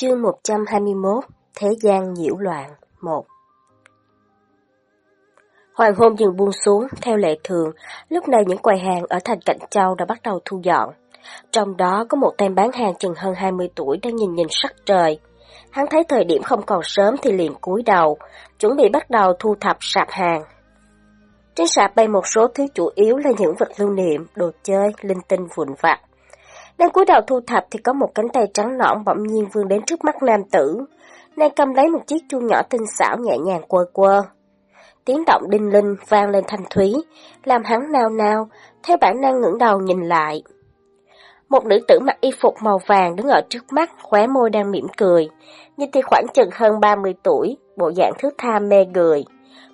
Chương 121 Thế gian nhiễu loạn 1 Hoàng hôn dừng buông xuống, theo lệ thường, lúc này những quầy hàng ở thành Cạnh Châu đã bắt đầu thu dọn. Trong đó có một tên bán hàng chừng hơn 20 tuổi đang nhìn nhìn sắc trời. Hắn thấy thời điểm không còn sớm thì liền cúi đầu, chuẩn bị bắt đầu thu thập sạp hàng. Trên sạp bày một số thứ chủ yếu là những vật lưu niệm, đồ chơi, linh tinh vụn vặt. Đang cúi đầu thu thập thì có một cánh tay trắng nõn bỗng nhiên vươn đến trước mắt nam tử. Nàng cầm lấy một chiếc chuông nhỏ tinh xảo nhẹ nhàng quơ quơ. Tiếng động đinh linh vang lên thanh thúy, làm hắn nao nao, theo bản năng ngẩng đầu nhìn lại. Một nữ tử mặc y phục màu vàng đứng ở trước mắt, khóe môi đang mỉm cười. Nhìn thì khoảng chừng hơn 30 tuổi, bộ dạng thước tha mê người.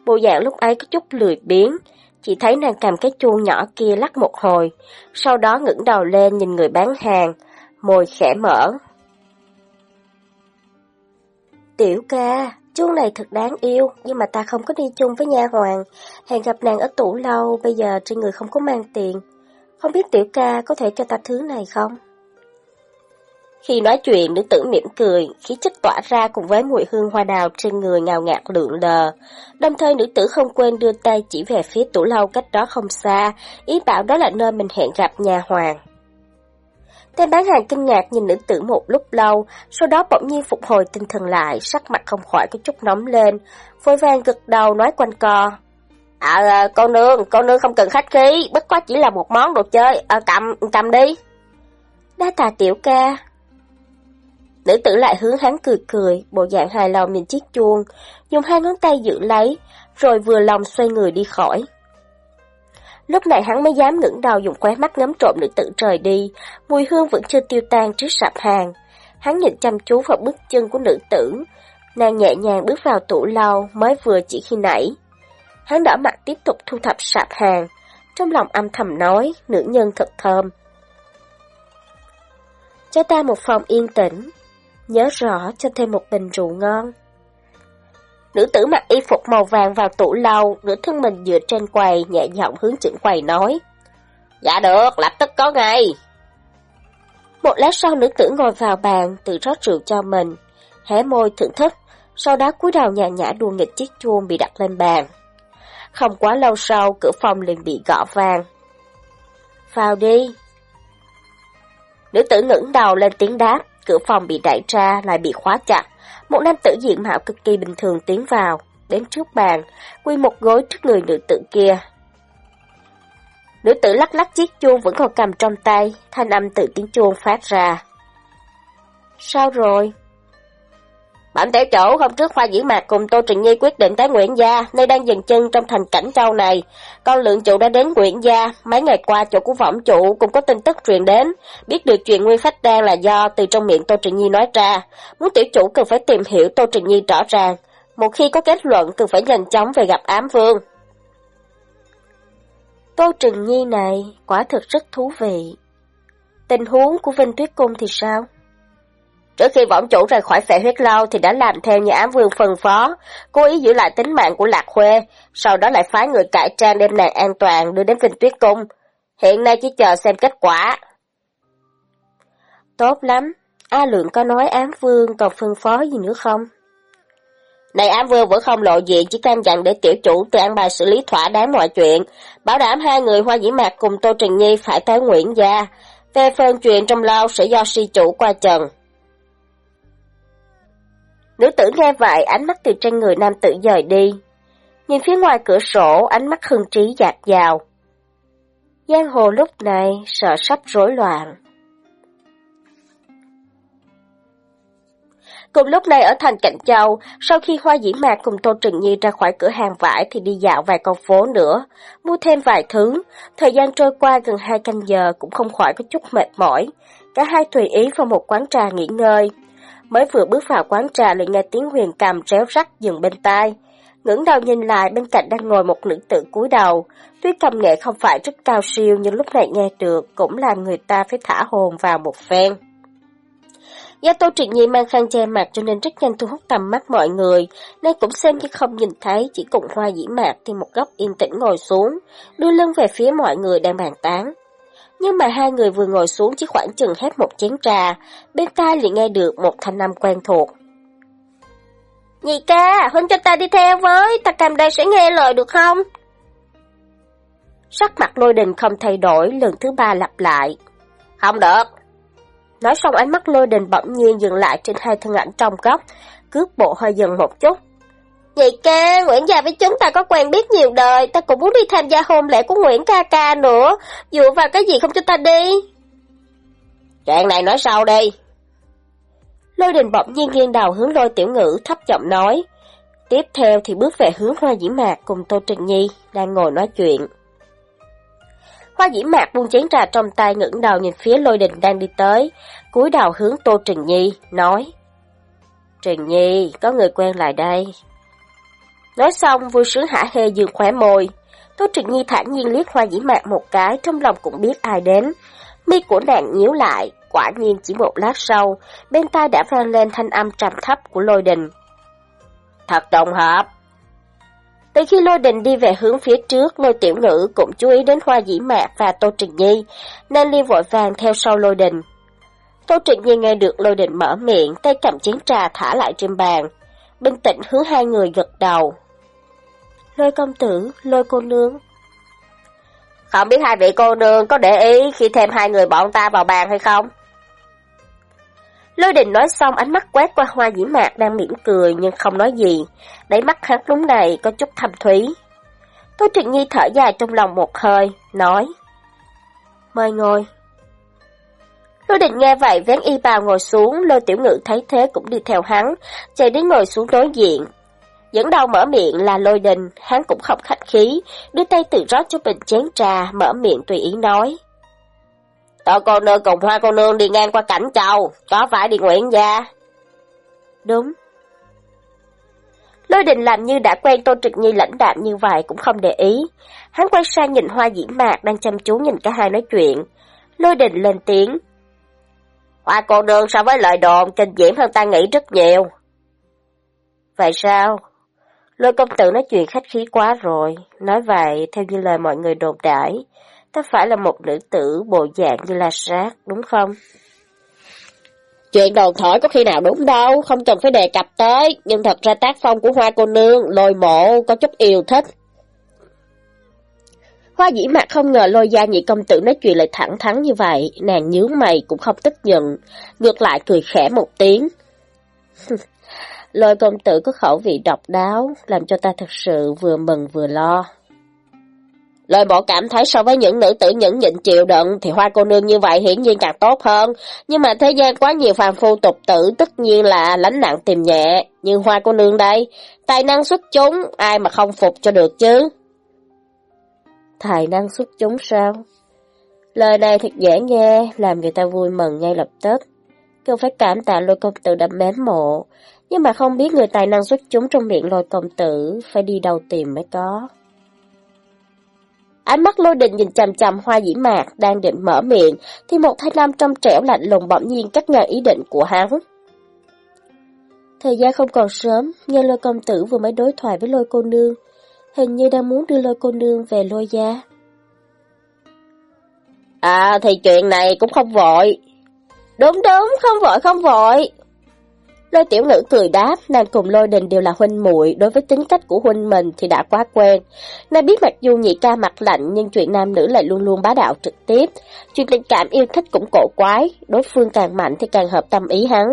Bộ dạng lúc ấy có chút lười biếng, chỉ thấy nàng cầm cái chuông nhỏ kia lắc một hồi, sau đó ngẩng đầu lên nhìn người bán hàng, môi khẽ mở. Tiểu ca, chuông này thật đáng yêu, nhưng mà ta không có đi chung với nha hoàng. Hẹn gặp nàng ở tủ lâu, bây giờ trên người không có mang tiền. Không biết tiểu ca có thể cho ta thứ này không? Khi nói chuyện, nữ tử mỉm cười, khí chất tỏa ra cùng với mùi hương hoa đào trên người ngào ngạt lượn lờ. Đồng thời nữ tử không quên đưa tay chỉ về phía tủ lâu cách đó không xa, ý bảo đó là nơi mình hẹn gặp nhà hoàng. Tên bán hàng kinh ngạc nhìn nữ tử một lúc lâu, sau đó bỗng nhiên phục hồi tinh thần lại, sắc mặt không khỏi có chút nóng lên, vội vàng gật đầu nói quanh co. À, à con nương, con nương không cần khách khí, bất quá chỉ là một món đồ chơi, à, cầm, cầm đi. Đa tà tiểu ca, Nữ tử lại hướng hắn cười cười, bộ dạng hài lòng nhìn chiếc chuông, dùng hai ngón tay giữ lấy, rồi vừa lòng xoay người đi khỏi. Lúc này hắn mới dám ngẩng đầu dùng khóe mắt ngắm trộm nữ tử rời đi, mùi hương vẫn chưa tiêu tan trước sạp hàng. Hắn nhìn chăm chú vào bước chân của nữ tử, nàng nhẹ nhàng bước vào tủ lau mới vừa chỉ khi nãy. Hắn đỏ mặt tiếp tục thu thập sạp hàng, trong lòng âm thầm nói, nữ nhân thật thơm. Cho ta một phòng yên tĩnh, nhớ rõ cho thêm một bình rượu ngon. Nữ tử mặc y phục màu vàng vào tủ lâu, nửa thân mình dựa trên quầy, nhẹ giọng hướng trưởng quầy nói. Dạ được, lập tức có ngay. Một lát sau nữ tử ngồi vào bàn, tự rót rượu cho mình, hé môi thưởng thức, sau đó cúi đầu nhàn nhã đùa nghịch chiếc chuông bị đặt lên bàn. Không quá lâu sau, cửa phòng liền bị gõ vang. Vào đi. Nữ tử ngẩng đầu lên tiếng đáp cửa phòng bị đẩy ra lại bị khóa chặt. Một nam tử diện mạo cực kỳ bình thường tiến vào, đến trước bàn, quy một gối trước người nữ tử kia. Nữ tử lắc lắc chiếc chuông vẫn còn cầm trong tay, thanh âm từ tiếng chuông phát ra. Sao rồi? Bản tiểu chủ hôm trước khoa diễn mạc cùng Tô Trình Nhi quyết định tới Nguyễn Gia, nơi đang dừng chân trong thành cảnh châu này. Con lượng chủ đã đến Nguyễn Gia, mấy ngày qua chỗ của võng chủ cũng có tin tức truyền đến. Biết được chuyện Nguyên Phách Đan là do từ trong miệng Tô Trình Nhi nói ra. Muốn tiểu chủ cần phải tìm hiểu Tô Trình Nhi rõ ràng. Một khi có kết luận cần phải nhanh chóng về gặp ám vương. Tô Trình Nhi này quả thực rất thú vị. Tình huống của Vinh Tuyết Cung thì sao? Trước khi võng chủ rời khỏi phệ huyết lâu thì đã làm theo như ám vương phân phó, cố ý giữ lại tính mạng của Lạc Khuê, sau đó lại phái người cải trang đem nàng an toàn đưa đến Vinh Tuyết Cung. Hiện nay chỉ chờ xem kết quả. Tốt lắm, A Lượng có nói ám vương còn phân phó gì nữa không? Này ám vương vẫn không lộ diện, chỉ căn dặn để tiểu chủ tự an bài xử lý thỏa đáng mọi chuyện, bảo đảm hai người Hoa Dĩ Mạc cùng Tô Trình Nhi phải tới Nguyễn Gia. Về phân chuyện trong lao sẽ do si chủ qua trần. Nữ tử nghe vậy, ánh mắt từ trên người nam tử dời đi. Nhìn phía ngoài cửa sổ, ánh mắt hưng trí dạt dào. Giang hồ lúc này sợ sắp rối loạn. Cùng lúc này ở thành Cạnh Châu, sau khi Hoa Dĩ Mạc cùng Tô Trừng Nhi ra khỏi cửa hàng vải thì đi dạo vài con phố nữa, mua thêm vài thứ. Thời gian trôi qua gần hai canh giờ cũng không khỏi có chút mệt mỏi. Cả hai tùy ý vào một quán trà nghỉ ngơi. Mới vừa bước vào quán trà liền nghe tiếng huyền cầm réo rắt dừng bên tai. ngẩng đầu nhìn lại bên cạnh đang ngồi một nữ tử cúi đầu. Tuy cầm nghệ không phải rất cao siêu nhưng lúc này nghe được cũng làm người ta phải thả hồn vào một phen. Do Tô Triệt Nhi mang khăn che mặt cho nên rất nhanh thu hút tầm mắt mọi người, nay cũng xem như không nhìn thấy, chỉ cùng hoa dĩ mạc thì một góc yên tĩnh ngồi xuống, đưa lưng về phía mọi người đang bàn tán. Nhưng mà hai người vừa ngồi xuống chỉ khoảng chừng hết một chén trà, bên tai liền nghe được một thanh âm quen thuộc. Nhị ca, Huynh cho ta đi theo với, ta cầm đây sẽ nghe lời được không? Sắc mặt lôi đình không thay đổi, lần thứ ba lặp lại. Không được. Nói xong ánh mắt lôi đình bỗng nhiên dừng lại trên hai thân ảnh trong góc, cướp bộ hơi dần một chút. Nhị ca, Nguyễn gia với chúng ta có quen biết nhiều đời, ta cũng muốn đi tham gia hôn lễ của Nguyễn ca ca nữa, dựa vào cái gì không cho ta đi? Chuyện này nói sau đi. Lôi đình bỗng nhiên nghiêng đầu hướng lôi tiểu ngữ thấp giọng nói. Tiếp theo thì bước về hướng hoa dĩ mạc cùng Tô Trừng Nhi đang ngồi nói chuyện. Hoa dĩ mạc buông chén trà trong tay ngẩng đầu nhìn phía lôi đình đang đi tới, cúi đầu hướng Tô Trừng Nhi, nói. Trừng Nhi, có người quen lại đây. Nói xong, vui sướng hả hê dường khóe môi. Tô Trừng Nhi thản nhiên liếc hoa dĩ mạc một cái, trong lòng cũng biết ai đến. Mi của nàng nhíu lại, quả nhiên chỉ một lát sau, bên tai đã vang lên thanh âm trầm thấp của lôi đình. Thật đồng hợp. Từ khi lôi đình đi về hướng phía trước, lôi tiểu ngữ cũng chú ý đến hoa dĩ mạc và Tô Trừng Nhi, nên liên vội vàng theo sau lôi đình. Tô Trịnh Nhi nghe được lôi đình mở miệng, tay cầm chén trà thả lại trên bàn. Bình tĩnh hướng hai người gật đầu. Lôi công tử, lôi cô nương. Không biết hai vị cô nương có để ý khi thêm hai người bọn ta vào bàn hay không? Lôi đình nói xong ánh mắt quét qua hoa dĩ mạc đang mỉm cười nhưng không nói gì. Đáy mắt hắn lúc này có chút thầm thúy. Tô Trịnh Nhi thở dài trong lòng một hơi, nói. Mời ngồi. Lôi định nghe vậy vén y bào ngồi xuống, lôi tiểu ngự thấy thế cũng đi theo hắn, chạy đến ngồi xuống đối diện. Dẫn đầu mở miệng là lôi đình, hắn cũng không khách khí, đưa tay tự rót cho bình chén trà, mở miệng tùy ý nói. Tổ cô nương cùng hoa cô nương đi ngang qua cảnh châu, có phải đi nguyện gia? Đúng. Lôi đình làm như đã quen Tô Trực Nhi lãnh đạm như vậy cũng không để ý. Hắn quay sang nhìn hoa dĩ mạc đang chăm chú nhìn cả hai nói chuyện. Lôi đình lên tiếng. Hoa cô nương so với lời đồn kinh diễm hơn ta nghĩ rất nhiều. Vậy sao? Lôi công tử nói chuyện khách khí quá rồi. Nói vậy, theo như lời mọi người đồn đãi, ta phải là một nữ tử bộ dạng như là sát, đúng không? Chuyện đồn thổi có khi nào đúng đâu, không cần phải đề cập tới, nhưng thật ra tác phong của hoa cô nương, lôi mộ có chút yêu thích. Hoa dĩ mạc không ngờ lôi gia nhị công tử nói chuyện lại thẳng thắn như vậy, nàng nhướng mày cũng không tức giận, ngược lại cười khẽ một tiếng. lôi công tử có khẩu vị độc đáo, làm cho ta thật sự vừa mừng vừa lo. Lôi bộ cảm thấy so với những nữ tử nhẫn nhịn chịu đựng thì hoa cô nương như vậy hiển nhiên càng tốt hơn. Nhưng mà thế gian quá nhiều phàm phu tục tử tất nhiên là lánh nặng tìm nhẹ. Nhưng hoa cô nương đây, tài năng xuất chúng, ai mà không phục cho được chứ tài năng xuất chúng sao? Lời này thật dễ nghe, làm người ta vui mừng ngay lập tức. Cần phải cảm tạ lôi công tử đã mến mộ, nhưng mà không biết người tài năng xuất chúng trong miệng lôi công tử phải đi đâu tìm mới có. Ánh mắt lôi định nhìn chằm chằm hoa dĩ mạc đang định mở miệng, thì một thanh nam trong trẻo lạnh lùng bỗng nhiên cắt ngang ý định của hắn. Thời gian không còn sớm, nghe lôi công tử vừa mới đối thoại với lôi cô nương, hình như đang muốn đưa lôi cô nương về lôi gia. À thì chuyện này cũng không vội. Đúng đúng, không vội không vội. Lôi tiểu nữ cười đáp, nàng cùng lôi đình đều là huynh muội đối với tính cách của huynh mình thì đã quá quen. Nàng biết mặc dù nhị ca mặt lạnh nhưng chuyện nam nữ lại luôn luôn bá đạo trực tiếp. Chuyện tình cảm yêu thích cũng cổ quái, đối phương càng mạnh thì càng hợp tâm ý hắn.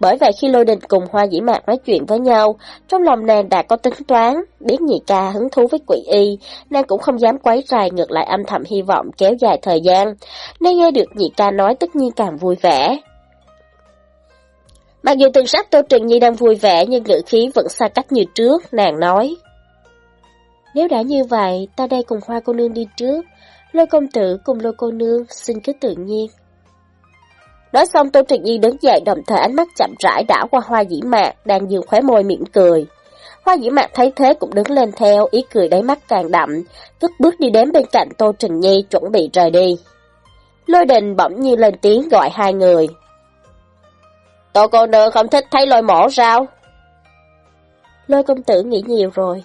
Bởi vậy khi lôi đình cùng hoa dĩ mạc nói chuyện với nhau, trong lòng nàng đã có tính toán, biết nhị ca hứng thú với quỷ y, nàng cũng không dám quấy rầy ngược lại âm thầm hy vọng kéo dài thời gian. Nên nghe được nhị ca nói tất nhiên càng vui vẻ. Mặc dù từng sát Tô Trừng Nhi đang vui vẻ nhưng ngữ khí vẫn xa cách như trước, nàng nói. Nếu đã như vậy, ta đây cùng hoa cô nương đi trước, lôi công tử cùng lôi cô nương, xin cứ tự nhiên. Nói xong Tô Trừng Nhi đứng dậy đồng thời ánh mắt chậm rãi đảo qua hoa dĩ mạc, đang dường khóe môi mỉm cười. Hoa dĩ mạc thấy thế cũng đứng lên theo, ý cười đáy mắt càng đậm, cất bước đi đến bên cạnh Tô Trừng Nhi chuẩn bị rời đi. Lôi đình bỗng như lên tiếng gọi hai người. Tô cô nương không thích thấy lôi mổ sao? Lôi công tử nghĩ nhiều rồi.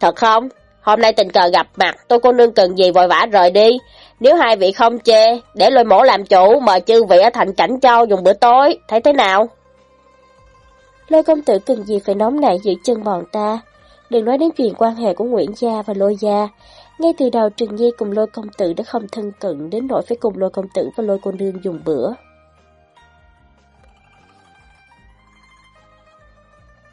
Thật không? Hôm nay tình cờ gặp mặt, tôi cô nương cần gì vội vã rời đi. Nếu hai vị không chê, để lôi mổ làm chủ, mời chư vị ở thành Cảnh Châu dùng bữa tối, thấy thế nào? Lôi công tử cần gì phải nóng nảy giữ chân bọn ta. Đừng nói đến chuyện quan hệ của Nguyễn Gia và Lôi Gia. Ngay từ đầu Trừng Nhi cùng lôi công tử đã không thân cận đến nỗi phải cùng lôi công tử và lôi cô nương dùng bữa.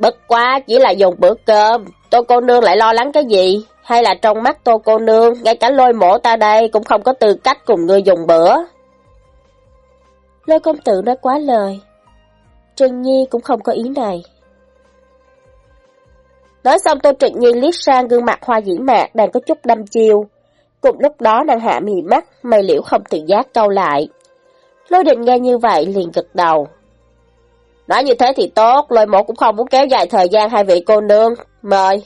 Bất quá chỉ là dùng bữa cơm, tô cô nương lại lo lắng cái gì? Hay là trong mắt tô cô nương, ngay cả lôi mổ ta đây cũng không có tư cách cùng ngươi dùng bữa. Lôi công tử nói quá lời. Trừng Nhi cũng không có ý này. Nói xong Tô Trịnh Nhi liếc sang gương mặt hoa dĩ mạc đang có chút đâm chiêu. Cùng lúc đó đang hạ mì mắt, mày liễu không tự giác câu lại. Lôi định nghe như vậy liền gật đầu. Nói như thế thì tốt, lôi mộ cũng không muốn kéo dài thời gian hai vị cô nương. Mời.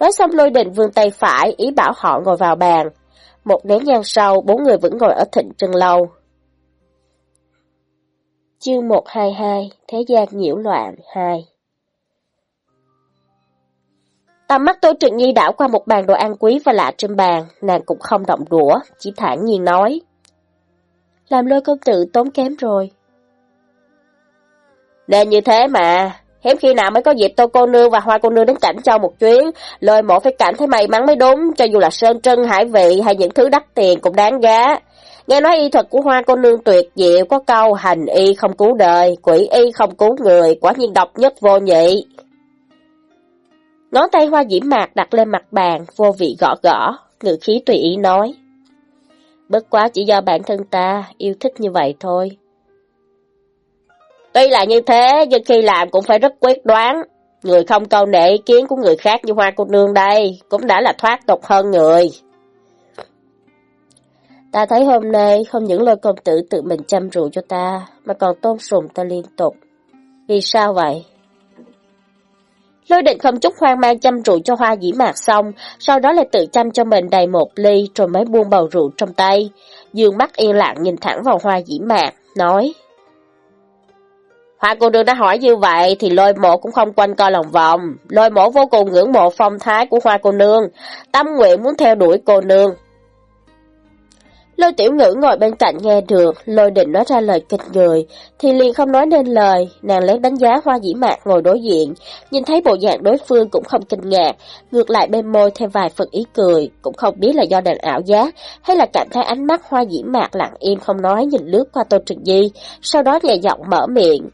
Nói xong lôi định vương tay phải, ý bảo họ ngồi vào bàn. Một nén nhang sau, bốn người vẫn ngồi ở thịnh trân lâu. Chương 122, Thế gian nhiễu loạn 2 Tầm mắt Tô Trịnh Nhi đảo qua một bàn đồ ăn quý và lạ trên bàn, nàng cũng không động đũa, chỉ thản nhiên nói. Làm lôi công tử tốn kém rồi. Nên như thế mà, hiếm khi nào mới có dịp Tô cô nương và Hoa cô nương đến cảnh châu một chuyến, lôi mộ phải cảnh thấy may mắn mới đúng, cho dù là sơn trân, hải vị hay những thứ đắt tiền cũng đáng giá. Nghe nói y thuật của Hoa cô nương tuyệt diệu, có câu hành y không cứu đời, quỷ y không cứu người, quả nhiên độc nhất vô nhị. Ngón tay hoa diễm mạc đặt lên mặt bàn, vô vị gõ gõ, ngự khí tùy ý nói. Bất quá chỉ do bản thân ta yêu thích như vậy thôi. Tuy là như thế, nhưng khi làm cũng phải rất quyết đoán. Người không câu nệ ý kiến của người khác như hoa cô nương đây, cũng đã là thoát tục hơn người. Ta thấy hôm nay không những lôi công tử tự mình chăm rượu cho ta, mà còn tôn sùng ta liên tục. Vì sao vậy? Lôi định không chút hoang mang chăm rượu cho hoa dĩ mạc xong, sau đó lại tự chăm cho mình đầy một ly rồi mới buông bầu rượu trong tay. Dương mắt yên lặng nhìn thẳng vào hoa dĩ mạc, nói. Hoa cô nương đã hỏi như vậy thì lôi mộ cũng không quanh co lòng vòng. Lôi mộ vô cùng ngưỡng mộ phong thái của hoa cô nương, tâm nguyện muốn theo đuổi cô nương. Lôi tiểu ngữ ngồi bên cạnh nghe được, lôi định nói ra lời kịch người, thì liền không nói nên lời, nàng lén đánh giá hoa dĩ mạc ngồi đối diện, nhìn thấy bộ dạng đối phương cũng không kinh ngạc, ngược lại bên môi thêm vài phần ý cười, cũng không biết là do đàn ảo giác, hay là cảm thấy ánh mắt hoa dĩ mạc lặng im không nói nhìn lướt qua tô trực di, sau đó nhẹ giọng mở miệng.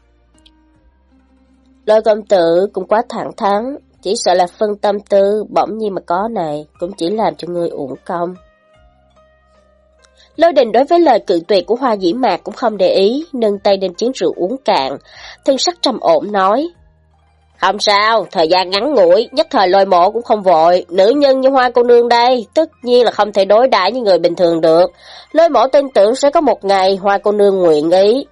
Lôi công tử cũng quá thẳng thắn, chỉ sợ là phân tâm tư, bỗng nhiên mà có này, cũng chỉ làm cho người uổng công. Lôi đình đối với lời cự tuyệt của Hoa Dĩ Mạc cũng không để ý, nâng tay lên chén rượu uống cạn. Thân sắc trầm ổn nói. Không sao, thời gian ngắn ngủi, nhất thời lôi mộ cũng không vội. Nữ nhân như hoa cô nương đây, tất nhiên là không thể đối đãi như người bình thường được. Lôi mộ tin tưởng sẽ có một ngày hoa cô nương nguyện ý.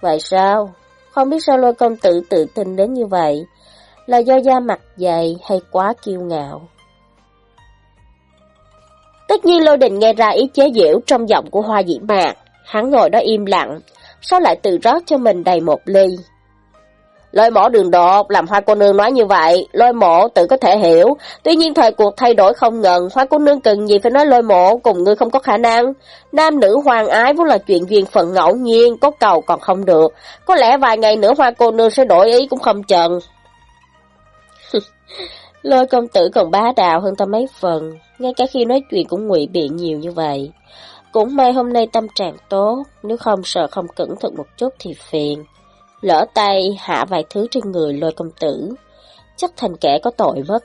Vậy sao? Không biết sao lôi công tử tự tin đến như vậy? Là do da mặt dày hay quá kiêu ngạo? Tất nhiên Lôi Đình nghe ra ý chế giễu trong giọng của Hoa Dĩ Mạc. Hắn ngồi đó im lặng, sao lại tự rót cho mình đầy một ly. Lôi mổ đường đột, làm hoa cô nương nói như vậy, lôi mổ tự có thể hiểu. Tuy nhiên thời cuộc thay đổi không ngần, hoa cô nương cần gì phải nói lôi mổ cùng ngươi không có khả năng. Nam nữ hoàng ái vốn là chuyện duyên phận ngẫu nhiên, có cầu còn không được. Có lẽ vài ngày nữa hoa cô nương sẽ đổi ý cũng không chần. lôi công tử còn bá đạo hơn ta mấy phần ngay cả khi nói chuyện cũng ngụy biện nhiều như vậy. Cũng may hôm nay tâm trạng tốt, nếu không sợ không cẩn thận một chút thì phiền. Lỡ tay hạ vài thứ trên người lôi công tử, chắc thành kẻ có tội mất.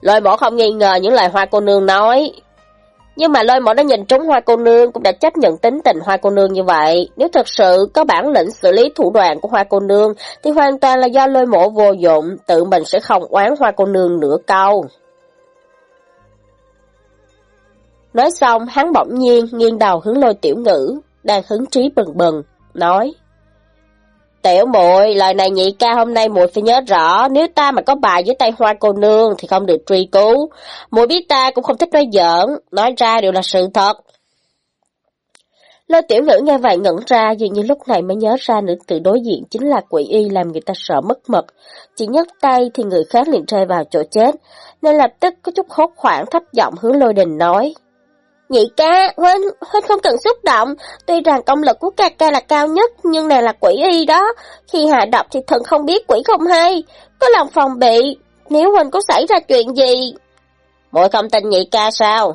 Lôi mỏ không nghi ngờ những lời hoa cô nương nói. Nhưng mà lôi mỏ đã nhìn trúng hoa cô nương cũng đã chấp nhận tính tình hoa cô nương như vậy. Nếu thật sự có bản lĩnh xử lý thủ đoạn của hoa cô nương thì hoàn toàn là do lôi mổ vô dụng, tự mình sẽ không oán hoa cô nương nửa câu. Nói xong, hắn bỗng nhiên nghiêng đầu hướng lôi tiểu ngữ, đang hứng trí bừng bừng, nói. Tiểu muội lời này nhị ca hôm nay muội phải nhớ rõ, nếu ta mà có bài dưới tay hoa cô nương thì không được truy cứu. Muội biết ta cũng không thích nói giỡn, nói ra đều là sự thật. Lôi tiểu ngữ nghe vậy ngẩn ra, dường như lúc này mới nhớ ra nữ tử đối diện chính là quỷ y làm người ta sợ mất mật. Chỉ nhấc tay thì người khác liền rơi vào chỗ chết, nên lập tức có chút hốt hoảng thấp giọng hướng lôi đình nói. Nhị ca, Huynh, Huynh không cần xúc động, tuy rằng công lực của ca ca là cao nhất, nhưng này là quỷ y đó, khi hạ độc thì thần không biết quỷ không hay, có lòng phòng bị, nếu Huynh có xảy ra chuyện gì. Mỗi không tin nhị ca sao?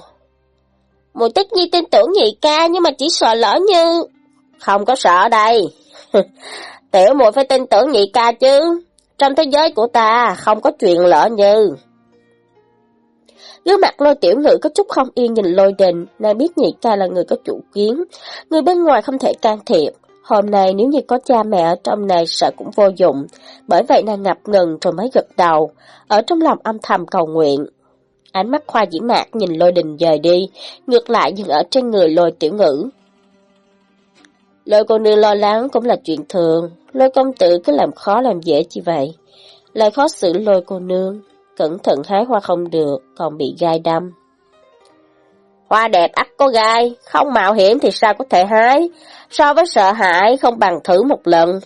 Mùi tích nhi tin tưởng nhị ca nhưng mà chỉ sợ lỡ như... Không có sợ đây. Tiểu muội phải tin tưởng nhị ca chứ. Trong thế giới của ta không có chuyện lỡ như. Gương mặt lôi tiểu ngữ có chút không yên nhìn lôi đình, nàng biết nhị ca là người có chủ kiến, người bên ngoài không thể can thiệp. Hôm nay nếu như có cha mẹ ở trong này sợ cũng vô dụng, bởi vậy nàng ngập ngừng rồi mới gật đầu, ở trong lòng âm thầm cầu nguyện. Ánh mắt khoa dĩ mạc nhìn lôi đình dời đi, ngược lại dừng ở trên người lôi tiểu ngữ. Lôi cô nương lo lắng cũng là chuyện thường, lôi công tử cứ làm khó làm dễ chi vậy. Lại khó xử lôi cô nương, cẩn thận hái hoa không được, còn bị gai đâm. Hoa đẹp ắt có gai, không mạo hiểm thì sao có thể hái, so với sợ hãi không bằng thử một lần.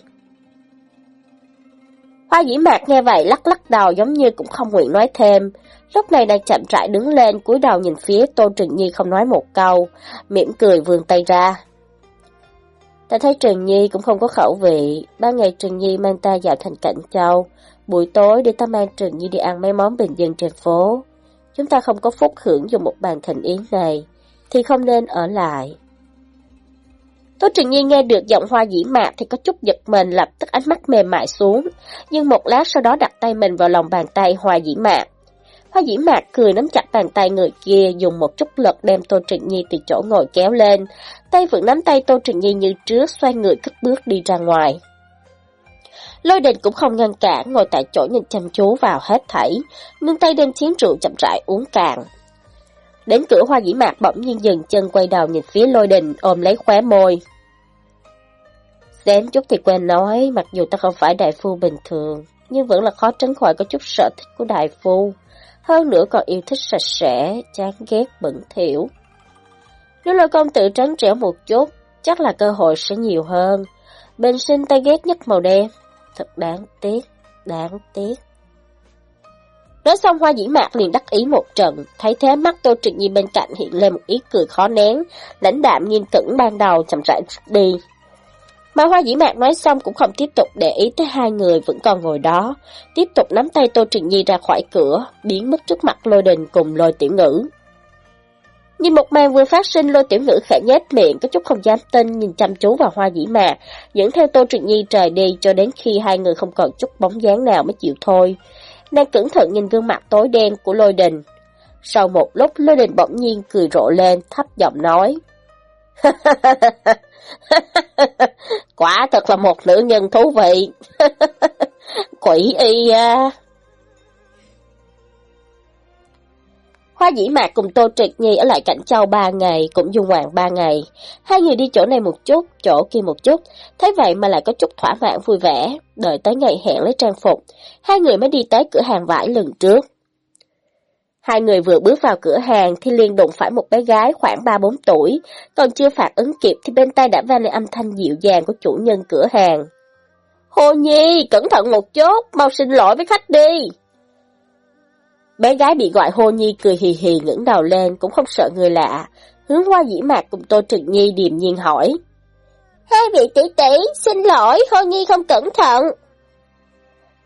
Hoa dĩ mạc nghe vậy lắc lắc đầu giống như cũng không nguyện nói thêm. Lúc này đang chậm rãi đứng lên cúi đầu nhìn phía Tô Trừng Nhi không nói một câu, mỉm cười vươn tay ra. Ta thấy Trừng Nhi cũng không có khẩu vị, ba ngày Trừng Nhi mang ta vào thành cảnh châu, buổi tối để ta mang Trừng Nhi đi ăn mấy món bình dân trên phố. Chúng ta không có phúc hưởng dùng một bàn thịnh yến này, thì không nên ở lại. Tô Trình Nhi nghe được giọng hoa dĩ mạc thì có chút giật mình lập tức ánh mắt mềm mại xuống, nhưng một lát sau đó đặt tay mình vào lòng bàn tay hoa dĩ mạc. Hoa dĩ mạc cười nắm chặt bàn tay người kia dùng một chút lực đem Tô Trình Nhi từ chỗ ngồi kéo lên, tay vẫn nắm tay Tô Trình Nhi như trước xoay người cất bước đi ra ngoài. Lôi đình cũng không ngăn cản, ngồi tại chỗ nhìn chăm chú vào hết thảy, nâng tay đem chén rượu chậm rãi uống cạn. Đến cửa hoa dĩ mạc bỗng nhiên dừng chân quay đầu nhìn phía lôi đình ôm lấy khóe môi. Xém chút thì quên nói, mặc dù ta không phải đại phu bình thường, nhưng vẫn là khó tránh khỏi có chút sở thích của đại phu. Hơn nữa còn yêu thích sạch sẽ, chán ghét bẩn thỉu. Nếu lôi công tử trắng trẻo một chút, chắc là cơ hội sẽ nhiều hơn. Bên sinh ta ghét nhất màu đen. Thật đáng tiếc, đáng tiếc. Nói xong hoa dĩ mạc liền đắc ý một trận, thấy thế mắt Tô Trịnh Nhi bên cạnh hiện lên một ý cười khó nén, lãnh đạm nghiên cẩn ban đầu chậm rãi đi. Mà hoa dĩ mạc nói xong cũng không tiếp tục để ý tới hai người vẫn còn ngồi đó, tiếp tục nắm tay Tô Trịnh Nhi ra khỏi cửa, biến mất trước mặt lôi đình cùng lôi tiểu ngữ. Nhìn một màn vừa phát sinh lôi tiểu ngữ khẽ nhếch miệng có chút không dám tin nhìn chăm chú vào hoa dĩ mà, dẫn theo Tô Trịnh Nhi trời đi cho đến khi hai người không còn chút bóng dáng nào mới chịu thôi nàng cẩn thận nhìn gương mặt tối đen của lôi đình. Sau một lúc lôi đình bỗng nhiên cười rộ lên, thấp giọng nói. Quả thật là một nữ nhân thú vị. Quỷ y à. Hoa dĩ mạc cùng Tô Triệt Nhi ở lại Cảnh Châu ba ngày, cũng dung hoàng ba ngày. Hai người đi chỗ này một chút, chỗ kia một chút, thấy vậy mà lại có chút thỏa mãn vui vẻ. Đợi tới ngày hẹn lấy trang phục, hai người mới đi tới cửa hàng vải lần trước. Hai người vừa bước vào cửa hàng thì liền đụng phải một bé gái khoảng 3-4 tuổi, còn chưa phản ứng kịp thì bên tay đã vang lên âm thanh dịu dàng của chủ nhân cửa hàng. Hồ Nhi, cẩn thận một chút, mau xin lỗi với khách đi. Bé gái bị gọi hô nhi cười hì hì ngẩng đầu lên cũng không sợ người lạ. Hướng hoa dĩ mạc cùng Tô Trừng Nhi điềm nhiên hỏi. Hai vị tỷ tỷ, xin lỗi, hô nhi không cẩn thận.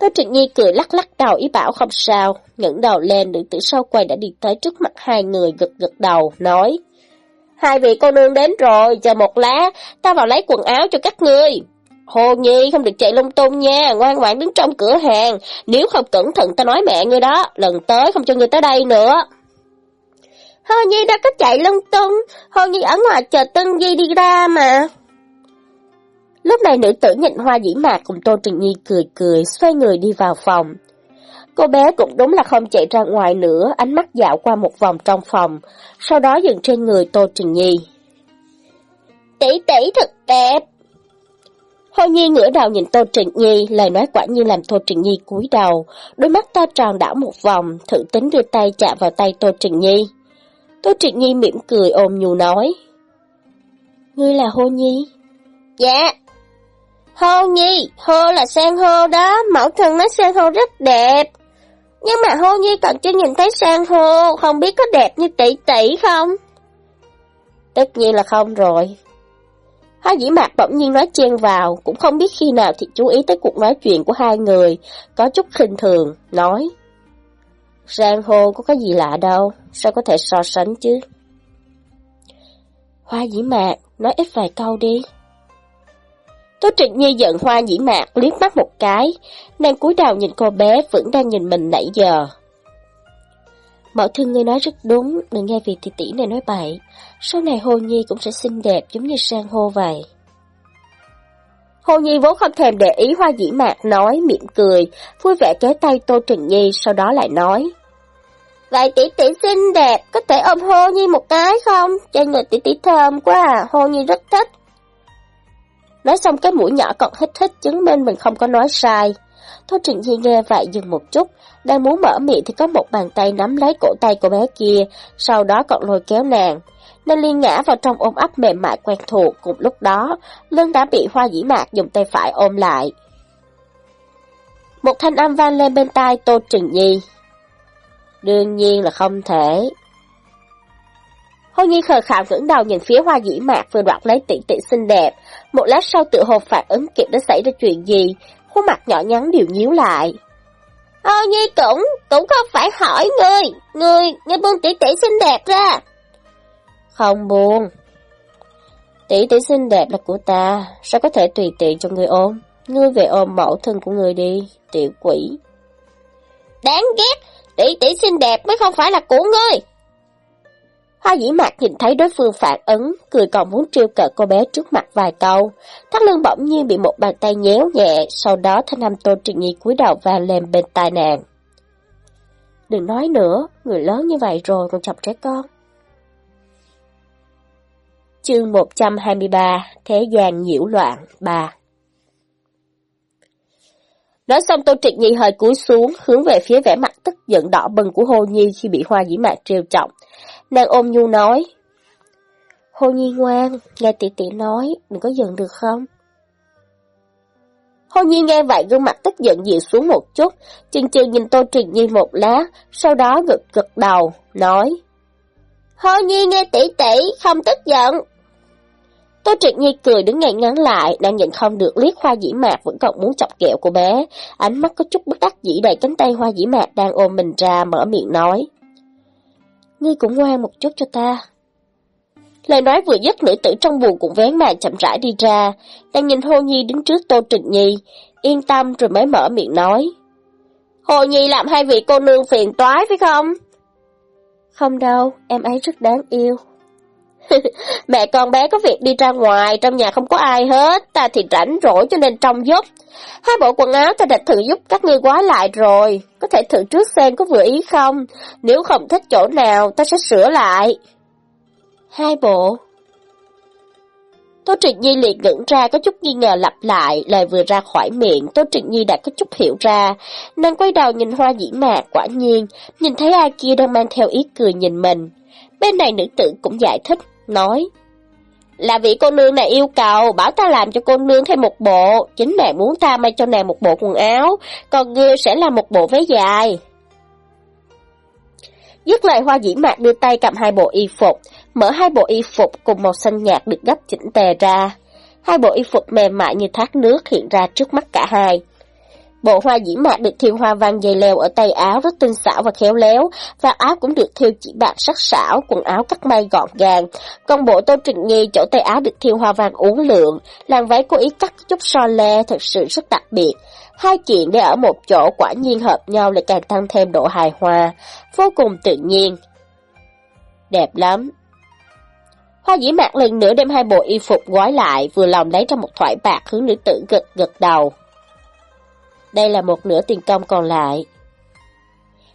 Tô Trịnh Nhi cười lắc lắc đầu ý bảo không sao, ngẩng đầu lên nữ tử sau quay đã đi tới trước mặt hai người gật gật đầu, nói. Hai vị cô nương đến rồi, chờ một lát, ta vào lấy quần áo cho các ngươi. Hồ Nhi không được chạy lung tung nha, ngoan ngoãn đứng trong cửa hàng, nếu không cẩn thận ta nói mẹ ngươi đó, lần tới không cho ngươi tới đây nữa. Hồ Nhi đã có chạy lung tung, Hồ Nhi ở ngoài chờ Tân Di đi ra mà. Lúc này nữ tử nhịn hoa dĩ mạc cùng Tô Trình Nhi cười cười, xoay người đi vào phòng. Cô bé cũng đúng là không chạy ra ngoài nữa, ánh mắt dạo qua một vòng trong phòng, sau đó dừng trên người Tô Trình Nhi. Tỷ tỷ thật đẹp, Hồ Nhi ngửa đầu nhìn Tô Trịnh Nhi, lời nói quả nhiên làm Tô Trịnh Nhi cúi đầu, đôi mắt to tròn đảo một vòng, thử tính đưa tay chạm vào tay Tô Trịnh Nhi. Tô Trịnh Nhi mỉm cười ôm nhu nói. Ngươi là Hô Nhi? Dạ. Hô Nhi, hô là sang hô đó, mẫu thân nói sang hô rất đẹp. Nhưng mà hô Nhi còn chưa nhìn thấy sang hô, không biết có đẹp như tỷ tỷ không? Tất nhiên là không rồi. Hoa dĩ mạc bỗng nhiên nói chen vào, cũng không biết khi nào thì chú ý tới cuộc nói chuyện của hai người, có chút khinh thường, nói. San hô có cái gì lạ đâu, sao có thể so sánh chứ? Hoa dĩ mạc, nói ít vài câu đi. Tô Trịnh Nhi giận hoa dĩ mạc liếc mắt một cái, nàng cúi đầu nhìn cô bé vẫn đang nhìn mình nãy giờ. Mẫu thân ngươi nói rất đúng, đừng nghe vị tỷ tỷ này nói bậy. Sau này Hồ Nhi cũng sẽ xinh đẹp giống như sang hô vậy. Hồ Nhi vốn không thèm để ý hoa dĩ mạc nói, miệng cười, vui vẻ kéo tay Tô Trừng Nhi, sau đó lại nói. Vậy tỷ tỷ xinh đẹp, có thể ôm Hồ Nhi một cái không? Trên người tỷ tỷ thơm quá à, Hồ Nhi rất thích. Nói xong cái mũi nhỏ còn hít hít chứng minh mình không có nói sai. Tô Trịnh Nhi nghe vậy dừng một chút, đang muốn mở miệng thì có một bàn tay nắm lấy cổ tay của bé kia, sau đó còn lôi kéo nàng. Nên liên ngã vào trong ôm ấp mềm mại quen thuộc cùng lúc đó, lưng đã bị hoa dĩ mạc dùng tay phải ôm lại. Một thanh âm vang lên bên tai Tô Trịnh Nhi. Đương nhiên là không thể. Hô Nhi khờ khạo ngẩng đầu nhìn phía hoa dĩ mạc vừa đoạt lấy tỷ tỷ xinh đẹp. Một lát sau tự hồ phản ứng kịp đã xảy ra chuyện gì, khuôn mặt nhỏ nhắn đều nhíu lại. ô Nhi cũng, cũng không phải hỏi ngươi, ngươi, ngươi buông tỷ tỷ xinh đẹp ra. Không buông. Tỷ tỷ xinh đẹp là của ta, sao có thể tùy tiện cho ngươi ôm? Ngươi về ôm mẫu thân của ngươi đi, tiểu quỷ. Đáng ghét, tỷ tỷ xinh đẹp mới không phải là của ngươi. Hoa dĩ mạc nhìn thấy đối phương phản ứng, cười còn muốn trêu cợt cô bé trước mặt vài câu. Thắt lưng bỗng nhiên bị một bàn tay nhéo nhẹ, sau đó thanh âm Tô Trịnh Nhi cúi đầu vang lên bên tai nàng. Đừng nói nữa, người lớn như vậy rồi còn chọc trẻ con. Chương 123 Thế gian nhiễu loạn 3 Nói xong Tô Trịnh Nhi hơi cúi xuống, hướng về phía vẻ mặt tức giận đỏ bừng của Hồ Nhi khi bị Hoa Dĩ Mạc trêu trọng. Nàng ôm nhu nói. Hồ Nhi ngoan, nghe tỷ tỷ nói, đừng có giận được không? Hồ Nhi nghe vậy gương mặt tức giận dịu xuống một chút, chừng chừng nhìn Tô truyền Nhi một lá, sau đó gật gật đầu, nói. Hồ Nhi nghe tỷ tỷ, không tức giận. Tô truyền Nhi cười đứng ngay ngắn lại, đang nhìn không được liếc hoa dĩ mạc vẫn còn muốn chọc kẹo của bé. Ánh mắt có chút bất đắc dĩ đầy cánh tay hoa dĩ mạc đang ôm mình ra, mở miệng nói. Ngươi cũng ngoan một chút cho ta. Lời nói vừa dứt nữ tử trong buồn cũng vén màn chậm rãi đi ra, đang nhìn Hồ Nhi đứng trước Tô Trịnh Nhi, yên tâm rồi mới mở miệng nói. Hồ Nhi làm hai vị cô nương phiền toái phải không? Không đâu, em ấy rất đáng yêu. Mẹ con bé có việc đi ra ngoài, trong nhà không có ai hết, ta thì rảnh rỗi cho nên trông giúp. Hai bộ quần áo ta đã thử giúp các ngươi gói lại rồi, có thể thử trước xem có vừa ý không, nếu không thích chỗ nào ta sẽ sửa lại. Hai bộ. Tô Trịnh Nhi liền ngẩn ra có chút nghi ngờ lặp lại, lời vừa ra khỏi miệng, Tô Trịnh Nhi đã có chút hiểu ra. Nàng quay đầu nhìn hoa dĩ mạc, quả nhiên, nhìn thấy ai kia đang mang theo ý cười nhìn mình. Bên này nữ tử cũng giải thích, nói. Là vị cô nương này yêu cầu, bảo ta làm cho cô nương thêm một bộ, chính nàng muốn ta may cho nàng một bộ quần áo, còn ngươi sẽ là một bộ váy dài. Dứt lời hoa dĩ mạc đưa tay cầm hai bộ y phục, mở hai bộ y phục cùng màu xanh nhạt được gấp chỉnh tề ra. Hai bộ y phục mềm mại như thác nước hiện ra trước mắt cả hai. Bộ hoa dĩ mạc được thiêu hoa văn dày leo ở tay áo rất tinh xảo và khéo léo, và áo cũng được thiêu chỉ bạc sắc sảo, quần áo cắt may gọn gàng. Còn bộ tô trịnh nghi chỗ tay áo được thiêu hoa văn uốn lượn, làn váy cố ý cắt chút so le thật sự rất đặc biệt. Hai chuyện để ở một chỗ quả nhiên hợp nhau lại càng tăng thêm độ hài hòa, vô cùng tự nhiên. Đẹp lắm. Hoa dĩ mạc lần nữa đem hai bộ y phục gói lại, vừa lòng lấy trong một thoại bạc hướng nữ tử gật gật đầu. Đây là một nửa tiền công còn lại.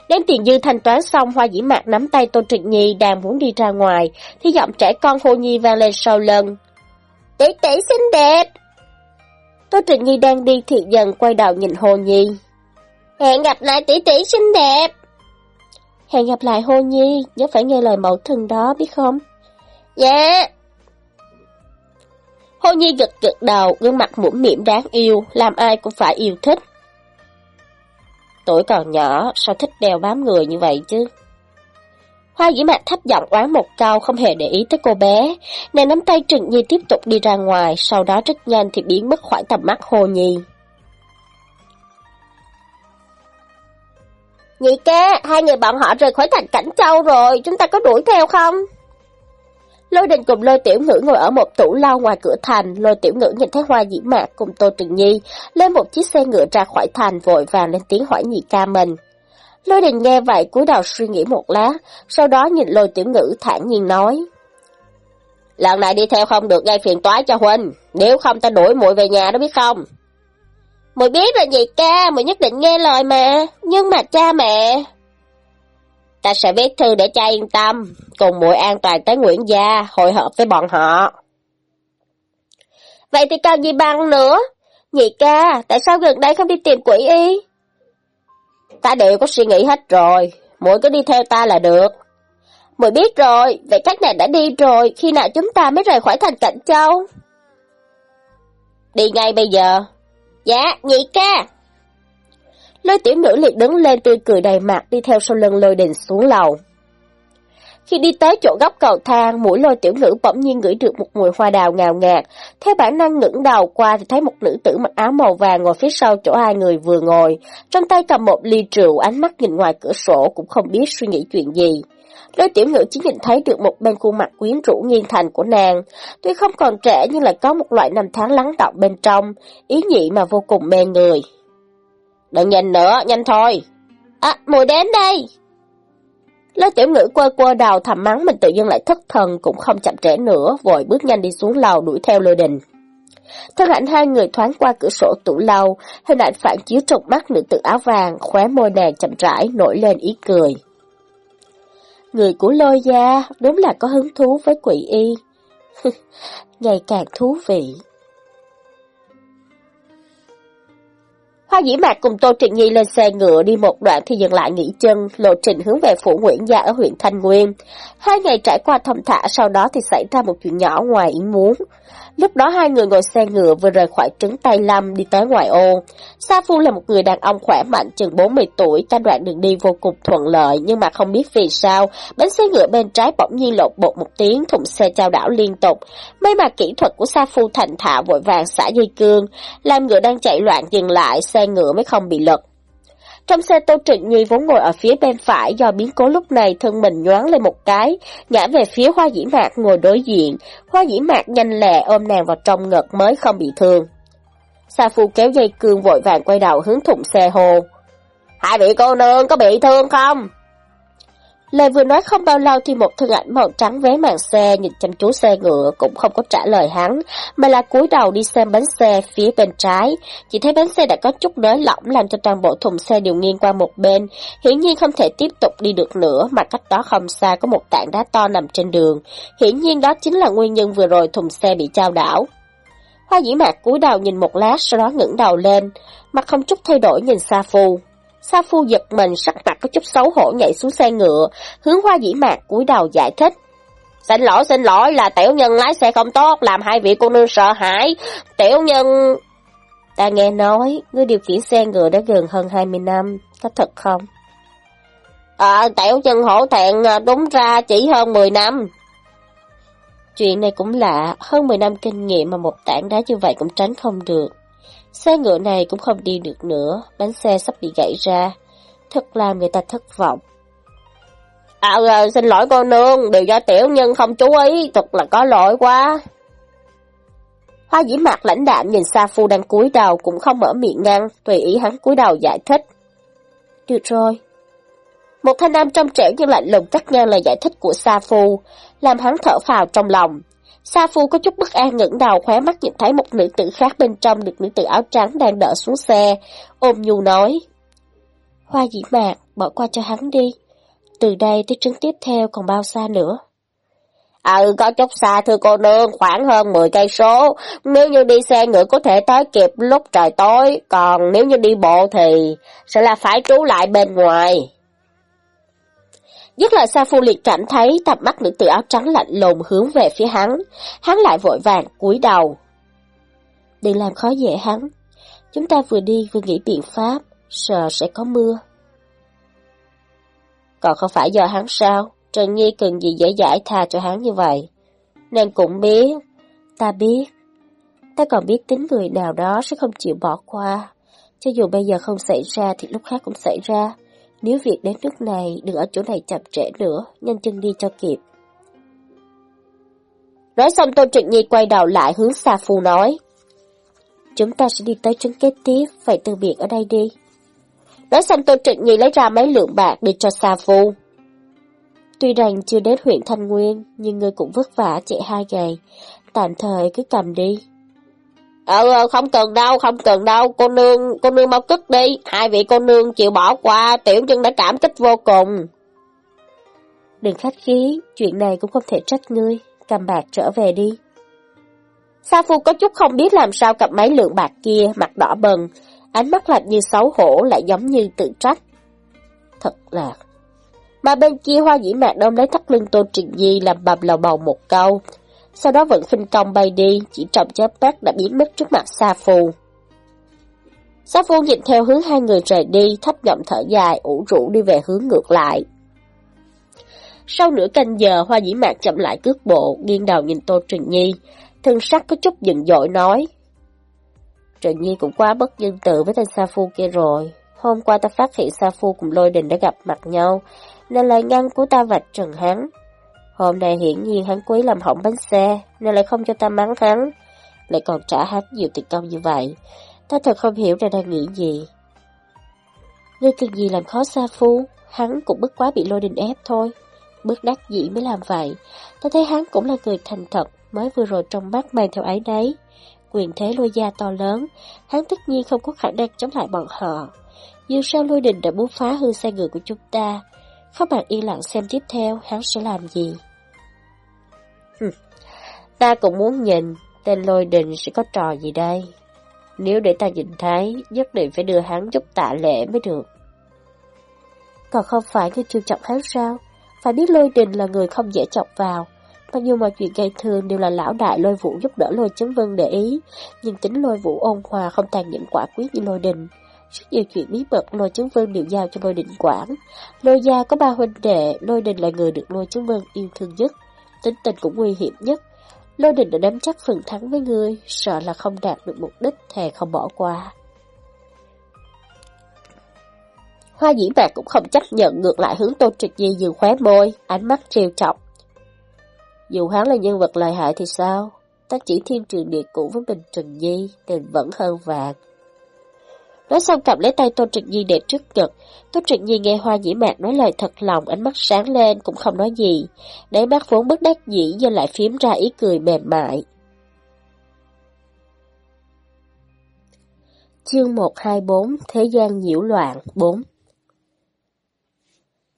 Đem tiền dư thanh toán xong, Hoa Dĩ Mạc nắm tay tôn Trịnh Nhi đang muốn đi ra ngoài, thì giọng trẻ con Hồ Nhi vang lên sau lưng. Tỷ tỷ xinh đẹp! tôn Trịnh Nhi đang đi thì dần quay đầu nhìn Hồ Nhi. Hẹn gặp lại tỷ tỷ xinh đẹp! Hẹn gặp lại Hồ Nhi, nhớ phải nghe lời mẫu thân đó biết không? Dạ! Hồ Nhi gật gật đầu, gương mặt mũm mỉm đáng yêu, làm ai cũng phải yêu thích. Tuổi còn nhỏ, sao thích đeo bám người như vậy chứ? Hoa dĩ mạc thấp giọng oán một câu không hề để ý tới cô bé. Nàng nắm tay Trừng Nhi tiếp tục đi ra ngoài, sau đó rất nhanh thì biến mất khỏi tầm mắt Hồ Nhi. Nhị ca, hai người bọn họ rời khỏi thành Cảnh Châu rồi, chúng ta có đuổi theo không? Lôi đình cùng lôi tiểu ngữ ngồi ở một tủ lao ngoài cửa thành, lôi tiểu ngữ nhìn thấy hoa dĩ mạc cùng Tô Trừng Nhi, lên một chiếc xe ngựa ra khỏi thành vội vàng lên tiếng hỏi nhị ca mình. Lôi đình nghe vậy cúi đầu suy nghĩ một lát, sau đó nhìn lôi tiểu ngữ thản nhiên nói. Lần này đi theo không được gây phiền toái cho Huynh, nếu không ta đuổi muội về nhà đó biết không? Muội biết rồi nhị ca, muội nhất định nghe lời mà, nhưng mà cha mẹ... Ta sẽ viết thư để cha yên tâm, cùng muội an toàn tới Nguyễn Gia, hội hợp với bọn họ. Vậy thì cần gì bằng nữa? Nhị ca, tại sao gần đây không đi tìm quỷ y? Ta đều có suy nghĩ hết rồi, muội cứ đi theo ta là được. Muội biết rồi, vậy các nàng đã đi rồi, khi nào chúng ta mới rời khỏi thành Cảnh Châu? Đi ngay bây giờ. Dạ, nhị ca. Lôi tiểu nữ liệt đứng lên tươi cười đầy mặt đi theo sau lưng lôi đình xuống lầu. Khi đi tới chỗ góc cầu thang, mũi lôi tiểu nữ bỗng nhiên ngửi được một mùi hoa đào ngào ngạt. Theo bản năng ngẩng đầu qua thì thấy một nữ tử mặc áo màu vàng ngồi phía sau chỗ hai người vừa ngồi. Trong tay cầm một ly rượu, ánh mắt nhìn ngoài cửa sổ cũng không biết suy nghĩ chuyện gì. Lôi tiểu ngữ chỉ nhìn thấy được một bên khuôn mặt quyến rũ nghiêng thành của nàng. Tuy không còn trẻ nhưng lại có một loại năm tháng lắng đọng bên trong, ý nhị mà vô cùng mê người. Đừng nhìn nữa, nhanh thôi. À, mùi đến đây. Lôi tiểu ngữ quơ quơ đầu thầm mắng mình tự nhiên lại thất thần cũng không chậm trễ nữa, vội bước nhanh đi xuống lầu đuổi theo lôi đình. Thân ảnh hai người thoáng qua cửa sổ tủ lâu, hình ảnh phản chiếu trong mắt nữ tử áo vàng, khóe môi nàng chậm rãi nổi lên ý cười. Người của lôi gia đúng là có hứng thú với quỷ y. Ngày càng thú vị. Hoa dĩ mạc cùng Tô Trịnh Nhi lên xe ngựa đi một đoạn thì dừng lại nghỉ chân, lộ trình hướng về phủ Nguyễn Gia ở huyện Thanh Nguyên. Hai ngày trải qua thông thả sau đó thì xảy ra một chuyện nhỏ ngoài ý muốn. Lúc đó hai người ngồi xe ngựa vừa rời khỏi trứng Tây Lâm đi tới ngoài ô. Sa Phu là một người đàn ông khỏe mạnh chừng 40 tuổi, ta đoạn đường đi vô cùng thuận lợi nhưng mà không biết vì sao, bánh xe ngựa bên trái bỗng nhiên lột bột một tiếng, thùng xe trao đảo liên tục. May mà kỹ thuật của Sa Phu thành thạo vội vàng xả dây cương, làm ngựa đang chạy loạn dừng lại, xe ngựa mới không bị lật. Trong xe Tô Trịnh Nhi vốn ngồi ở phía bên phải do biến cố lúc này thân mình nhoáng lên một cái, ngã về phía hoa dĩ mạc ngồi đối diện. Hoa dĩ mạc nhanh lẹ ôm nàng vào trong ngực mới không bị thương. Sa Phu kéo dây cương vội vàng quay đầu hướng thùng xe hồ. Hai vị cô nương có bị thương không? Lời vừa nói không bao lâu thì một thân ảnh màu trắng vé màn xe nhìn chăm chú xe ngựa cũng không có trả lời hắn, mà là cúi đầu đi xem bánh xe phía bên trái. Chỉ thấy bánh xe đã có chút nới lỏng làm cho toàn bộ thùng xe đều nghiêng qua một bên, hiển nhiên không thể tiếp tục đi được nữa mà cách đó không xa có một tảng đá to nằm trên đường. Hiển nhiên đó chính là nguyên nhân vừa rồi thùng xe bị trao đảo. Hoa dĩ mạc cúi đầu nhìn một lát sau đó ngẩng đầu lên, mặt không chút thay đổi nhìn xa Phu. Sa Phu giật mình sắc mặt có chút xấu hổ nhảy xuống xe ngựa, hướng hoa dĩ mạc cúi đầu giải thích. Xin lỗi, xin lỗi là tiểu nhân lái xe không tốt, làm hai vị cô nương sợ hãi. Tiểu nhân... Ta nghe nói, ngươi điều khiển xe ngựa đã gần hơn 20 năm, có thật không? À, tiểu nhân hổ thẹn à, đúng ra chỉ hơn 10 năm. Chuyện này cũng lạ, hơn 10 năm kinh nghiệm mà một tảng đá như vậy cũng tránh không được. Xe ngựa này cũng không đi được nữa, bánh xe sắp bị gãy ra. Thật làm người ta thất vọng. À, à xin lỗi cô nương, đều do tiểu nhân không chú ý, thật là có lỗi quá. Hoa dĩ mặt lãnh đạm nhìn Sa Phu đang cúi đầu cũng không mở miệng ngăn, tùy ý hắn cúi đầu giải thích. Được rồi. Một thanh nam trong trẻo nhưng lạnh lùng cắt ngang lời giải thích của Sa Phu, làm hắn thở phào trong lòng. Sa Phu có chút bất an ngẩng đầu khóe mắt nhìn thấy một nữ tử khác bên trong được nữ tử áo trắng đang đỡ xuống xe, ôm nhu nói. Hoa dĩ mạc, bỏ qua cho hắn đi. Từ đây tới trứng tiếp theo còn bao xa nữa? Ừ, có chút xa thưa cô nương, khoảng hơn 10 cây số. Nếu như đi xe ngựa có thể tới kịp lúc trời tối, còn nếu như đi bộ thì sẽ là phải trú lại bên ngoài. Nhất là Sa Phu Liệt cảm thấy tập mắt nữ tử áo trắng lạnh lùng hướng về phía hắn, hắn lại vội vàng cúi đầu. đừng làm khó dễ hắn. Chúng ta vừa đi vừa nghĩ biện pháp, sợ sẽ có mưa. Còn không phải do hắn sao? Trần Nhi cần gì dễ dãi tha cho hắn như vậy? Nàng cũng biết, ta biết. Ta còn biết tính người nào đó sẽ không chịu bỏ qua. Cho dù bây giờ không xảy ra thì lúc khác cũng xảy ra. Nếu việc đến nước này, đừng ở chỗ này chậm trễ nữa, nhanh chân đi cho kịp. Nói xong Tôn Trịnh Nhi quay đầu lại hướng Sa Phu nói. Chúng ta sẽ đi tới trấn kế tiếp, phải từ biệt ở đây đi. Nói xong Tôn Trịnh Nhi lấy ra mấy lượng bạc để cho Sa Phu. Tuy rằng chưa đến huyện Thanh Nguyên, nhưng ngươi cũng vất vả chạy hai ngày, tạm thời cứ cầm đi. Ờ, không cần đâu, không cần đâu, cô nương, cô nương mau cất đi, hai vị cô nương chịu bỏ qua, tiểu chân đã cảm kích vô cùng. Đừng khách khí, chuyện này cũng không thể trách ngươi, cầm bạc trở về đi. Sa Phu có chút không biết làm sao cặp mấy lượng bạc kia, mặt đỏ bần, ánh mắt lạnh như xấu hổ lại giống như tự trách. Thật là... Mà bên kia hoa dĩ mạc đông lấy thắt lưng Tô Trình Di làm bầm lầu bầu một câu, sau đó vẫn khinh công bay đi, chỉ trong chớp mắt đã biến mất trước mặt Sa Phu. Sa Phu nhìn theo hướng hai người rời đi, thấp giọng thở dài, ủ rũ đi về hướng ngược lại. Sau nửa canh giờ, Hoa Dĩ Mạc chậm lại cước bộ, nghiêng đầu nhìn Tô Trình Nhi, thân sắc có chút giận dội nói. Trình Nhi cũng quá bất nhân tự với tên Sa Phu kia rồi. Hôm qua ta phát hiện Sa Phu cùng Lôi Đình đã gặp mặt nhau, nên lời ngăn của ta vạch trần hắn. Hôm nay hiển nhiên hắn quý làm hỏng bánh xe, nên lại không cho ta mắng hắn, lại còn trả hắn nhiều tiền công như vậy. Ta thật không hiểu ra đang nghĩ gì. Ngươi cần gì làm khó Sa Phu, hắn cũng bất quá bị lôi đình ép thôi. Bước đắc dĩ mới làm vậy. Ta thấy hắn cũng là người thành thật, mới vừa rồi trong mắt mang theo ấy đấy. Quyền thế lôi gia to lớn, hắn tất nhiên không có khả năng chống lại bọn họ. Dù sao lôi đình đã muốn phá hư xe ngựa của chúng ta, các bạn yên lặng xem tiếp theo hắn sẽ làm gì. Ta cũng muốn nhìn tên lôi đình sẽ có trò gì đây. Nếu để ta nhìn thấy, nhất định phải đưa hắn chút tạ lễ mới được. Còn không phải ngươi chưa chọc hắn sao? Phải biết lôi đình là người không dễ chọc vào. Bao nhiêu mọi chuyện gây thương đều là lão đại lôi vũ giúp đỡ lôi chấn vân để ý, nhưng tính lôi vũ ôn hòa không tàn nhẫn quả quyết như lôi đình. Rất nhiều chuyện bí mật lôi chấn vân đều giao cho lôi đình quản. Lôi gia có ba huynh đệ, lôi đình là người được lôi chấn vân yêu thương nhất, tính tình cũng nguy hiểm nhất. Lôi đình đã nắm chắc phần thắng với ngươi, sợ là không đạt được mục đích, thề không bỏ qua. Hoa dĩ bạc cũng không chấp nhận ngược lại hướng Tô Trịch Nhi dừng khóe môi, ánh mắt trêu chọc. Dù hắn là nhân vật lợi hại thì sao? Ta chỉ thiên trường địa cũ với Bình Trần Nhi, tình vẫn hơn vàng. Nói xong cầm lấy tay tôn Trịnh Nhi để trước ngực. tôn Trịnh Nhi nghe Hoa nhĩ Mạc nói lời thật lòng, ánh mắt sáng lên, cũng không nói gì. Đáy mắt vốn bất đắc dĩ giờ lại phím ra ý cười mềm mại. Chương 124 Thế gian nhiễu loạn 4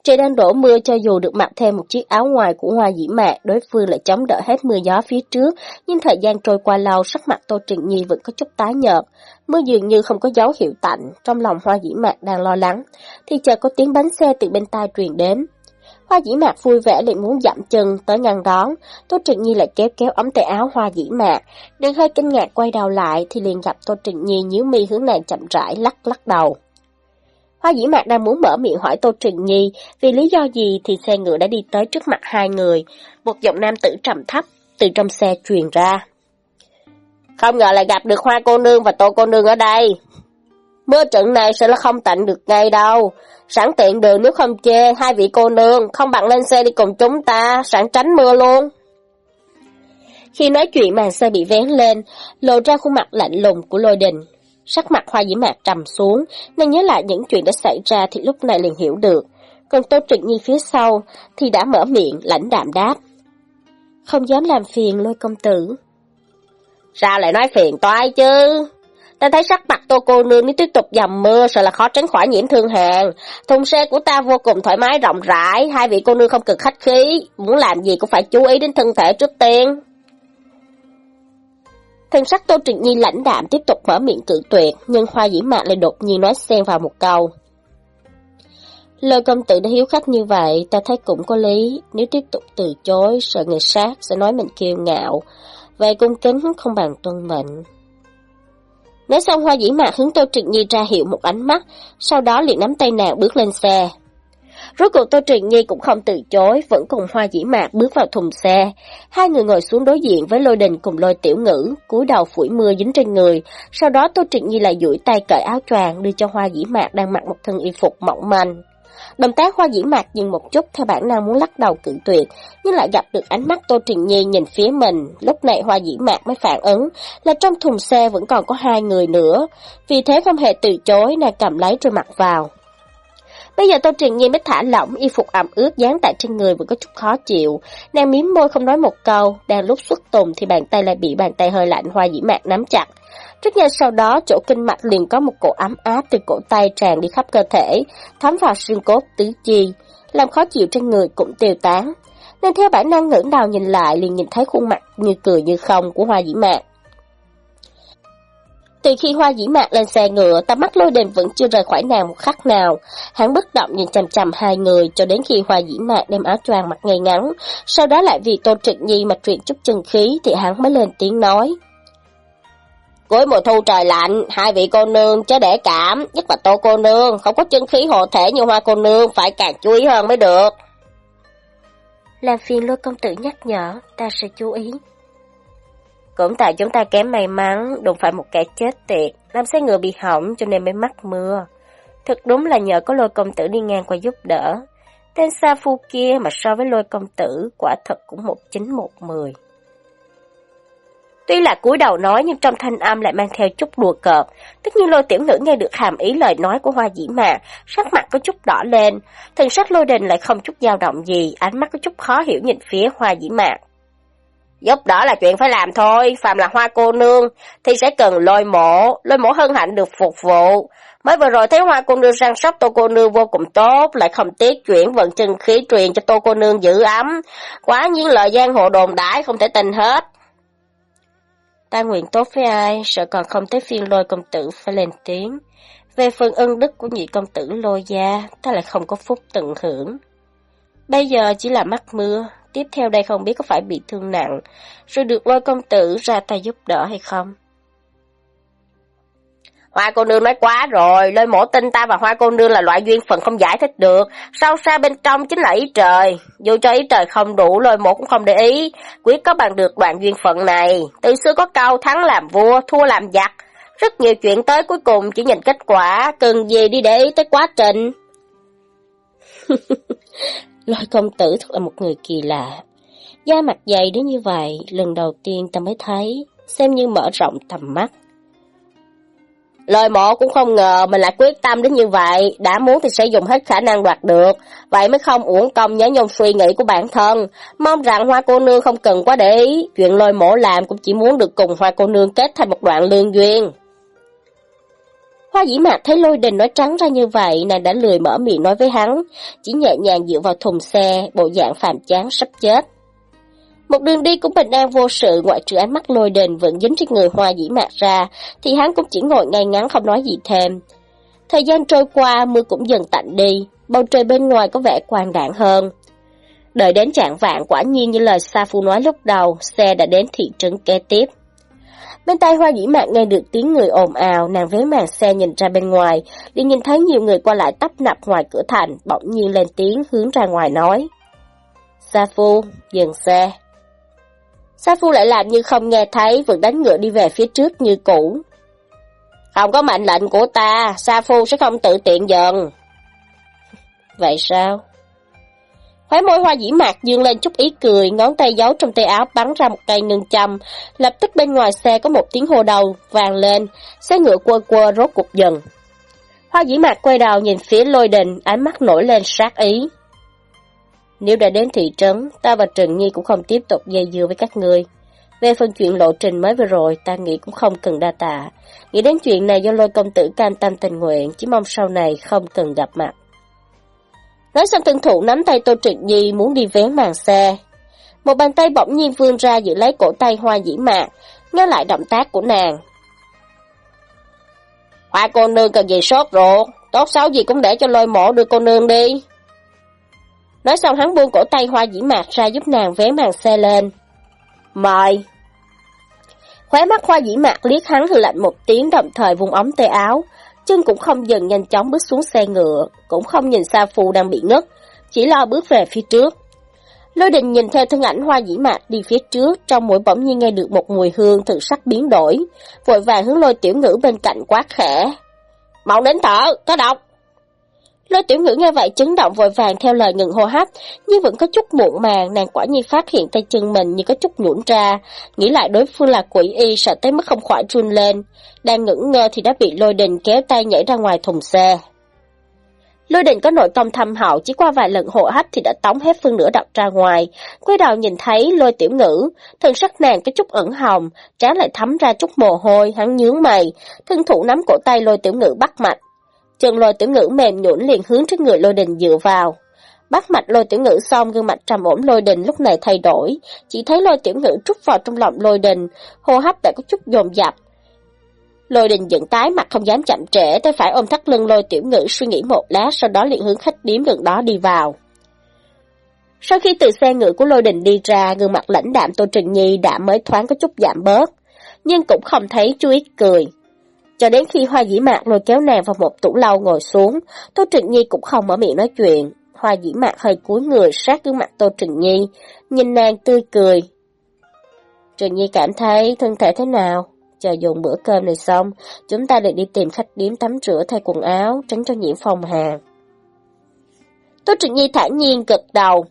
Trời đang đổ mưa cho dù được mặc thêm một chiếc áo ngoài của hoa dĩ mạc, đối phương lại chống đỡ hết mưa gió phía trước, nhưng thời gian trôi qua lâu sắc mặt Tô Trịnh Nhi vẫn có chút tái nhợt. Mưa dường như không có dấu hiệu tạnh, trong lòng hoa dĩ mạc đang lo lắng, thì chờ có tiếng bánh xe từ bên tai truyền đến. Hoa dĩ mạc vui vẻ lại muốn dặm chân tới ngăn đón, Tô Trịnh Nhi lại kéo kéo ống tay áo hoa dĩ mạc, đừng hơi kinh ngạc quay đầu lại thì liền gặp Tô Trịnh Nhi nhíu mi hướng nàng chậm rãi lắc lắc đầu. Hoa dĩ mạc đang muốn mở miệng hỏi Tô Trình Nhi vì lý do gì thì xe ngựa đã đi tới trước mặt hai người. Một giọng nam tử trầm thấp từ trong xe truyền ra. Không ngờ lại gặp được Hoa cô nương và Tô cô nương ở đây. Mưa trận này sẽ là không tạnh được ngay đâu. Sẵn tiện đường nếu không chê, hai vị cô nương không bằng lên xe đi cùng chúng ta, sẵn tránh mưa luôn. Khi nói chuyện màn xe bị vén lên, lộ ra khuôn mặt lạnh lùng của lôi đình. Sắc mặt hoa dĩ mạc trầm xuống, nên nhớ lại những chuyện đã xảy ra thì lúc này liền hiểu được. Còn Tô Trịnh Nhi phía sau thì đã mở miệng lãnh đạm đáp. Không dám làm phiền lôi công tử. Sao lại nói phiền toái chứ? Ta thấy sắc mặt tô cô nương nếu tiếp tục dầm mưa sợ là khó tránh khỏi nhiễm thương hàn. Thùng xe của ta vô cùng thoải mái rộng rãi, hai vị cô nương không cực khách khí, muốn làm gì cũng phải chú ý đến thân thể trước tiên. Thân sắc Tô Trịnh Nhi lãnh đạm tiếp tục mở miệng cự tuyệt, nhưng Hoa Dĩ Mạc lại đột nhiên nói xen vào một câu. Lời công tử đã hiếu khách như vậy, ta thấy cũng có lý, nếu tiếp tục từ chối, sợ người sát sẽ nói mình kiêu ngạo, vậy cung kính không bằng tuân mệnh. Nói xong hoa dĩ mạc hướng Tô Trịnh Nhi ra hiệu một ánh mắt, sau đó liền nắm tay nàng bước lên xe. Rốt cuộc Tô Trịnh Nhi cũng không từ chối, vẫn cùng hoa dĩ mạc bước vào thùng xe. Hai người ngồi xuống đối diện với lôi đình cùng lôi tiểu ngữ, cúi đầu phủi mưa dính trên người. Sau đó Tô Trịnh Nhi lại duỗi tay cởi áo choàng đưa cho hoa dĩ mạc đang mặc một thân y phục mỏng manh. Động tác hoa dĩ mạc dừng một chút theo bản năng muốn lắc đầu cự tuyệt, nhưng lại gặp được ánh mắt Tô Trình Nhi nhìn phía mình. Lúc này hoa dĩ mạc mới phản ứng là trong thùng xe vẫn còn có hai người nữa, vì thế không hề từ chối nàng cầm lấy rồi mặc vào. Bây giờ Tô Trình Nhi mới thả lỏng, y phục ẩm ướt dán tại trên người vẫn có chút khó chịu. Nàng miếm môi không nói một câu, đang lúc xuất tùng thì bàn tay lại bị bàn tay hơi lạnh hoa dĩ mạc nắm chặt. Rất nhanh sau đó, chỗ kinh mạch liền có một cổ ấm áp từ cổ tay tràn đi khắp cơ thể, thấm vào xương cốt tứ chi, làm khó chịu trên người cũng tiêu tán. Nên theo bản năng ngẩng đầu nhìn lại liền nhìn thấy khuôn mặt như cười như không của Hoa Dĩ Mạc. Từ khi Hoa Dĩ Mạc lên xe ngựa, tầm mắt lôi đình vẫn chưa rời khỏi nàng một khắc nào. Hắn bất động nhìn chằm chằm hai người cho đến khi Hoa Dĩ Mạc đem áo choàng mặc ngay ngắn, sau đó lại vì Tôn Trực Nhi mà truyền chút chân khí thì hắn mới lên tiếng nói. Cuối mùa thu trời lạnh, hai vị cô nương chớ để cảm, nhất là tô cô nương, không có chân khí hộ thể như hoa cô nương, phải càng chú ý hơn mới được. Làm phiền lôi công tử nhắc nhở, ta sẽ chú ý. Cũng tại chúng ta kém may mắn, đụng phải một kẻ chết tiệt, làm xe ngựa bị hỏng cho nên mới mắc mưa. thật đúng là nhờ có lôi công tử đi ngang qua giúp đỡ. Tên Sa Phu kia mà so với lôi công tử, quả thật cũng một chín một mười. Tuy là cúi đầu nói nhưng trong thanh âm lại mang theo chút đùa cợt. Tất nhiên lôi tiểu nữ nghe được hàm ý lời nói của hoa dĩ mạc, sắc mặt có chút đỏ lên. Thần sắc lôi đình lại không chút dao động gì, ánh mắt có chút khó hiểu nhìn phía hoa dĩ mạc. Giúp đỡ là chuyện phải làm thôi, phàm là hoa cô nương, thì sẽ cần lôi mổ, lôi mổ hân hạnh được phục vụ. Mới vừa rồi thấy hoa cô nương săn sóc tô cô nương vô cùng tốt, lại không tiếc chuyển vận chân khí truyền cho tô cô nương giữ ấm. Quá nhiên lời giang hồ đồn đãi không thể tin hết. Ta nguyện tốt với ai, sợ còn không tới phiên lôi công tử phải lên tiếng. Về phần ân đức của nhị công tử lôi gia, ta lại không có phúc tận hưởng. Bây giờ chỉ là mắt mưa, tiếp theo đây không biết có phải bị thương nặng, rồi được lôi công tử ra tay giúp đỡ hay không. Hoa cô nương nói quá rồi, lôi mổ tin ta và hoa cô nương là loại duyên phận không giải thích được, sâu xa bên trong chính là ý trời. Dù cho ý trời không đủ, lôi mổ cũng không để ý, quyết có bằng được đoạn duyên phận này. Từ xưa có câu thắng làm vua, thua làm giặc. Rất nhiều chuyện tới cuối cùng chỉ nhìn kết quả, cần gì đi để ý tới quá trình. lôi công tử thật là một người kỳ lạ. Da mặt dày đến như vậy, lần đầu tiên ta mới thấy, xem như mở rộng tầm mắt. Lôi mộ cũng không ngờ mình lại quyết tâm đến như vậy, đã muốn thì sẽ dùng hết khả năng đoạt được, vậy mới không uổng công nhớ nhung suy nghĩ của bản thân. Mong rằng hoa cô nương không cần quá để ý, chuyện lôi mộ làm cũng chỉ muốn được cùng hoa cô nương kết thành một đoạn lương duyên. Hoa dĩ mạc thấy lôi đình nói trắng ra như vậy, nàng đã lười mở miệng nói với hắn, chỉ nhẹ nhàng dựa vào thùng xe, bộ dạng phàm chán sắp chết. Một đường đi cũng bình an vô sự ngoại trừ ánh mắt lôi đình vẫn dính trên người hoa dĩ mạc ra, thì hắn cũng chỉ ngồi ngay ngắn không nói gì thêm. Thời gian trôi qua, mưa cũng dần tạnh đi, bầu trời bên ngoài có vẻ quang đạn hơn. Đợi đến trạng vạn quả nhiên như lời Sa Phu nói lúc đầu, xe đã đến thị trấn kế tiếp. Bên tay hoa dĩ mạc nghe được tiếng người ồn ào, nàng vén màn xe nhìn ra bên ngoài, liền nhìn thấy nhiều người qua lại tấp nập ngoài cửa thành, bỗng nhiên lên tiếng hướng ra ngoài nói. Sa Phu, dừng xe. Sa Phu lại làm như không nghe thấy, vẫn đánh ngựa đi về phía trước như cũ. Không có mệnh lệnh của ta, Sa Phu sẽ không tự tiện dần. Vậy sao? Khóe môi hoa dĩ mạc dương lên chút ý cười, ngón tay giấu trong tay áo bắn ra một cây ngân châm. Lập tức bên ngoài xe có một tiếng hô đầu, vàng lên, xe ngựa quơ quơ rốt cục dần. Hoa dĩ mạc quay đầu nhìn phía lôi đình, ánh mắt nổi lên sát ý. Nếu đã đến thị trấn, ta và Trần Nhi cũng không tiếp tục dây dưa với các ngươi. Về phần chuyện lộ trình mới vừa rồi, ta nghĩ cũng không cần đa tạ. Nghĩ đến chuyện này do lôi công tử cam tâm tình nguyện, chỉ mong sau này không cần gặp mặt. Nói xong tân thủ nắm tay Tô Trịnh Nhi muốn đi vén màn xe. Một bàn tay bỗng nhiên vươn ra giữ lấy cổ tay hoa dĩ mạc, ngăn lại động tác của nàng. Hoa cô nương cần gì sốt ruột, tốt xấu gì cũng để cho lôi mổ đưa cô nương đi. Nói xong hắn buông cổ tay hoa dĩ mạc ra giúp nàng vé màn xe lên. Mời! Khóe mắt hoa dĩ mạc liếc hắn hư lạnh một tiếng đồng thời vùng ống tay áo, chân cũng không dần nhanh chóng bước xuống xe ngựa, cũng không nhìn xa phù đang bị ngất, chỉ lo bước về phía trước. Lôi đình nhìn theo thân ảnh hoa dĩ mạc đi phía trước, trong mũi bỗng nhiên nghe được một mùi hương thực sắc biến đổi, vội vàng hướng lôi tiểu ngữ bên cạnh quát khẽ. Mau đến thở, có độc! Lôi tiểu ngữ nghe vậy chấn động vội vàng theo lời ngừng hô hấp, nhưng vẫn có chút muộn màng, nàng quả nhiên phát hiện tay chân mình như có chút nhũn ra, nghĩ lại đối phương là quỷ y sợ tới mức không khỏi run lên, đang ngẩn ngơ thì đã bị lôi đình kéo tay nhảy ra ngoài thùng xe. Lôi đình có nội công thâm hậu, chỉ qua vài lần hộ hấp thì đã tống hết phương nửa đọc ra ngoài. Quay đầu nhìn thấy lôi tiểu ngữ, thân sắc nàng có chút ẩn hồng, trán lại thấm ra chút mồ hôi, hắn nhướng mày, thân thủ nắm cổ tay lôi tiểu ngữ bắt mạch. Chân lôi tiểu ngữ mềm nhũn liền hướng trước người lôi đình dựa vào. Bắt mạch lôi tiểu ngữ xong gương mặt trầm ổn lôi đình lúc này thay đổi, chỉ thấy lôi tiểu ngữ trút vào trong lòng lôi đình, hô hấp đã có chút dồn dập, Lôi đình dựng tái mặt không dám chậm trễ, tay phải ôm thắt lưng lôi tiểu ngữ suy nghĩ một lát, sau đó liền hướng khách điếm gần đó đi vào. Sau khi từ xe ngựa của lôi đình đi ra, gương mặt lãnh đạm Tô Trình Nhi đã mới thoáng có chút giảm bớt, nhưng cũng không thấy chú ý cười. Cho đến khi Hoa Dĩ Mạc lôi kéo nàng vào một tủ lâu ngồi xuống, Tô Trịnh Nhi cũng không mở miệng nói chuyện. Hoa Dĩ Mạc hơi cúi người sát gương mặt Tô Trịnh Nhi, nhìn nàng tươi cười. Trịnh Nhi cảm thấy thân thể thế nào? Chờ dùng bữa cơm này xong, chúng ta được đi tìm khách điếm tắm rửa thay quần áo, tránh cho nhiễm phòng hà. Tô Trịnh Nhi thản nhiên gật đầu,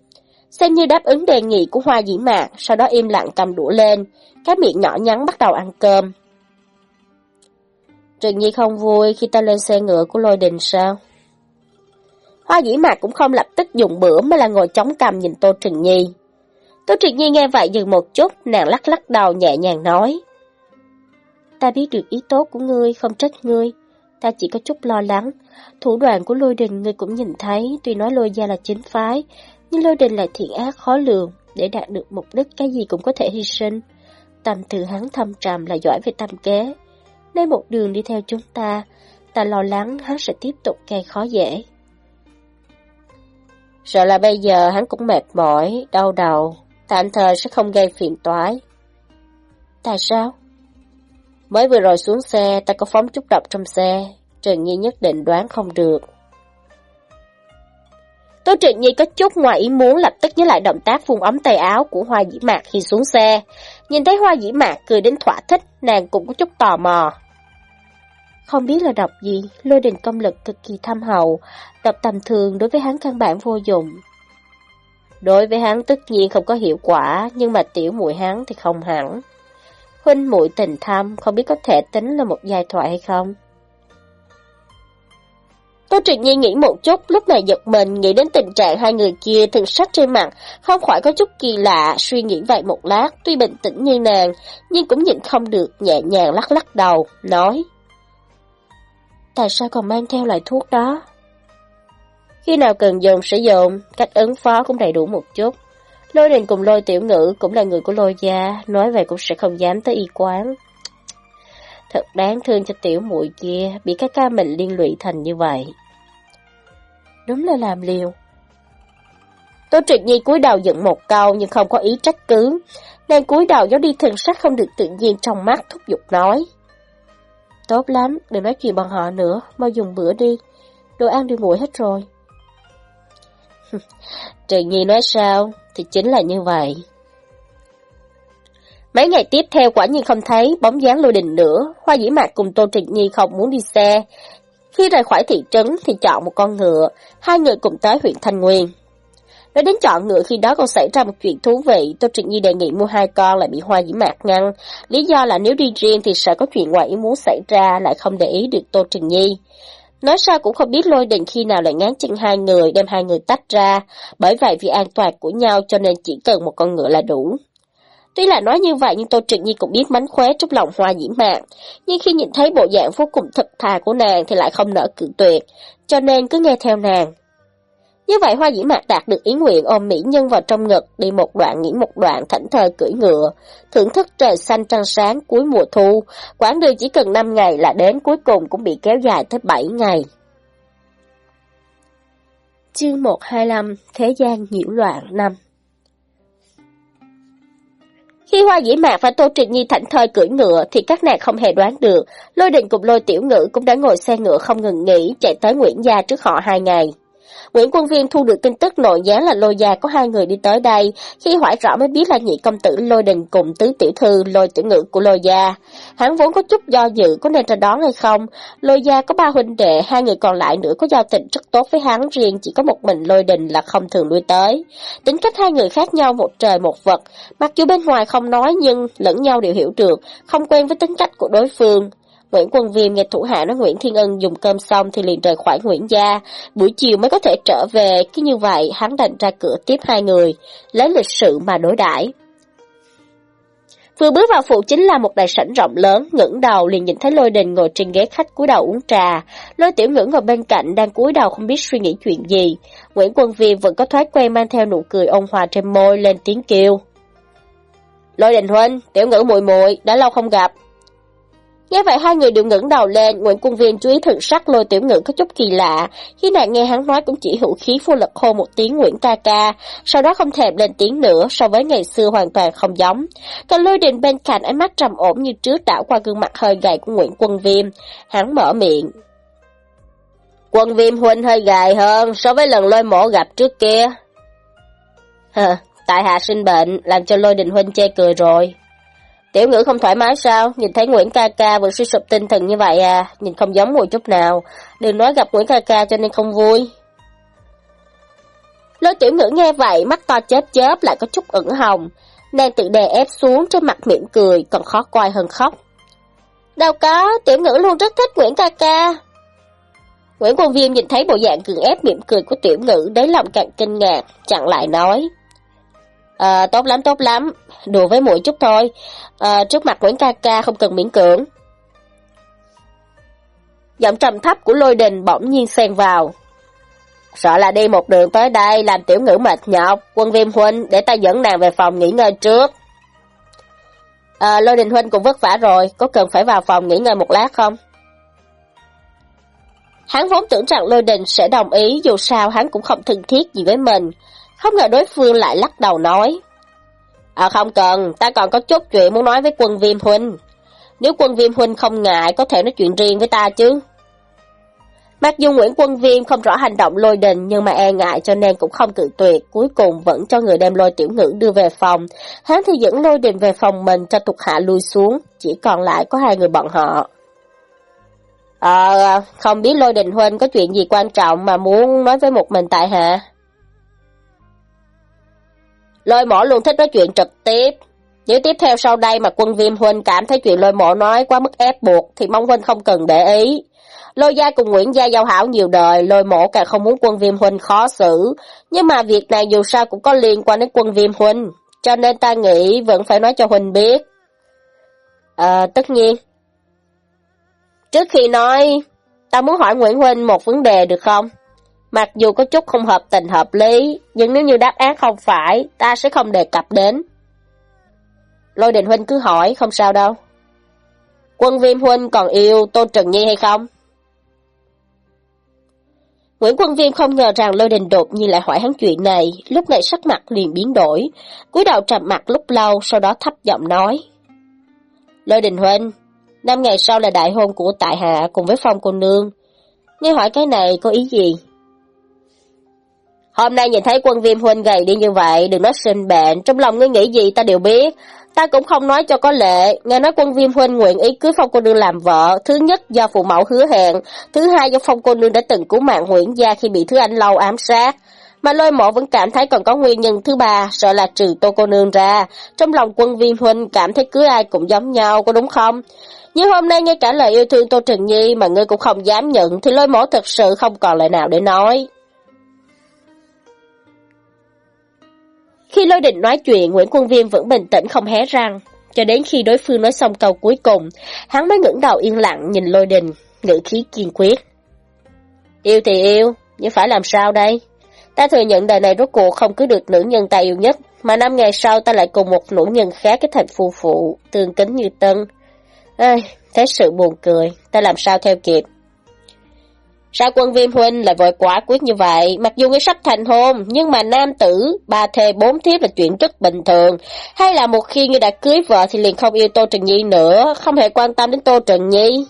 xem như đáp ứng đề nghị của Hoa Dĩ Mạc, sau đó im lặng cầm đũa lên, cái miệng nhỏ nhắn bắt đầu ăn cơm. Trịnh Nhi không vui khi ta lên xe ngựa của lôi đình sao? Hoa Dĩ Mạc cũng không lập tức dùng bữa mà là ngồi chống cằm nhìn Tô Trịnh Nhi. Tô Trịnh Nhi nghe vậy dừng một chút, nàng lắc lắc đầu nhẹ nhàng nói. Ta biết được ý tốt của ngươi, không trách ngươi. Ta chỉ có chút lo lắng. Thủ đoạn của lôi đình ngươi cũng nhìn thấy, tuy nói lôi gia là chính phái, nhưng lôi đình lại thiện ác khó lường. Để đạt được mục đích cái gì cũng có thể hy sinh. Tâm từ hắn thâm trầm là giỏi về tâm kế. Nếu một đường đi theo chúng ta, ta lo lắng hắn sẽ tiếp tục gây khó dễ. Sợ là bây giờ hắn cũng mệt mỏi, đau đầu, tạm thời sẽ không gây phiền toái. Tại sao? Mới vừa rồi xuống xe, ta có phóng chút độc trong xe. Trần Nhi nhất định đoán không được. Tô Trịnh Nhi có chút ngoài ý muốn lập tức nhớ lại động tác phun ấm tay áo của Hoa Dĩ Mạc khi xuống xe. Nhìn thấy Hoa Dĩ Mạc cười đến thỏa thích, nàng cũng có chút tò mò. Không biết là đọc gì, lôi đình công lực cực kỳ thâm hậu, tập tầm thường đối với hắn căn bản vô dụng. Đối với hắn tất nhiên không có hiệu quả, nhưng mà tiểu muội hắn thì không hẳn huynh muội tình thâm, không biết có thể tính là một giai thoại hay không? Tô Trịnh Nhi nghĩ một chút, lúc này giật mình, nghĩ đến tình trạng hai người kia thường sắc trên mặt, không khỏi có chút kỳ lạ, suy nghĩ vậy một lát, tuy bình tĩnh như nàng, nhưng cũng nhịn không được, nhẹ nhàng lắc lắc đầu, nói. Tại sao còn mang theo loại thuốc đó? Khi nào cần dùng sử dụng, cách ứng phó cũng đầy đủ một chút. Lôi đình cùng lôi tiểu ngữ cũng là người của lôi gia, nói vậy cũng sẽ không dám tới y quán. Thật đáng thương cho tiểu muội kia, bị các ca mình liên lụy thành như vậy. Đúng là làm liều. Tô Trịnh Nhi cúi đầu dựng một câu nhưng không có ý trách cứ. Nàng cúi đầu giấu đi thần sắc không được tự nhiên trong mắt thúc giục nói. Tốt lắm, đừng nói chuyện bọn họ nữa, mau dùng bữa đi. Đồ ăn đi nguội hết rồi. Trịnh Nhi nói sao? thì chính là như vậy. Mấy ngày tiếp theo quả nhiên không thấy bóng dáng lôi đình nữa, Hoa Dĩ Mạc cùng Tô Trịnh Nhi không muốn đi xe. Khi rời khỏi thị trấn thì chọn một con ngựa, hai người cùng tới huyện Thanh Nguyên. Nói đến chọn ngựa khi đó còn xảy ra một chuyện thú vị, Tô Trịnh Nhi đề nghị mua hai con lại bị Hoa Dĩ Mạc ngăn. Lý do là nếu đi riêng thì sợ có chuyện ngoài ý muốn xảy ra lại không để ý được Tô Trịnh Nhi. Nói sao cũng không biết lôi đình khi nào lại ngán chân hai người, đem hai người tách ra, bởi vậy vì an toàn của nhau cho nên chỉ cần một con ngựa là đủ. Tuy là nói như vậy nhưng Tô Trịnh Nhi cũng biết mánh khóe trong lòng hoa dĩ mạn, nhưng khi nhìn thấy bộ dạng vô cùng thật thà của nàng thì lại không nỡ cự tuyệt, cho nên cứ nghe theo nàng. Như vậy Hoa Dĩ Mạc đạt được ý nguyện ôm mỹ nhân vào trong ngực, đi một đoạn nghỉ một đoạn thảnh thơi cưỡi ngựa, thưởng thức trời xanh trăng sáng cuối mùa thu, quãng đường chỉ cần 5 ngày là đến cuối cùng cũng bị kéo dài tới 7 ngày. Chương 125 Thế gian nhiễu loạn năm Khi Hoa Dĩ Mạc và Tô Trịnh Nhi thảnh thơi cưỡi ngựa thì các nàng không hề đoán được, lôi định cùng lôi tiểu ngữ cũng đã ngồi xe ngựa không ngừng nghỉ chạy tới Nguyễn Gia trước họ hai ngày. Nguyễn Quân Viên thu được tin tức nội gián là lôi gia có hai người đi tới đây, khi hỏi rõ mới biết là nhị công tử lôi đình cùng tứ tiểu thư lôi tiểu ngự của lôi gia. Hắn vốn có chút do dự có nên ra đón hay không, lôi gia có ba huynh đệ, hai người còn lại nữa có giao tình rất tốt với hắn, riêng chỉ có một mình lôi đình là không thường lui tới. Tính cách hai người khác nhau một trời một vật, mặc dù bên ngoài không nói nhưng lẫn nhau đều hiểu được, không quen với tính cách của đối phương. Nguyễn Quân Viêm nghe thủ hạ nói Nguyễn Thiên Ân dùng cơm xong thì liền rời khỏi Nguyễn Gia, buổi chiều mới có thể trở về, cứ như vậy hắn đành ra cửa tiếp hai người, lấy lịch sự mà đối đãi. Vừa bước vào phụ chính là một đại sảnh rộng lớn, ngẩng đầu liền nhìn thấy Lôi Đình ngồi trên ghế khách cúi đầu uống trà. Lôi Tiểu Ngưỡng ngồi bên cạnh đang cúi đầu không biết suy nghĩ chuyện gì. Nguyễn Quân Viêm vẫn có thói quen mang theo nụ cười ôn hòa trên môi lên tiếng kêu. Lôi Đình huynh, Tiểu Ngưỡng muội muội đã lâu không gặp, Nghe vậy hai người đều ngẩng đầu lên, Nguyễn Quân Viên chú ý thần sắc lôi tiểu ngữ có chút kỳ lạ. Khi nàng nghe hắn nói cũng chỉ hữu khí vô lực hô một tiếng Nguyễn ca ca, sau đó không thèm lên tiếng nữa so với ngày xưa hoàn toàn không giống. Còn lôi đình bên cạnh ánh mắt trầm ổn như trước đảo qua gương mặt hơi gầy của Nguyễn Quân Viêm. Hắn mở miệng. Quân Viêm huynh hơi gầy hơn so với lần lôi mổ gặp trước kia. Hờ, tại hạ sinh bệnh, làm cho lôi đình huynh chê cười rồi. Tiểu ngữ không thoải mái sao? Nhìn thấy Nguyễn ca ca vừa suy sụp tinh thần như vậy à? Nhìn không giống mùi chút nào. Đừng nói gặp Nguyễn ca ca cho nên không vui. Lôi tiểu ngữ nghe vậy, mắt to chớp chớp lại có chút ửng hồng. Nàng tự đè ép xuống trên mặt mỉm cười, còn khó coi hơn khóc. Đâu có, tiểu ngữ luôn rất thích Nguyễn ca ca. Nguyễn Quân Viêm nhìn thấy bộ dạng cường ép mỉm cười của tiểu ngữ, đáy lòng càng kinh ngạc, chặn lại nói. À, tốt lắm, tốt lắm, đùa với muội chút thôi, à, trước mặt Nguyễn ca ca không cần miễn cưỡng. Giọng trầm thấp của lôi đình bỗng nhiên xen vào. Sợ là đi một đường tới đây làm tiểu ngữ mệt nhọc, quân viêm huynh để ta dẫn nàng về phòng nghỉ ngơi trước. À, lôi đình huynh cũng vất vả rồi, có cần phải vào phòng nghỉ ngơi một lát không? Hắn vốn tưởng rằng lôi đình sẽ đồng ý dù sao hắn cũng không thân thiết gì với mình, không ngờ đối phương lại lắc đầu nói. À không cần, ta còn có chút chuyện muốn nói với quân viêm huynh. Nếu quân viêm huynh không ngại, có thể nói chuyện riêng với ta chứ. Mặc dù Nguyễn Quân Viêm không rõ hành động lôi đình nhưng mà e ngại cho nên cũng không cự tuyệt, cuối cùng vẫn cho người đem lôi tiểu ngữ đưa về phòng. Hắn thì dẫn lôi đình về phòng mình cho thuộc hạ lui xuống, chỉ còn lại có hai người bọn họ. Ờ, không biết lôi đình huynh có chuyện gì quan trọng mà muốn nói với một mình tại hạ. Lôi mỏ luôn thích nói chuyện trực tiếp. Nếu tiếp theo sau đây mà quân viêm huynh cảm thấy chuyện lôi mỏ nói quá mức ép buộc thì mong huynh không cần để ý. Lôi gia cùng Nguyễn gia giao hảo nhiều đời, lôi mổ càng không muốn quân viêm huynh khó xử. Nhưng mà việc này dù sao cũng có liên quan đến quân viêm huynh, cho nên ta nghĩ vẫn phải nói cho huynh biết. À, tất nhiên. Trước khi nói, ta muốn hỏi Nguyễn huynh một vấn đề được không? Mặc dù có chút không hợp tình hợp lý, nhưng nếu như đáp án không phải, ta sẽ không đề cập đến. Lôi đình huynh cứ hỏi, không sao đâu. Quân viêm huynh còn yêu Tôn Trần Nhi hay không? Nguyễn Quân Viêm không ngờ rằng Lôi Đình đột nhiên lại hỏi hắn chuyện này, lúc này sắc mặt liền biến đổi, cúi đầu trầm mặt lúc lâu, sau đó thấp giọng nói. Lôi Đình Huynh, năm ngày sau là đại hôn của tại hạ cùng với phong cô nương. Nghe hỏi cái này có ý gì? Hôm nay nhìn thấy quân viêm huynh gầy đi như vậy, đừng nói sinh bệnh, trong lòng ngươi nghĩ gì ta đều biết. Ta cũng không nói cho có lệ, nghe nói quân viêm huynh nguyện ý cưới phong cô nương làm vợ, thứ nhất do phụ mẫu hứa hẹn, thứ hai do phong cô nương đã từng cứu mạng Nguyễn Gia khi bị thứ anh lâu ám sát. Mà lôi mộ vẫn cảm thấy còn có nguyên nhân thứ ba, sợ là trừ tô cô nương ra. Trong lòng quân viêm huynh cảm thấy cưới ai cũng giống nhau, có đúng không? Nhưng hôm nay ngay cả lời yêu thương Tô Trần Nhi mà ngươi cũng không dám nhận thì lôi mổ thật sự không còn lời nào để nói. Khi lôi định nói chuyện, Nguyễn Quân Viêm vẫn bình tĩnh không hé răng. Cho đến khi đối phương nói xong câu cuối cùng, hắn mới ngẩng đầu yên lặng nhìn lôi đình, ngữ khí kiên quyết. Yêu thì yêu, nhưng phải làm sao đây? Ta thừa nhận đời này rốt cuộc không cứ được nữ nhân ta yêu nhất, mà năm ngày sau ta lại cùng một nữ nhân khác cái thành phu phụ, tương kính như tân. Ây, thế sự buồn cười, ta làm sao theo kịp. Sao quân viêm huynh lại vội quả quyết như vậy? Mặc dù ngươi sắp thành hôn, nhưng mà nam tử, ba thê bốn thiếp là chuyện rất bình thường. Hay là một khi ngươi đã cưới vợ thì liền không yêu Tô Trần Nhi nữa, không hề quan tâm đến Tô Trần Nhi?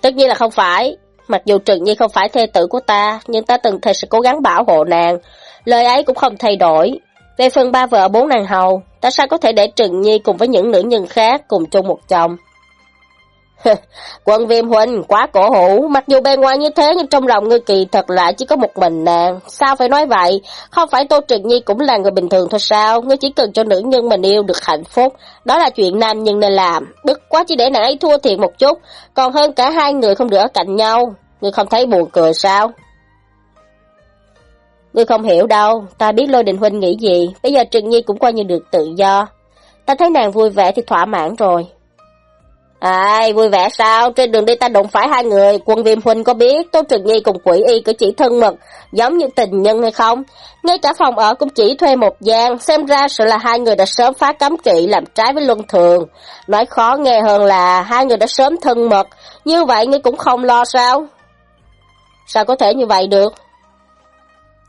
Tất nhiên là không phải. Mặc dù Trần Nhi không phải thê tử của ta, nhưng ta từng thề sẽ cố gắng bảo hộ nàng. Lời ấy cũng không thay đổi. Về phần ba vợ bốn nàng hầu, ta sao có thể để Trần Nhi cùng với những nữ nhân khác cùng chung một chồng? Quân viêm huynh quá cổ hủ, mặc dù bên ngoài như thế nhưng trong lòng ngươi kỳ thật lại chỉ có một mình nàng. Sao phải nói vậy? Không phải Tô Trừng Nhi cũng là người bình thường thôi sao? Ngươi chỉ cần cho nữ nhân mình yêu được hạnh phúc. Đó là chuyện nam nhân nên làm. Bức quá chỉ để nàng ấy thua thiệt một chút. Còn hơn cả hai người không được ở cạnh nhau. Ngươi không thấy buồn cười sao? Ngươi không hiểu đâu, ta biết lôi đình huynh nghĩ gì. Bây giờ Trừng Nhi cũng coi như được tự do. Ta thấy nàng vui vẻ thì thỏa mãn rồi. Ai, vui vẻ sao? Trên đường đi ta đụng phải hai người, quân viêm huynh có biết Tô Trường Nhi cùng quỷ y cử chỉ thân mật, giống như tình nhân hay không? Ngay cả phòng ở cũng chỉ thuê một gian, xem ra sự là hai người đã sớm phá cấm kỵ làm trái với luân thường. Nói khó nghe hơn là hai người đã sớm thân mật, như vậy ngươi cũng không lo sao? Sao có thể như vậy được?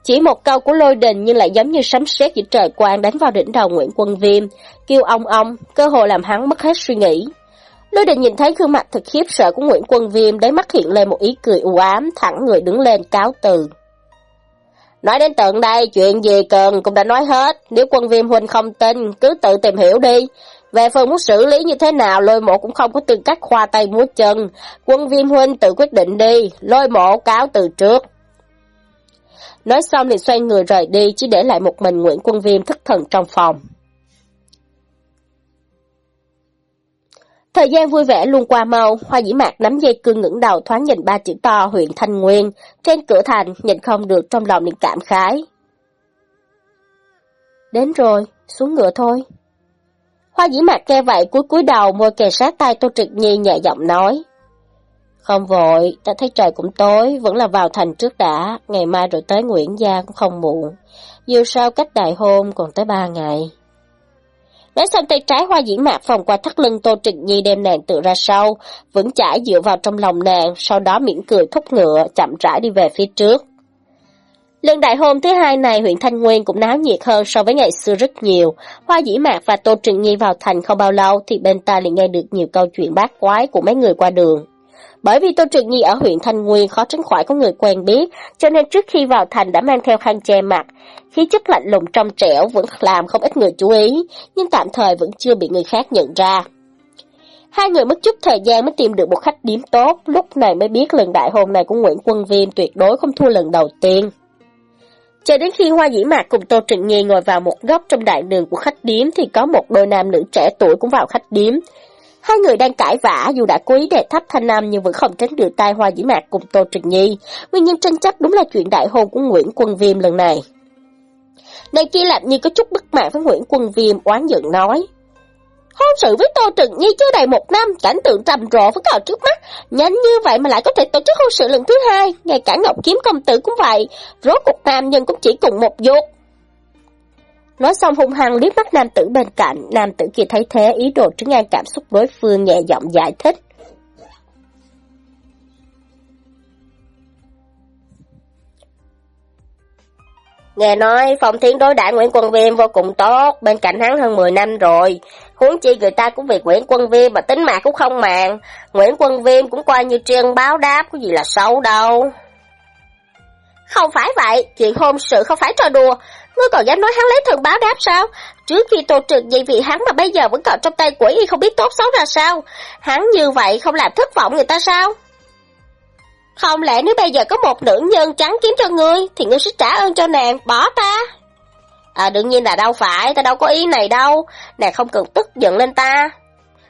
Chỉ một câu của lôi đình nhưng lại giống như sấm sét giữa trời quang đánh vào đỉnh đầu Nguyễn Quân Viêm, kêu ong ong cơ hội làm hắn mất hết suy nghĩ. Lôi đình nhìn thấy gương mặt thật khiếp sợ của Nguyễn Quân Viêm, đáy mắt hiện lên một ý cười u ám, thẳng người đứng lên cáo từ. Nói đến tận đây, chuyện gì cần cũng đã nói hết, nếu quân viêm huynh không tin, cứ tự tìm hiểu đi. Về phần muốn xử lý như thế nào, lôi mộ cũng không có tư cách khoa tay múa chân. Quân viêm huynh tự quyết định đi, lôi mộ cáo từ trước. Nói xong thì xoay người rời đi, chỉ để lại một mình Nguyễn Quân Viêm thất thần trong phòng. Thời gian vui vẻ luôn qua mau, hoa dĩ mạc nắm dây cương ngẩng đầu thoáng nhìn ba chữ to huyện Thanh Nguyên, trên cửa thành, nhìn không được trong lòng liền cảm khái. Đến rồi, xuống ngựa thôi. Hoa dĩ mạc nghe vậy cúi cúi đầu môi kề sát tay Tô Trực Nhi nhẹ giọng nói. Không vội, ta thấy trời cũng tối, vẫn là vào thành trước đã, ngày mai rồi tới Nguyễn Gia cũng không muộn. Dù sao cách đại hôn còn tới ba ngày. Nói xong tay trái hoa dĩ mạc phòng qua thắt lưng Tô Trịnh Nhi đem nàng tựa ra sau, vững chãi dựa vào trong lòng nàng, sau đó mỉm cười thúc ngựa, chậm rãi đi về phía trước. Lần đại hôn thứ hai này huyện Thanh Nguyên cũng náo nhiệt hơn so với ngày xưa rất nhiều. Hoa dĩ mạc và Tô Trịnh Nhi vào thành không bao lâu thì bên ta liền nghe được nhiều câu chuyện bát quái của mấy người qua đường. Bởi vì Tô trịnh Nhi ở huyện Thanh Nguyên khó tránh khỏi có người quen biết, cho nên trước khi vào thành đã mang theo khăn che mặt. Khí chất lạnh lùng trong trẻo vẫn làm không ít người chú ý, nhưng tạm thời vẫn chưa bị người khác nhận ra. Hai người mất chút thời gian mới tìm được một khách điếm tốt, lúc này mới biết lần đại hôn này của Nguyễn Quân Viêm tuyệt đối không thua lần đầu tiên. Cho đến khi Hoa Dĩ Mạc cùng Tô Trịnh Nhi ngồi vào một góc trong đại đường của khách điếm thì có một đôi nam nữ trẻ tuổi cũng vào khách điếm. Hai người đang cãi vã dù đã cố ý để thấp thanh nam nhưng vẫn không tránh được tai Hoa Dĩ Mạc cùng Tô trịnh Nhi. Nguyên nhân tranh chấp đúng là chuyện đại hôn của Nguyễn Quân Viêm lần này đại kia làm như có chút bất mãn với Nguyễn Quân Viêm oán giận nói. Hôn sự với Tô Trừng Nhi chưa đầy một năm, cảnh tượng trầm rộ vẫn còn trước mắt. Nhanh như vậy mà lại có thể tổ chức hôn sự lần thứ hai, ngay cả Ngọc Kiếm Công Tử cũng vậy. Rốt cuộc nam nhân cũng chỉ cùng một dục. Nói xong hung hăng liếc mắt nam tử bên cạnh, nam tử kia thấy thế ý đồ trấn an cảm xúc đối phương nhẹ giọng giải thích. Nghe nói Phong thiến đối đại Nguyễn Quân Viêm vô cùng tốt, bên cạnh hắn hơn 10 năm rồi. Huống chi người ta cũng vì Nguyễn Quân Viêm mà tính mạng cũng không màng. Nguyễn Quân Viêm cũng coi như triên báo đáp, có gì là xấu đâu. Không phải vậy, chuyện hôn sự không phải trò đùa. Ngươi còn dám nói hắn lấy thần báo đáp sao? Trước khi tô trực vậy vì hắn mà bây giờ vẫn còn trong tay quỷ y không biết tốt xấu ra sao? Hắn như vậy không làm thất vọng người ta sao? Không lẽ nếu bây giờ có một nữ nhân trắng kiếm cho ngươi, thì ngươi sẽ trả ơn cho nàng, bỏ ta? À đương nhiên là đâu phải, ta đâu có ý này đâu, nàng không cần tức giận lên ta.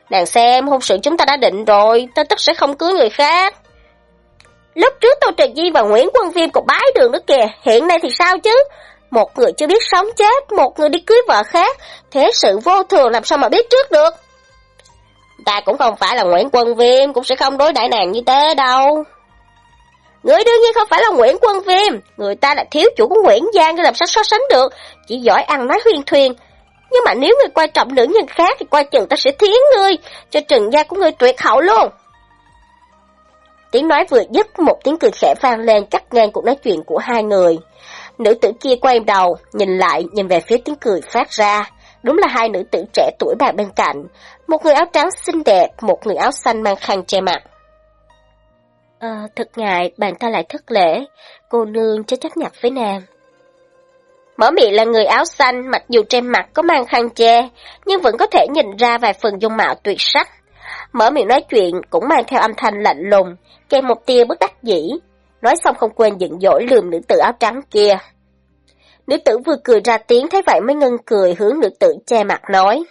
Nàng xem, hôn sự chúng ta đã định rồi, ta tức sẽ không cưới người khác. Lúc trước Tô Trần Di và Nguyễn Quân Viêm còn bái đường nữa kìa, hiện nay thì sao chứ? Một người chưa biết sống chết, một người đi cưới vợ khác, thế sự vô thường làm sao mà biết trước được? Ta cũng không phải là Nguyễn Quân Viêm, cũng sẽ không đối đãi nàng như thế đâu. Người đương nhiên không phải là Nguyễn Quân Viêm, người ta là thiếu chủ của Nguyễn Giang, nên làm sao so sánh được, chỉ giỏi ăn nói huyên thuyền. Nhưng mà nếu người quan trọng nữ nhân khác thì coi chừng ta sẽ thiến ngươi, cho trừng gia của ngươi tuyệt hậu luôn. Tiếng nói vừa dứt, một tiếng cười khẽ vang lên cắt ngang cuộc nói chuyện của hai người. Nữ tử kia quay đầu, nhìn lại, nhìn về phía tiếng cười phát ra. Đúng là hai nữ tử trẻ tuổi bàn bên cạnh. Một người áo trắng xinh đẹp, một người áo xanh mang khăn che mặt. À, thật ngại, bạn ta lại thất lễ. Cô nương cho chấp nhặt với nàng. Mở miệng là người áo xanh, mặc dù trên mặt có mang khăn che, nhưng vẫn có thể nhìn ra vài phần dung mạo tuyệt sắc. Mở miệng nói chuyện cũng mang theo âm thanh lạnh lùng, kèm một tia bất đắc dĩ. Nói xong không quên giận dỗi lườm nữ tử áo trắng kia. Nữ tử vừa cười ra tiếng thấy vậy mới ngưng cười hướng nữ tử che mặt nói.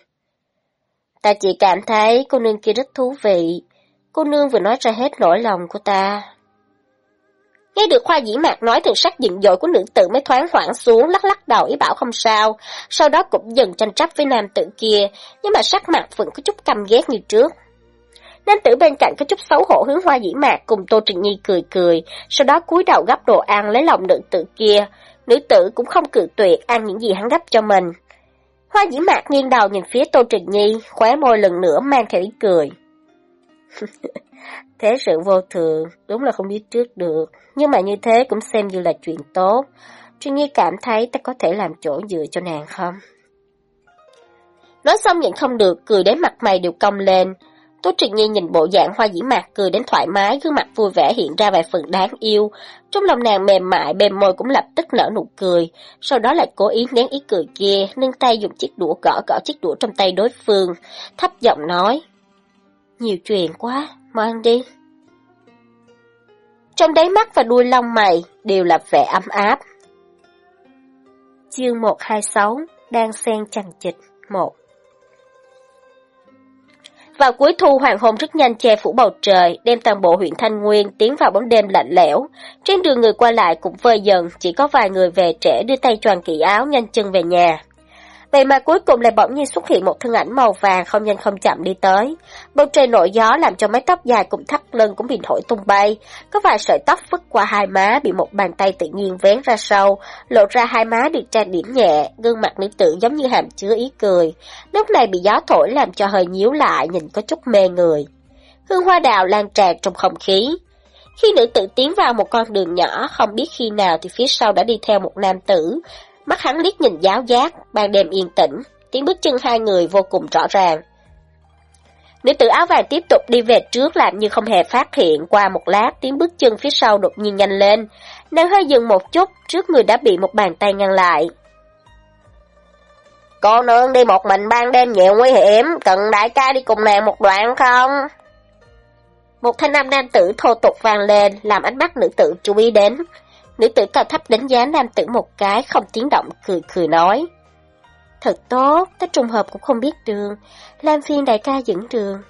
Ta chỉ cảm thấy cô nương kia rất thú vị. Cô nương vừa nói ra hết nỗi lòng của ta. Nghe được khoa dĩ mạc nói từ sắc giận dội của nữ tử mới thoáng hoảng xuống, lắc lắc đầu ý bảo không sao, sau đó cũng dần tranh chấp với nam tử kia, nhưng mà sắc mặt vẫn có chút căm ghét như trước. Nam tử bên cạnh có chút xấu hổ hướng hoa dĩ mạc cùng Tô Trịnh Nhi cười cười, sau đó cúi đầu gấp đồ ăn lấy lòng nữ tử kia. Nữ tử cũng không cự tuyệt ăn những gì hắn gấp cho mình. Hoa dĩ mạc nghiêng đầu nhìn phía Tô Trịnh Nhi, khóe môi lần nữa mang theo ý cười. thế sự vô thường, đúng là không biết trước được, nhưng mà như thế cũng xem như là chuyện tốt. Trinh Nhi cảm thấy ta có thể làm chỗ dựa cho nàng không? Nói xong nhịn không được, cười đến mặt mày đều cong lên. Tô Trịnh Nhi nhìn bộ dạng hoa dĩ mạc cười đến thoải mái, gương mặt vui vẻ hiện ra vài phần đáng yêu. Trong lòng nàng mềm mại, bềm môi cũng lập tức nở nụ cười, sau đó lại cố ý nén ý cười kia, nâng tay dùng chiếc đũa gõ gõ chiếc đũa trong tay đối phương, thấp giọng nói. Nhiều chuyện quá, mau ăn đi. Trong đáy mắt và đuôi lông mày đều là vẻ ấm áp. Chương 126 Đang xen chằng chịch 1 vào cuối thu hoàng hôn rất nhanh che phủ bầu trời, đem toàn bộ huyện Thanh Nguyên tiến vào bóng đêm lạnh lẽo. Trên đường người qua lại cũng vơi dần, chỉ có vài người về trễ đưa tay tròn kỹ áo nhanh chân về nhà. Vậy mà cuối cùng lại bỗng nhiên xuất hiện một thân ảnh màu vàng không nhanh không chậm đi tới. Bầu trời nổi gió làm cho mái tóc dài cùng thắt lưng cũng bị thổi tung bay. Có vài sợi tóc vứt qua hai má bị một bàn tay tự nhiên vén ra sau, lộ ra hai má được trang điểm nhẹ, gương mặt nữ tử giống như hàm chứa ý cười. Lúc này bị gió thổi làm cho hơi nhíu lại nhìn có chút mê người. Hương hoa đào lan tràn trong không khí. Khi nữ tử tiến vào một con đường nhỏ, không biết khi nào thì phía sau đã đi theo một nam tử, Mắt hắn liếc nhìn giáo giác, ban đêm yên tĩnh, tiếng bước chân hai người vô cùng rõ ràng. Nữ tử áo vàng tiếp tục đi về trước làm như không hề phát hiện, qua một lát tiếng bước chân phía sau đột nhiên nhanh lên. Nàng hơi dừng một chút, trước người đã bị một bàn tay ngăn lại. Cô nương đi một mình ban đêm nhiều nguy hiểm, cần đại ca đi cùng nàng một đoạn không? Một thanh nam nam tử thô tục vang lên, làm ánh mắt nữ tử chú ý đến. Nữ tử cao thấp đánh giá nam tử một cái, không tiếng động, cười cười nói. Thật tốt, ta trùng hợp cũng không biết đường, Lam phiên đại ca dẫn đường.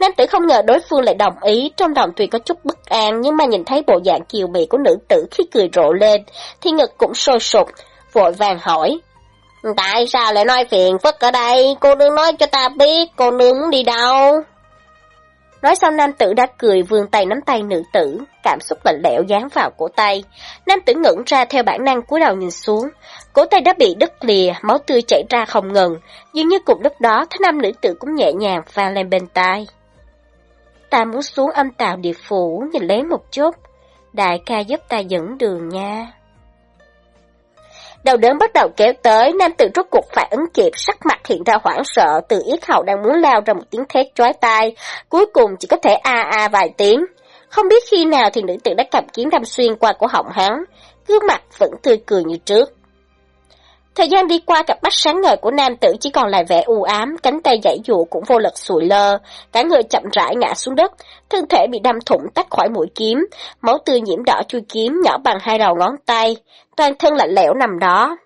Nam tử không ngờ đối phương lại đồng ý, trong lòng tuy có chút bất an, nhưng mà nhìn thấy bộ dạng kiều mị của nữ tử khi cười rộ lên, thì ngực cũng sôi sụp, vội vàng hỏi. Tại sao lại nói phiền phức ở đây? Cô đừng nói cho ta biết, cô nương đi đâu? Nói xong nam tử đã cười vươn tay nắm tay nữ tử, cảm xúc lạnh lẽo dán vào cổ tay. Nam tử ngẩng ra theo bản năng cúi đầu nhìn xuống. Cổ tay đã bị đứt lìa, máu tươi chảy ra không ngừng. Dường như cùng lúc đó, thanh nam nữ tử cũng nhẹ nhàng vang lên bên tai. Ta muốn xuống âm tào địa phủ, nhìn lấy một chút. Đại ca giúp ta dẫn đường nha. Đầu đớn bắt đầu kéo tới, nam tử rốt cuộc phải ứng kịp, sắc mặt hiện ra hoảng sợ, từ yết hầu đang muốn lao ra một tiếng thét chói tai, cuối cùng chỉ có thể a a vài tiếng. Không biết khi nào thì nữ tử đã cầm kiếm đâm xuyên qua cổ họng hắn, gương mặt vẫn tươi cười như trước. Thời gian đi qua cặp mắt sáng ngời của nam tử chỉ còn lại vẻ u ám, cánh tay giãy dụ cũng vô lực sùi lơ, cả người chậm rãi ngã xuống đất, thân thể bị đâm thủng tách khỏi mũi kiếm, máu tươi nhiễm đỏ chui kiếm nhỏ bằng hai đầu ngón tay, toàn thân lạnh lẽo nằm đó.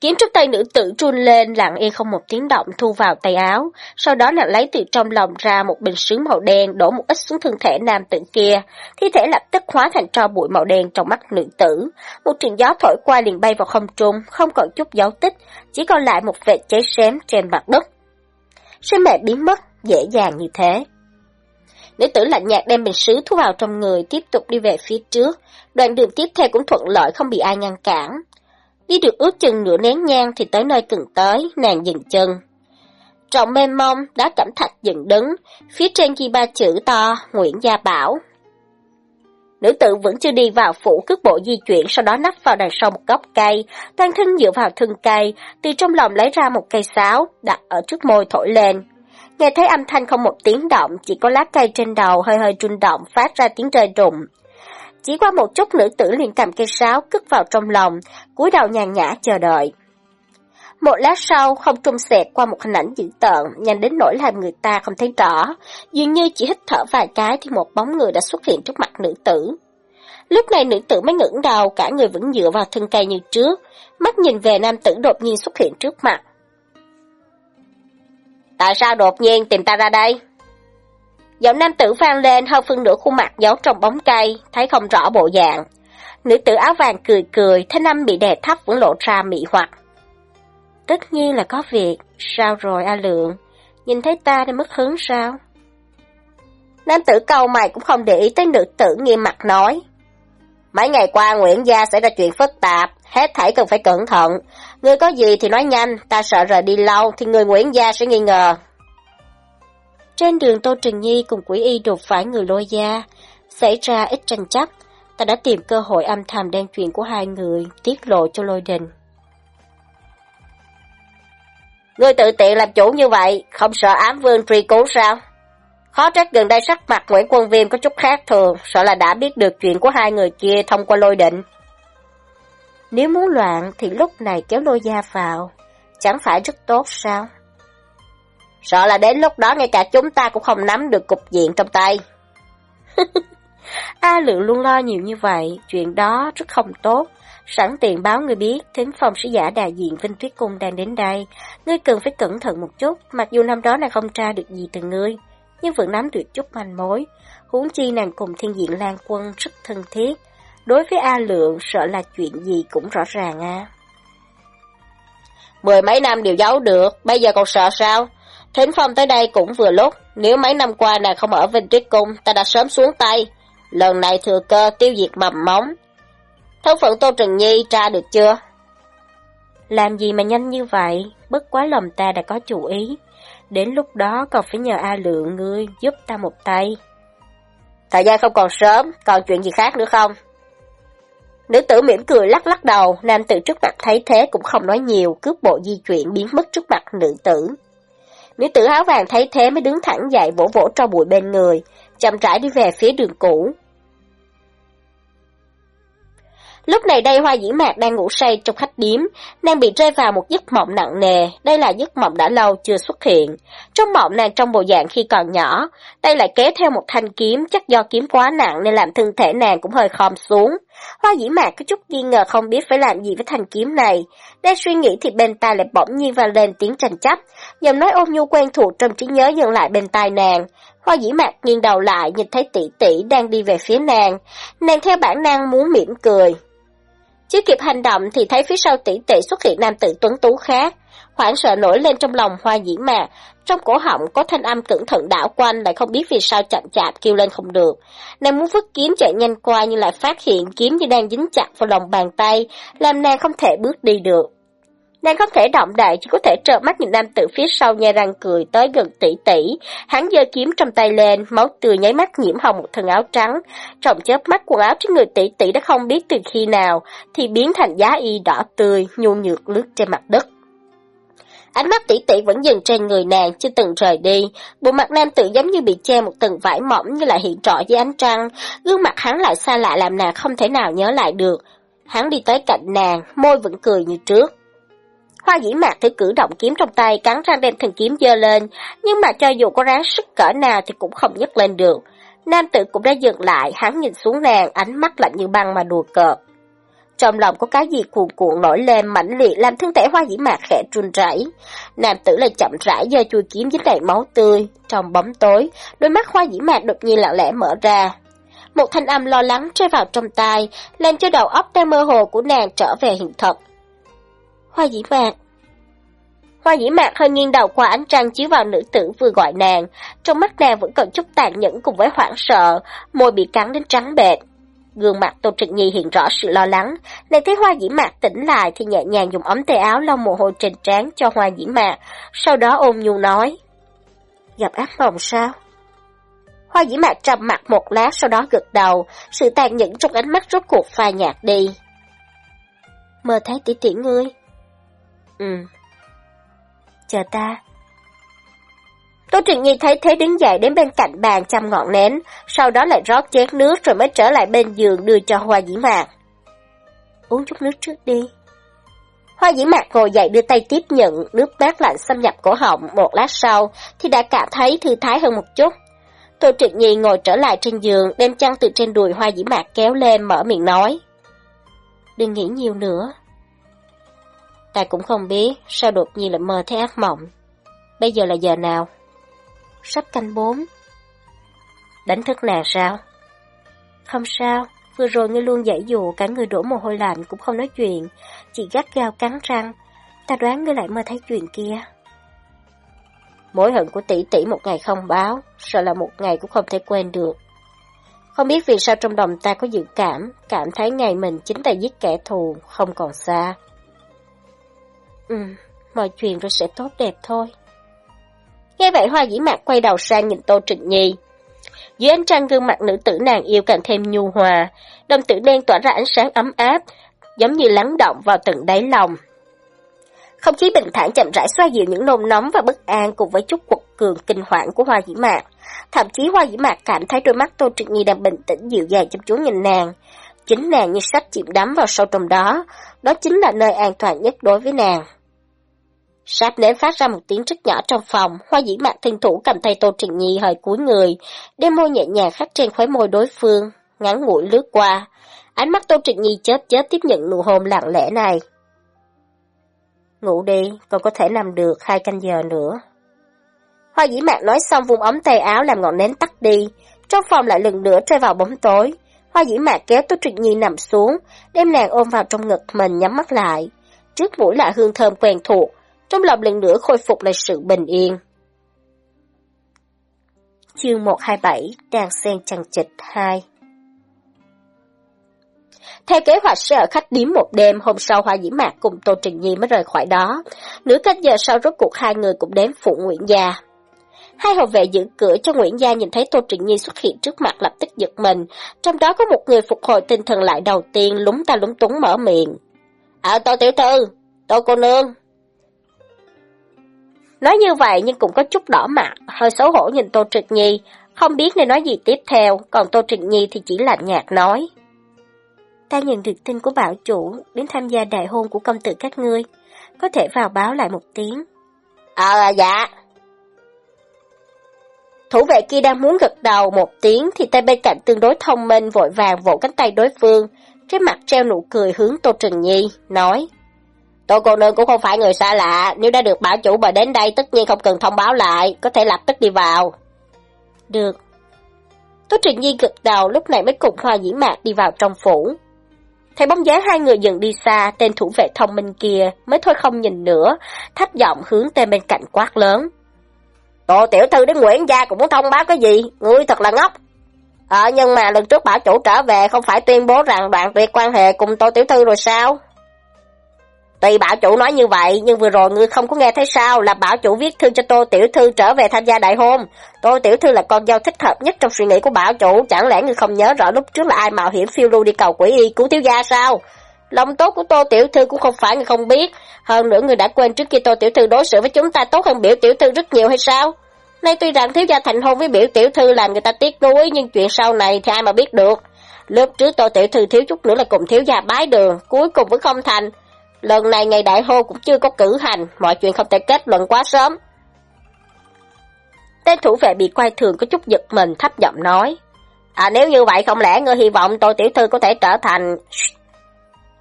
Kiếm trong tay nữ tử run lên, lặng yên không một tiếng động thu vào tay áo, sau đó nàng lấy từ trong lòng ra một bình sứ màu đen đổ một ít xuống thân thể nam tử kia, thi thể lập tức hóa thành tro bụi màu đen trong mắt nữ tử. Một trận gió thổi qua liền bay vào không trung, không còn chút dấu tích, chỉ còn lại một vệt cháy xém trên mặt đất. Sinh mệnh biến mất, dễ dàng như thế. Nữ tử lạnh nhạt đem bình sứ thu vào trong người, tiếp tục đi về phía trước. Đoạn đường tiếp theo cũng thuận lợi không bị ai ngăn cản. Đi được ước chừng nửa nén nhang thì tới nơi cần tới, nàng dừng chân. Trọng mênh mông, đá cẩm thạch dựng đứng, phía trên ghi ba chữ to, Nguyễn Gia Bảo. Nữ tử vẫn chưa đi vào phủ cước bộ di chuyển sau đó nắp vào đằng sau một gốc cây, toàn thân dựa vào thân cây, từ trong lòng lấy ra một cây sáo, đặt ở trước môi thổi lên. Nghe thấy âm thanh không một tiếng động, chỉ có lá cây trên đầu hơi hơi rung động phát ra tiếng rơi rụng. Chỉ qua một chút nữ tử liền cầm cây sáo cất vào trong lòng, cúi đầu nhàn nhã chờ đợi. Một lát sau, không trung xẹt qua một hình ảnh dữ tợn, nhanh đến nỗi làm người ta không thấy rõ. Dường như chỉ hít thở vài cái thì một bóng người đã xuất hiện trước mặt nữ tử. Lúc này nữ tử mới ngẩng đầu, cả người vẫn dựa vào thân cây như trước, mắt nhìn về nam tử đột nhiên xuất hiện trước mặt. Tại sao đột nhiên tìm ta ra đây? Giọng nam tử vang lên hơn phân nửa khuôn mặt giấu trong bóng cây, thấy không rõ bộ dạng. Nữ tử áo vàng cười cười, thế năm bị đè thấp vẫn lộ ra mị hoặc. Tất nhiên là có việc, sao rồi A Lượng? Nhìn thấy ta nên mất hứng sao? Nam tử câu mày cũng không để ý tới nữ tử nghiêm mặt nói. Mấy ngày qua Nguyễn Gia xảy ra chuyện phức tạp, hết thảy cần phải cẩn thận. Người có gì thì nói nhanh, ta sợ rời đi lâu thì người Nguyễn Gia sẽ nghi ngờ. Trên đường Tô Trừng Nhi cùng quỷ y đột phải người lôi gia, xảy ra ít tranh chấp, ta đã tìm cơ hội âm thầm đen chuyện của hai người, tiết lộ cho lôi đình. Ngươi tự tiện làm chủ như vậy, không sợ ám vương truy cứu sao? Khó trách gần đây sắc mặt Nguyễn Quân Viêm có chút khác thường, sợ là đã biết được chuyện của hai người kia thông qua lôi định. Nếu muốn loạn thì lúc này kéo lôi gia vào, chẳng phải rất tốt sao? Sợ là đến lúc đó ngay cả chúng ta cũng không nắm được cục diện trong tay. A Lượng luôn lo nhiều như vậy, chuyện đó rất không tốt. Sẵn tiện báo người biết, thính phong sứ giả đại diện Vinh Tuyết Cung đang đến đây. Ngươi cần phải cẩn thận một chút, mặc dù năm đó nàng không tra được gì từ ngươi, nhưng vẫn nắm được chút manh mối. Huống chi nàng cùng thiên diện Lan Quân rất thân thiết. Đối với A Lượng, sợ là chuyện gì cũng rõ ràng à. Mười mấy năm đều giấu được, bây giờ còn sợ sao? Thính Phong tới đây cũng vừa lúc, nếu mấy năm qua nàng không ở Vinh Tuyết Cung, ta đã sớm xuống tay. Lần này thừa cơ tiêu diệt mầm móng, Thân phận Tô Trừng Nhi tra được chưa? Làm gì mà nhanh như vậy? Bất quá lòng ta đã có chủ ý. Đến lúc đó còn phải nhờ A Lượng ngươi giúp ta một tay. Thời gian không còn sớm, còn chuyện gì khác nữa không? Nữ tử mỉm cười lắc lắc đầu, nam tử trước mặt thấy thế cũng không nói nhiều, cướp bộ di chuyển biến mất trước mặt nữ tử. Nữ tử áo vàng thấy thế mới đứng thẳng dậy vỗ vỗ cho bụi bên người, chậm rãi đi về phía đường cũ. Lúc này đây Hoa Dĩ Mạc đang ngủ say trong khách điếm, nàng bị rơi vào một giấc mộng nặng nề, đây là giấc mộng đã lâu chưa xuất hiện. Trong mộng nàng trong bộ dạng khi còn nhỏ, đây lại kéo theo một thanh kiếm, chắc do kiếm quá nặng nên làm thân thể nàng cũng hơi khom xuống. Hoa Dĩ Mạc có chút nghi ngờ không biết phải làm gì với thanh kiếm này. Đang suy nghĩ thì bên tai lại bỗng nhiên vang lên tiếng tranh chấp, giọng nói ôn nhu quen thuộc trong trí nhớ dừng lại bên tai nàng. Hoa Dĩ Mạc nghiêng đầu lại nhìn thấy tỷ tỷ đang đi về phía nàng, nàng theo bản năng muốn mỉm cười. Chưa kịp hành động thì thấy phía sau tỷ tỷ xuất hiện nam tử tuấn tú khác. Hoảng sợ nổi lên trong lòng hoa dĩ mà trong cổ họng có thanh âm cẩn thận đảo quanh lại không biết vì sao chậm chạp kêu lên không được. Nàng muốn vứt kiếm chạy nhanh qua nhưng lại phát hiện kiếm như đang dính chặt vào lòng bàn tay, làm nàng không thể bước đi được. Nàng không thể động đậy, chỉ có thể trợn mắt nhìn nam tử phía sau nhe răng cười tới gần tỷ tỷ. Hắn giơ kiếm trong tay lên, máu tươi nháy mắt nhiễm hồng một thân áo trắng. Trong chớp mắt quần áo trên người tỷ tỷ đã không biết từ khi nào, thì biến thành giá y đỏ tươi, nhu nhược lướt trên mặt đất. Ánh mắt tỷ tỷ vẫn dừng trên người nàng, chưa từng rời đi. Bộ mặt nam tử giống như bị che một tầng vải mỏng như lại hiện rõ dưới ánh trăng. Gương mặt hắn lại xa lạ làm nàng không thể nào nhớ lại được. Hắn đi tới cạnh nàng, môi vẫn cười như trước. Hoa dĩ mạc thử cử động kiếm trong tay cắn răng đem thần kiếm dơ lên, nhưng mà cho dù có ráng sức cỡ nào thì cũng không nhấc lên được. Nam tử cũng đã dừng lại, hắn nhìn xuống nàng, ánh mắt lạnh như băng mà đùa cợt. Trong lòng có cái gì cuồn cuộn nổi lên mãnh liệt làm thân thể hoa dĩ mạc khẽ run rẩy. Nam tử lại chậm rãi giơ chui kiếm dính đầy máu tươi. Trong bóng tối, đôi mắt hoa dĩ mạc đột nhiên lặng lẽ mở ra. Một thanh âm lo lắng rơi vào trong tai, làm cho đầu óc đang mơ hồ của nàng trở về hiện thực. Hoa dĩ mạc. Hoa dĩ mạc hơi nghiêng đầu qua ánh trăng chiếu vào nữ tử vừa gọi nàng, trong mắt nàng vẫn còn chút tàn nhẫn cùng với hoảng sợ, môi bị cắn đến trắng bệt. Gương mặt Tô Trịnh Nhi hiện rõ sự lo lắng. Này thấy hoa dĩ mạc tỉnh lại thì nhẹ nhàng dùng ống tay áo lau mồ hôi trên trán cho hoa dĩ mạc. Sau đó ôm nhu nói. Gặp ác mộng sao? Hoa dĩ mạc trầm mặt một lát sau đó gật đầu. Sự tàn nhẫn trong ánh mắt rốt cuộc phai nhạt đi. Mơ thấy tỷ tỷ ngươi. Ừ. Chờ ta. Tô Trịnh Nhi thấy thế đứng dậy đến bên cạnh bàn chăm ngọn nến, sau đó lại rót chén nước rồi mới trở lại bên giường đưa cho Hoa Dĩ Mạc. Uống chút nước trước đi. Hoa Dĩ Mạc ngồi dậy đưa tay tiếp nhận, nước mát lạnh xâm nhập cổ họng một lát sau thì đã cảm thấy thư thái hơn một chút. Tô Trịnh Nhi ngồi trở lại trên giường, đem chăn từ trên đùi Hoa Dĩ Mạc kéo lên mở miệng nói. Đừng nghĩ nhiều nữa. Ta cũng không biết sao đột nhiên lại mơ thấy ác mộng. Bây giờ là giờ nào? Sắp canh bốn. Đánh thức nàng sao? Không sao, vừa rồi ngươi luôn dãy dụ cả người đổ mồ hôi lạnh cũng không nói chuyện, chỉ gắt gao cắn răng. Ta đoán ngươi lại mơ thấy chuyện kia. Mối hận của tỷ tỷ một ngày không báo, sợ là một ngày cũng không thể quên được. Không biết vì sao trong lòng ta có dự cảm, cảm thấy ngày mình chính là giết kẻ thù, không còn xa. Ừ, mọi chuyện rồi sẽ tốt đẹp thôi. Nghe vậy hoa dĩ mạc quay đầu sang nhìn Tô Trịnh Nhi. Dưới ánh trăng gương mặt nữ tử nàng yêu càng thêm nhu hòa, đồng tử đen tỏa ra ánh sáng ấm áp, giống như lắng động vào tận đáy lòng. Không khí bình thản chậm rãi xoa dịu những nôn nóng và bất an cùng với chút quật cường kinh hoàng của hoa dĩ mạc. Thậm chí hoa dĩ mạc cảm thấy đôi mắt Tô Trịnh Nhi đang bình tĩnh dịu dàng chăm chú nhìn nàng. Chính nàng như sách chìm đắm vào sâu trong đó, đó chính là nơi an toàn nhất đối với nàng. Sáp nến phát ra một tiếng rất nhỏ trong phòng, hoa dĩ mạc thân thủ cầm tay Tô Trịnh Nhi hơi cúi người, đem môi nhẹ nhàng khắc trên khóe môi đối phương, ngắn ngủi lướt qua. Ánh mắt Tô Trịnh Nhi chớp chớp tiếp nhận nụ hôn lặng lẽ này. Ngủ đi, còn có thể nằm được hai canh giờ nữa. Hoa dĩ mạc nói xong vùng ống tay áo làm ngọn nến tắt đi, trong phòng lại lần nữa rơi vào bóng tối. Hoa dĩ mạc kéo Tô Trịnh Nhi nằm xuống, đem nàng ôm vào trong ngực mình nhắm mắt lại. Trước mũi là hương thơm quen thuộc, trong lòng lần nữa khôi phục lại sự bình yên. Chương 127 Đàn sen chằng chịch 2 Theo kế hoạch sẽ ở khách điếm một đêm, hôm sau Hoa Dĩ Mạc cùng Tô Trình Nhi mới rời khỏi đó. Nửa cách giờ sau rốt cuộc hai người cũng đến phụ Nguyễn Gia. Hai hậu vệ giữ cửa cho Nguyễn Gia nhìn thấy Tô Trịnh Nhi xuất hiện trước mặt lập tức giật mình, trong đó có một người phục hồi tinh thần lại đầu tiên lúng ta lúng túng mở miệng. À Tô Tiểu Thư, Tô Cô Nương, Nói như vậy nhưng cũng có chút đỏ mặt, hơi xấu hổ nhìn Tô Trịnh Nhi, không biết nên nói gì tiếp theo, còn Tô Trịnh Nhi thì chỉ lạnh nhạt nói. Ta nhận được tin của bảo chủ đến tham gia đại hôn của công tử các ngươi, có thể vào báo lại một tiếng. Ờ, dạ. Thủ vệ kia đang muốn gật đầu một tiếng thì tay bên cạnh tương đối thông minh vội vàng vỗ cánh tay đối phương, trên mặt treo nụ cười hướng Tô Trừng Nhi, nói. Tô cô nương cũng không phải người xa lạ, nếu đã được bảo chủ mời đến đây tất nhiên không cần thông báo lại, có thể lập tức đi vào. Được. Tô Trịnh Nhi gật đầu lúc này mới cùng Hoa Dĩ Mạc đi vào trong phủ. Thấy bóng dáng hai người dần đi xa, tên thủ vệ thông minh kia mới thôi không nhìn nữa, thấp giọng hướng tên bên cạnh quát lớn. Tô tiểu thư đến Nguyễn Gia cũng muốn thông báo cái gì, ngươi thật là ngốc. Ờ nhưng mà lần trước bảo chủ trở về không phải tuyên bố rằng đoạn tuyệt quan hệ cùng Tô tiểu thư rồi sao? Tuy bảo chủ nói như vậy, nhưng vừa rồi ngươi không có nghe thấy sao là bảo chủ viết thư cho Tô Tiểu Thư trở về tham gia đại hôn. Tô Tiểu Thư là con dâu thích hợp nhất trong suy nghĩ của bảo chủ, chẳng lẽ ngươi không nhớ rõ lúc trước là ai mạo hiểm phiêu lưu đi cầu quỷ y cứu thiếu gia sao? Lòng tốt của Tô Tiểu Thư cũng không phải người không biết, hơn nữa người đã quên trước khi Tô Tiểu Thư đối xử với chúng ta tốt hơn biểu Tiểu Thư rất nhiều hay sao? Nay tuy rằng thiếu gia thành hôn với biểu Tiểu Thư làm người ta tiếc nuối, nhưng chuyện sau này thì ai mà biết được. lớp trước Tô Tiểu Thư thiếu chút nữa là cùng thiếu gia bái đường, cuối cùng vẫn không thành. Lần này ngày đại hô cũng chưa có cử hành, mọi chuyện không thể kết luận quá sớm. Tên thủ vệ bị quay thường có chút giật mình thấp giọng nói. À nếu như vậy không lẽ ngươi hy vọng tôi tiểu thư có thể trở thành...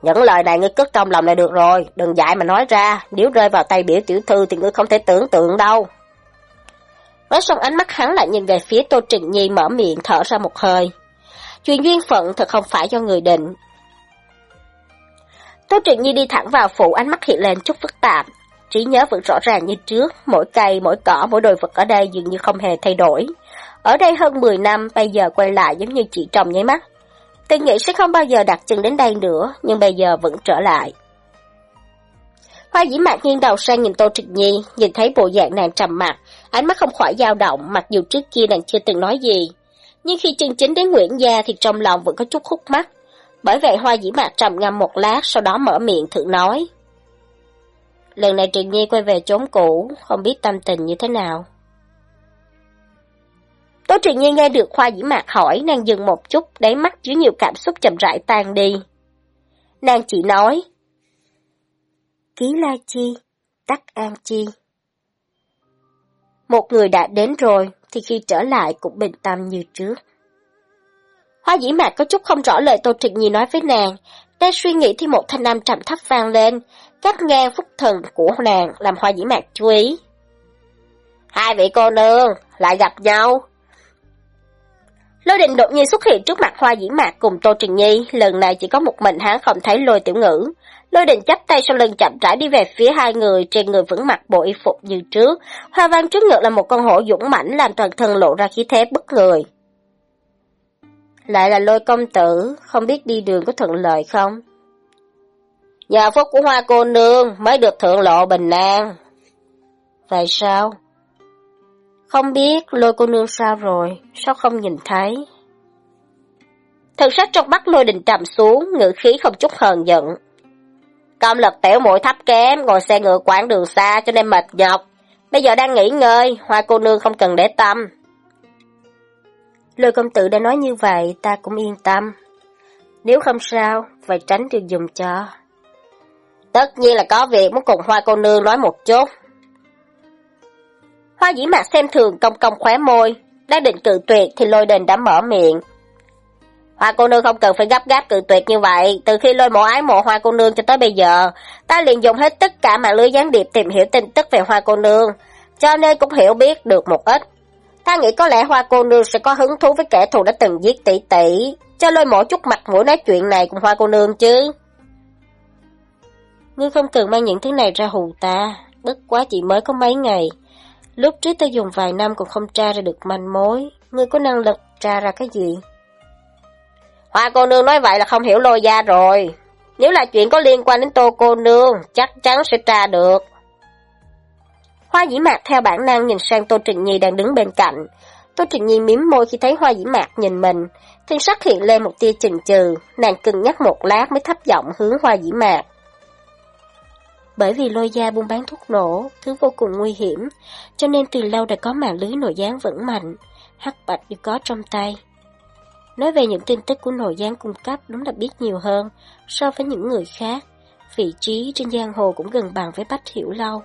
Những lời này ngươi cất trong lòng là được rồi, đừng dại mà nói ra, nếu rơi vào tay biểu tiểu thư thì ngươi không thể tưởng tượng đâu. Nói xong ánh mắt hắn lại nhìn về phía Tô Trịnh Nhi mở miệng thở ra một hơi. Chuyện duyên phận thật không phải do người định, Tô Trịnh Nhi đi thẳng vào phủ ánh mắt hiện lên chút phức tạp. Trí nhớ vẫn rõ ràng như trước, mỗi cây, mỗi cỏ, mỗi đồ vật ở đây dường như không hề thay đổi. Ở đây hơn 10 năm, bây giờ quay lại giống như chỉ trong nháy mắt. Tôi nghĩ sẽ không bao giờ đặt chân đến đây nữa, nhưng bây giờ vẫn trở lại. Hoa dĩ mạc nghiêng đầu sang nhìn Tô Trịnh Nhi, nhìn thấy bộ dạng nàng trầm mặt, ánh mắt không khỏi dao động, mặc dù trước kia nàng chưa từng nói gì. Nhưng khi chân chính đến Nguyễn Gia thì trong lòng vẫn có chút khúc mắt bởi vậy Hoa dĩ mạc trầm ngâm một lát, sau đó mở miệng thử nói. Lần này Trịnh Nhi quay về chốn cũ, không biết tâm tình như thế nào. Tố Trịnh Nhi nghe được Hoa dĩ mạc hỏi, nàng dừng một chút, đáy mắt dưới nhiều cảm xúc chậm rãi tan đi. Nàng chỉ nói, Ký La Chi, Tắc An Chi. Một người đã đến rồi, thì khi trở lại cũng bình tâm như trước. Hoa dĩ mạc có chút không rõ lời Tô Trịnh Nhi nói với nàng, đang suy nghĩ thì một thanh âm trầm thấp vang lên, cắt ngang phúc thần của nàng làm hoa dĩ mạc chú ý. Hai vị cô nương, lại gặp nhau. Lôi định đột nhiên xuất hiện trước mặt hoa dĩ mạc cùng Tô Trình Nhi, lần này chỉ có một mình hắn không thấy lôi tiểu ngữ. Lôi định chắp tay sau lưng chậm rãi đi về phía hai người, trên người vẫn mặc bộ y phục như trước. Hoa văn trước ngực là một con hổ dũng mãnh làm toàn thân lộ ra khí thế bất người. Lại là lôi công tử, không biết đi đường có thuận lợi không? Nhờ phúc của hoa cô nương mới được thượng lộ bình an. Tại sao? Không biết lôi cô nương sao rồi, sao không nhìn thấy? Thực sắc trong mắt lôi đình trầm xuống, ngữ khí không chút hờn giận. Công lực tiểu muội thấp kém, ngồi xe ngựa quãng đường xa cho nên mệt nhọc. Bây giờ đang nghỉ ngơi, hoa cô nương không cần để tâm. Lôi công tử đã nói như vậy, ta cũng yên tâm. Nếu không sao, phải tránh được dùng cho. Tất nhiên là có việc muốn cùng hoa cô nương nói một chút. Hoa dĩ mạc xem thường công công khóe môi, đang định cự tuyệt thì lôi đình đã mở miệng. Hoa cô nương không cần phải gấp gáp cự tuyệt như vậy, từ khi lôi mộ ái mộ hoa cô nương cho tới bây giờ, ta liền dùng hết tất cả mạng lưới gián điệp tìm hiểu tin tức về hoa cô nương, cho nên cũng hiểu biết được một ít. Ta nghĩ có lẽ hoa cô nương sẽ có hứng thú với kẻ thù đã từng giết tỷ tỷ, cho lôi mổ chút mặt mũi nói chuyện này cùng hoa cô nương chứ. Ngươi không cần mang những thứ này ra hù ta, bất quá chỉ mới có mấy ngày. Lúc trước ta dùng vài năm còn không tra ra được manh mối, ngươi có năng lực tra ra cái gì? Hoa cô nương nói vậy là không hiểu lôi gia rồi. Nếu là chuyện có liên quan đến tô cô nương, chắc chắn sẽ tra được. Hoa dĩ mạc theo bản năng nhìn sang Tô Trịnh Nhi đang đứng bên cạnh. Tô Trịnh Nhi miếm môi khi thấy hoa dĩ mạc nhìn mình, thân sắc hiện lên một tia chừng chừ, nàng cân nhắc một lát mới thấp giọng hướng hoa dĩ mạc. Bởi vì lôi gia buôn bán thuốc nổ, thứ vô cùng nguy hiểm, cho nên từ lâu đã có mạng lưới nội gián vững mạnh, hắc bạch đều có trong tay. Nói về những tin tức của nội gián cung cấp đúng là biết nhiều hơn so với những người khác, vị trí trên giang hồ cũng gần bằng với Bách Hiểu Lâu.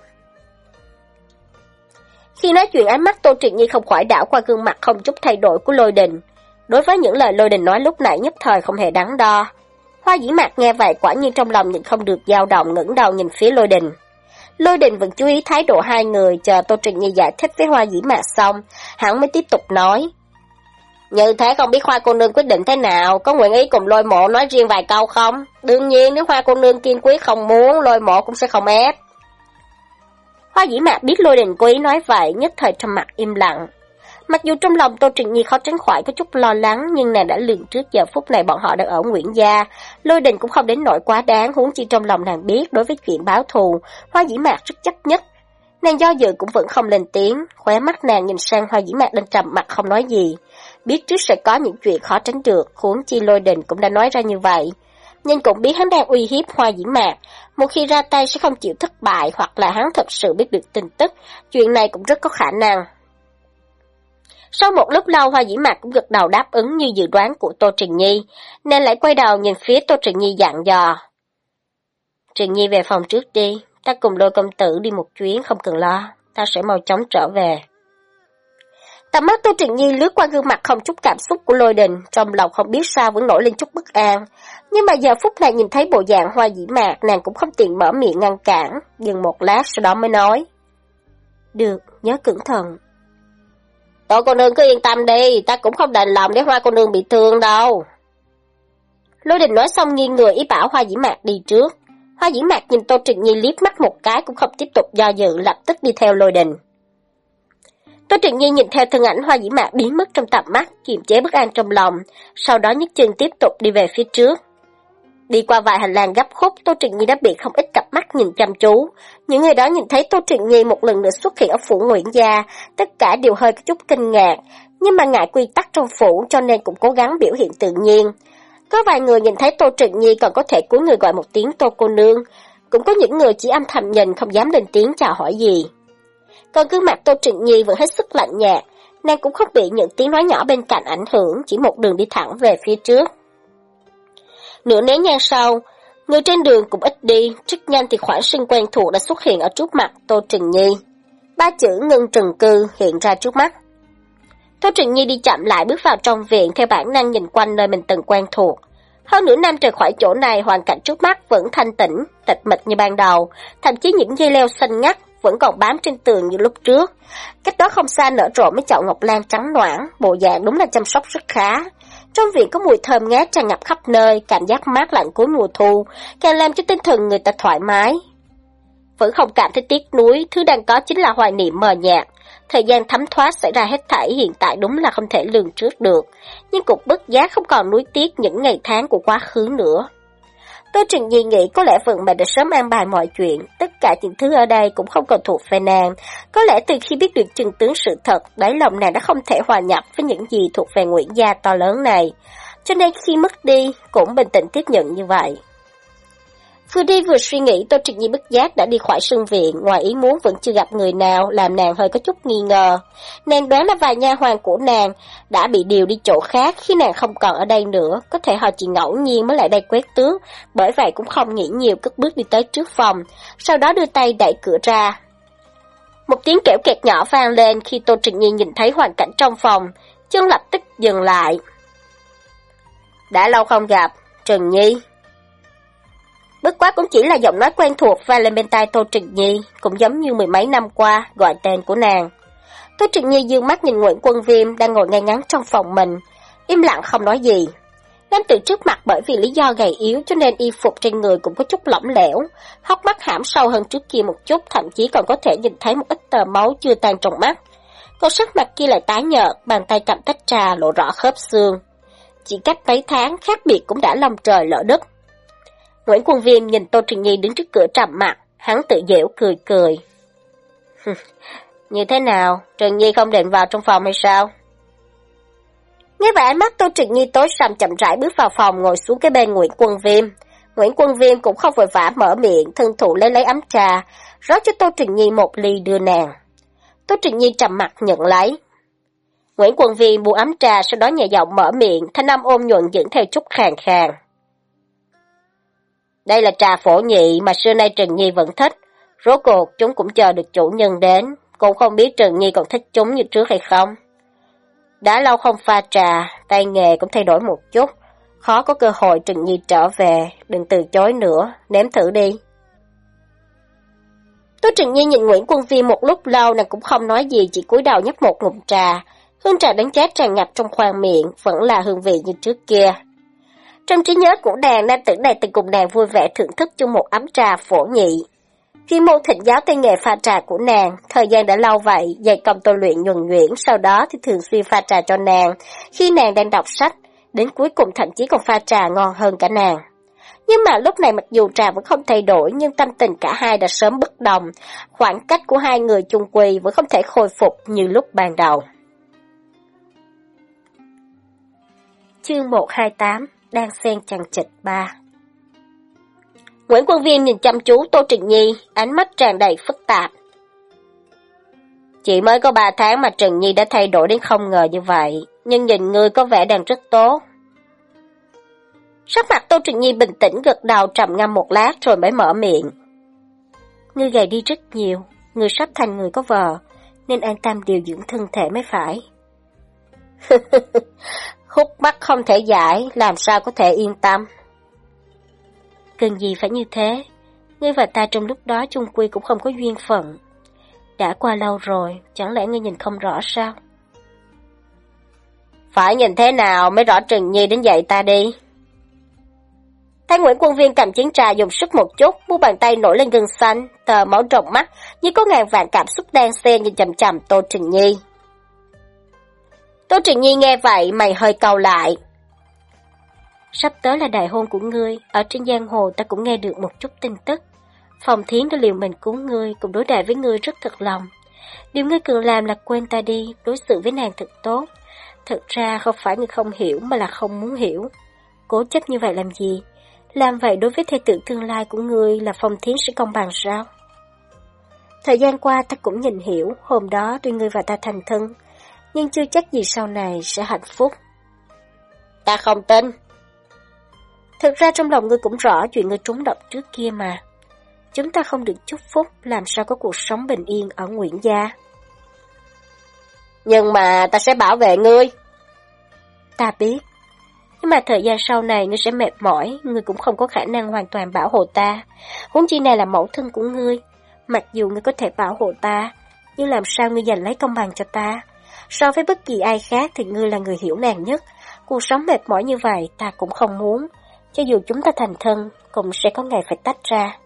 Khi nói chuyện ánh mắt Tô Trịnh Nhi không khỏi đảo qua gương mặt không chút thay đổi của lôi đình. Đối với những lời lôi đình nói lúc nãy nhất thời không hề đắn đo, Hoa dĩ mạc nghe vậy quả nhiên trong lòng nhìn không được dao động ngẩng đầu nhìn phía lôi đình. Lôi đình vẫn chú ý thái độ hai người chờ Tô Trịnh Nhi giải thích với Hoa dĩ mạc xong, hắn mới tiếp tục nói. Như thế không biết Hoa cô nương quyết định thế nào, có nguyện ý cùng lôi mộ nói riêng vài câu không? Đương nhiên nếu Hoa cô nương kiên quyết không muốn, lôi mộ cũng sẽ không ép. Hoa dĩ mạc biết lôi đình cố ý nói vậy, nhất thời trầm mặt im lặng, Mặc dù trong lòng Tô Trịnh Nhi khó tránh khỏi có chút lo lắng, nhưng nàng đã lường trước giờ phút này bọn họ đang ở Nguyễn Gia. Lôi đình cũng không đến nỗi quá đáng, huống chi trong lòng nàng biết đối với chuyện báo thù, hoa dĩ mạc rất chắc nhất. Nàng do dự cũng vẫn không lên tiếng, khóe mắt nàng nhìn sang hoa dĩ mạc đang trầm mặt không nói gì. Biết trước sẽ có những chuyện khó tránh được, huống chi lôi đình cũng đã nói ra như vậy. Nhưng cũng biết hắn đang uy hiếp hoa dĩ mạc, một khi ra tay sẽ không chịu thất bại hoặc là hắn thật sự biết được tin tức, chuyện này cũng rất có khả năng. Sau một lúc lâu Hoa Dĩ Mạc cũng gật đầu đáp ứng như dự đoán của Tô Trình Nhi, nên lại quay đầu nhìn phía Tô Trình Nhi dặn dò. Trình Nhi về phòng trước đi, ta cùng lôi công tử đi một chuyến không cần lo, ta sẽ mau chóng trở về. Tầm mắt Tô Trịnh Nhi lướt qua gương mặt không chút cảm xúc của lôi đình, trong lòng không biết sao vẫn nổi lên chút bất an. Nhưng mà giờ phút này nhìn thấy bộ dạng hoa dĩ mạc, nàng cũng không tiện mở miệng ngăn cản, dừng một lát sau đó mới nói. Được, nhớ cẩn thận, Tổ cô nương cứ yên tâm đi, ta cũng không đành lòng để hoa cô nương bị thương đâu. Lôi đình nói xong nghiêng người ý bảo hoa dĩ mạc đi trước. Hoa dĩ mạc nhìn Tô Trịnh Nhi liếc mắt một cái cũng không tiếp tục do dự lập tức đi theo lôi đình. Tô Trịnh Nhi nhìn theo thân ảnh hoa dĩ mạc biến mất trong tầm mắt, kiềm chế bất an trong lòng, sau đó nhấc chân tiếp tục đi về phía trước. Đi qua vài hành lang gấp khúc, Tô Trịnh Nhi đã bị không ít cặp mắt nhìn chăm chú. Những người đó nhìn thấy Tô Trịnh Nhi một lần nữa xuất hiện ở phủ Nguyễn Gia, tất cả đều hơi có chút kinh ngạc, nhưng mà ngại quy tắc trong phủ cho nên cũng cố gắng biểu hiện tự nhiên. Có vài người nhìn thấy Tô Trịnh Nhi còn có thể cúi người gọi một tiếng Tô cô nương, cũng có những người chỉ âm thầm nhìn không dám lên tiếng chào hỏi gì. Còn gương mặt Tô Trịnh Nhi vẫn hết sức lạnh nhạt, nàng cũng không bị những tiếng nói nhỏ bên cạnh ảnh hưởng, chỉ một đường đi thẳng về phía trước. Nửa nén nhang sau, người trên đường cũng ít đi, rất nhanh thì khoảng sinh quen thuộc đã xuất hiện ở trước mặt Tô Trịnh Nhi. Ba chữ ngưng trừng cư hiện ra trước mắt. Tô Trịnh Nhi đi chậm lại bước vào trong viện theo bản năng nhìn quanh nơi mình từng quen thuộc. Hơn nửa năm trời khỏi chỗ này, hoàn cảnh trước mắt vẫn thanh tĩnh, tịch mịch như ban đầu, thậm chí những dây leo xanh ngắt vẫn còn bám trên tường như lúc trước. Cách đó không xa nở rộ mấy chậu ngọc lan trắng noãn, bộ dạng đúng là chăm sóc rất khá. Trong viện có mùi thơm ngát tràn ngập khắp nơi, cảm giác mát lạnh cuối mùa thu, càng làm cho tinh thần người ta thoải mái. Vẫn không cảm thấy tiếc nuối, thứ đang có chính là hoài niệm mờ nhạt. Thời gian thấm thoát xảy ra hết thảy hiện tại đúng là không thể lường trước được, nhưng cục bất giác không còn nuối tiếc những ngày tháng của quá khứ nữa. Tô Trình Nhi nghĩ có lẽ vận mệnh đã sớm an bài mọi chuyện, tất cả những thứ ở đây cũng không còn thuộc về nàng. Có lẽ từ khi biết được chân tướng sự thật, đáy lòng nàng đã không thể hòa nhập với những gì thuộc về Nguyễn Gia to lớn này. Cho nên khi mất đi, cũng bình tĩnh tiếp nhận như vậy. Vừa đi vừa suy nghĩ Tô Trịnh Nhi bất giác đã đi khỏi sân viện, ngoài ý muốn vẫn chưa gặp người nào, làm nàng hơi có chút nghi ngờ. Nàng đoán là vài nha hoàng của nàng đã bị điều đi chỗ khác khi nàng không còn ở đây nữa, có thể họ chỉ ngẫu nhiên mới lại đây quét tước, bởi vậy cũng không nghĩ nhiều cất bước đi tới trước phòng, sau đó đưa tay đẩy cửa ra. Một tiếng kẹo kẹt nhỏ vang lên khi Tô Trịnh Nhi nhìn thấy hoàn cảnh trong phòng, chân lập tức dừng lại. Đã lâu không gặp, Trần Nhi. Bất quá cũng chỉ là giọng nói quen thuộc và lên bên tai Tô Trịnh Nhi, cũng giống như mười mấy năm qua gọi tên của nàng. Tô Trịnh Nhi dương mắt nhìn Nguyễn Quân Viêm đang ngồi ngay ngắn trong phòng mình, im lặng không nói gì. Nam tử trước mặt bởi vì lý do gầy yếu cho nên y phục trên người cũng có chút lỏng lẻo, hốc mắt hãm sâu hơn trước kia một chút, thậm chí còn có thể nhìn thấy một ít tờ máu chưa tan trong mắt. Còn sắc mặt kia lại tái nhợt, bàn tay cầm tách trà lộ rõ khớp xương. Chỉ cách mấy tháng, khác biệt cũng đã lòng trời lỡ đất. Nguyễn Quân Viêm nhìn Tô Trình Nhi đứng trước cửa trầm mặt, hắn tự dễu cười cười. Như thế nào, Trần Nhi không định vào trong phòng hay sao? Nghe vậy ánh mắt Tô Trình Nhi tối sầm chậm rãi bước vào phòng ngồi xuống cái bên Nguyễn Quân Viêm. Nguyễn Quân Viêm cũng không vội vã mở miệng, thân thủ lấy lấy ấm trà, rót cho Tô Trình Nhi một ly đưa nàng. Tô Trình Nhi trầm mặt nhận lấy. Nguyễn Quân Viêm buông ấm trà sau đó nhẹ giọng mở miệng, thanh âm ôm nhuận dẫn theo chút khàn khàn. Đây là trà phổ nhị mà xưa nay Trần Nhi vẫn thích. Rốt cuộc chúng cũng chờ được chủ nhân đến, cũng không biết Trần Nhi còn thích chúng như trước hay không. Đã lâu không pha trà, tay nghề cũng thay đổi một chút. Khó có cơ hội Trần Nhi trở về, đừng từ chối nữa, nếm thử đi. Tô Trần Nhi nhìn Nguyễn Quân Vi một lúc lâu nàng cũng không nói gì, chỉ cúi đầu nhấp một ngụm trà. Hương trà đánh chát tràn ngập trong khoang miệng, vẫn là hương vị như trước kia. Trong trí nhớ của nàng, nam tử này từng cùng nàng vui vẻ thưởng thức chung một ấm trà phổ nhị. Khi môn thịnh giáo tay nghề pha trà của nàng, thời gian đã lâu vậy, dạy công tôi luyện nhuần nhuyễn, sau đó thì thường xuyên pha trà cho nàng, khi nàng đang đọc sách, đến cuối cùng thậm chí còn pha trà ngon hơn cả nàng. Nhưng mà lúc này mặc dù trà vẫn không thay đổi nhưng tâm tình cả hai đã sớm bất đồng, khoảng cách của hai người chung quy vẫn không thể khôi phục như lúc ban đầu. Chương 128 đang xen chằng chịch ba. Nguyễn Quân Viên nhìn chăm chú Tô Trịnh Nhi, ánh mắt tràn đầy phức tạp. Chỉ mới có ba tháng mà Trần Nhi đã thay đổi đến không ngờ như vậy, nhưng nhìn ngươi có vẻ đang rất tốt. Sắc mặt Tô Trịnh Nhi bình tĩnh gật đầu trầm ngâm một lát rồi mới mở miệng. Ngươi gầy đi rất nhiều, ngươi sắp thành người có vợ, nên an tâm điều dưỡng thân thể mới phải. Khúc mắt không thể giải, làm sao có thể yên tâm. Cần gì phải như thế, ngươi và ta trong lúc đó chung quy cũng không có duyên phận. Đã qua lâu rồi, chẳng lẽ ngươi nhìn không rõ sao? Phải nhìn thế nào mới rõ Trừng Nhi đến dạy ta đi. Thấy Nguyễn Quân Viên cầm chén trà dùng sức một chút, mu bàn tay nổi lên gân xanh, tờ máu rộng mắt, như có ngàn vạn cảm xúc đang xen nhìn chầm chầm Tô Trình Nhi. Tô Trịnh Nhi nghe vậy, mày hơi cầu lại. Sắp tới là đại hôn của ngươi, ở trên giang hồ ta cũng nghe được một chút tin tức. Phòng thiến đã liều mình cứu ngươi, cũng đối đại với ngươi rất thật lòng. Điều ngươi cần làm là quên ta đi, đối xử với nàng thật tốt. Thật ra không phải ngươi không hiểu mà là không muốn hiểu. Cố chấp như vậy làm gì? Làm vậy đối với thê tử tương lai của ngươi là phong thiến sẽ công bằng sao? Thời gian qua ta cũng nhìn hiểu, hôm đó tuy ngươi và ta thành thân, nhưng chưa chắc gì sau này sẽ hạnh phúc. Ta không tin. Thực ra trong lòng ngươi cũng rõ chuyện ngươi trúng độc trước kia mà. Chúng ta không được chúc phúc, làm sao có cuộc sống bình yên ở Nguyễn Gia. Nhưng mà ta sẽ bảo vệ ngươi. Ta biết. Nhưng mà thời gian sau này ngươi sẽ mệt mỏi, ngươi cũng không có khả năng hoàn toàn bảo hộ ta. Huống chi này là mẫu thân của ngươi. Mặc dù ngươi có thể bảo hộ ta, nhưng làm sao ngươi giành lấy công bằng cho ta? So với bất kỳ ai khác thì ngươi là người hiểu nàng nhất. Cuộc sống mệt mỏi như vậy ta cũng không muốn. Cho dù chúng ta thành thân, cũng sẽ có ngày phải tách ra.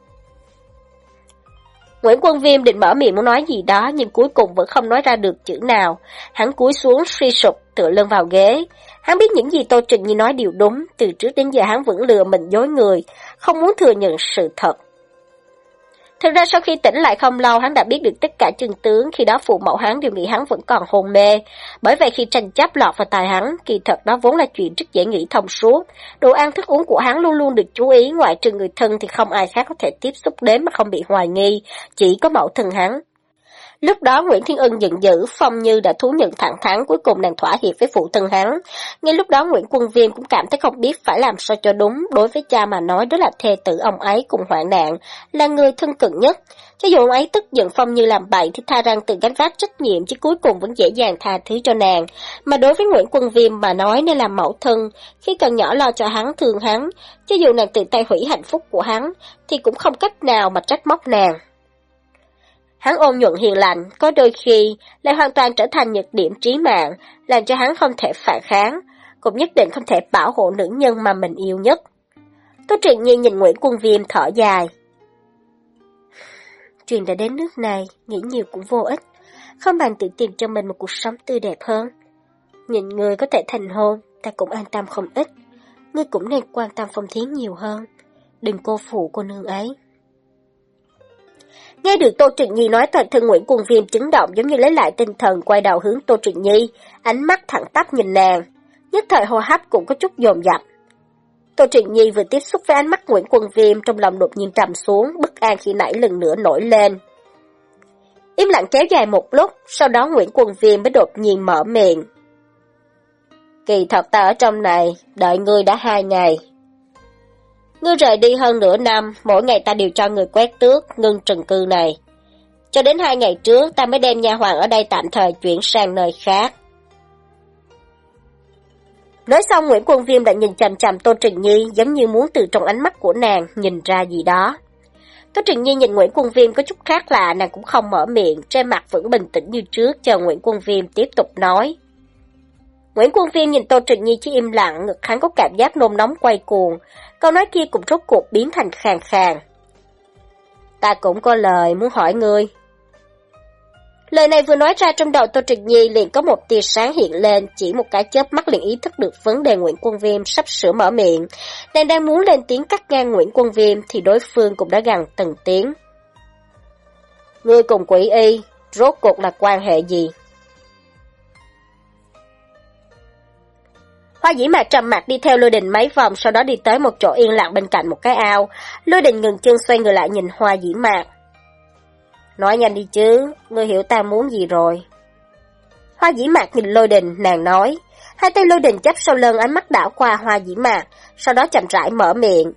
Nguyễn Quân Viêm định mở miệng muốn nói gì đó nhưng cuối cùng vẫn không nói ra được chữ nào. Hắn cúi xuống suy sụp tựa lưng vào ghế. Hắn biết những gì Tô Trịnh Nhi nói đều đúng, từ trước đến giờ hắn vẫn lừa mình dối người, không muốn thừa nhận sự thật. Thực ra sau khi tỉnh lại không lâu hắn đã biết được tất cả chân tướng, khi đó phụ mẫu hắn đều nghĩ hắn vẫn còn hôn mê. Bởi vậy khi tranh chấp lọt vào tài hắn, kỳ thật đó vốn là chuyện rất dễ nghĩ thông suốt. Đồ ăn thức uống của hắn luôn luôn được chú ý, ngoại trừ người thân thì không ai khác có thể tiếp xúc đến mà không bị hoài nghi, chỉ có mẫu thân hắn. Lúc đó Nguyễn Thiên Ân giận dữ, Phong Như đã thú nhận thẳng thắn cuối cùng nàng thỏa hiệp với phụ thân hắn. Ngay lúc đó Nguyễn Quân Viêm cũng cảm thấy không biết phải làm sao cho đúng, đối với cha mà nói đó là thê tử ông ấy cùng hoạn nạn, là người thân cận nhất. Cho dù ông ấy tức giận Phong Như làm bậy thì tha rằng tự gánh vác trách nhiệm chứ cuối cùng vẫn dễ dàng tha thứ cho nàng. Mà đối với Nguyễn Quân Viêm mà nói nên là mẫu thân, khi cần nhỏ lo cho hắn thương hắn, cho dù nàng tự tay hủy hạnh phúc của hắn, thì cũng không cách nào mà trách móc nàng. Hắn ôn nhuận hiền lành, có đôi khi lại hoàn toàn trở thành nhược điểm trí mạng, làm cho hắn không thể phản kháng, cũng nhất định không thể bảo hộ nữ nhân mà mình yêu nhất. Tô Trịnh Nhi nhìn Nguyễn Quân Viêm thở dài. Chuyện đã đến nước này, nghĩ nhiều cũng vô ích, không bằng tự tìm cho mình một cuộc sống tươi đẹp hơn. Nhìn người có thể thành hôn, ta cũng an tâm không ít. Ngươi cũng nên quan tâm phong thiến nhiều hơn. Đừng cô phụ cô nương ấy. Nghe được Tô Trịnh Nhi nói toàn thân Nguyễn Quân Viêm chấn động giống như lấy lại tinh thần quay đầu hướng Tô Trịnh Nhi, ánh mắt thẳng tắp nhìn nàng, nhất thời hô hấp cũng có chút dồn dập. Tô Trịnh Nhi vừa tiếp xúc với ánh mắt Nguyễn Quân Viêm trong lòng đột nhiên trầm xuống, bất an khi nãy lần nữa nổi lên. Im lặng kéo dài một lúc, sau đó Nguyễn Quân Viêm mới đột nhiên mở miệng. Kỳ thật ta ở trong này, đợi ngươi đã hai ngày, Ngươi rời đi hơn nửa năm, mỗi ngày ta đều cho người quét tước, ngưng trần cư này. Cho đến hai ngày trước, ta mới đem nha hoàng ở đây tạm thời chuyển sang nơi khác. Nói xong Nguyễn Quân Viêm đã nhìn chằm chằm Tô Trình Nhi giống như muốn từ trong ánh mắt của nàng nhìn ra gì đó. Tô Trình Nhi nhìn Nguyễn Quân Viêm có chút khác lạ, nàng cũng không mở miệng, trên mặt vẫn bình tĩnh như trước, chờ Nguyễn Quân Viêm tiếp tục nói. Nguyễn Quân Viêm nhìn Tô Trình Nhi chỉ im lặng, ngực hắn có cảm giác nôn nóng quay cuồng, câu nói kia cũng rốt cuộc biến thành khàn khàn. Ta cũng có lời muốn hỏi ngươi. Lời này vừa nói ra trong đầu Tô trực Nhi liền có một tia sáng hiện lên, chỉ một cái chớp mắt liền ý thức được vấn đề Nguyễn Quân Viêm sắp sửa mở miệng. Nàng đang muốn lên tiếng cắt ngang Nguyễn Quân Viêm thì đối phương cũng đã gần từng tiếng. Ngươi cùng quỷ y, rốt cuộc là quan hệ gì? Hoa dĩ mạc trầm mặt đi theo lôi đình mấy vòng, sau đó đi tới một chỗ yên lặng bên cạnh một cái ao. Lôi đình ngừng chân xoay người lại nhìn hoa dĩ mạc. Nói nhanh đi chứ, ngươi hiểu ta muốn gì rồi. Hoa dĩ mạc nhìn lôi đình, nàng nói. Hai tay lôi đình chấp sau lưng ánh mắt đảo qua hoa dĩ mạc, sau đó chậm rãi mở miệng.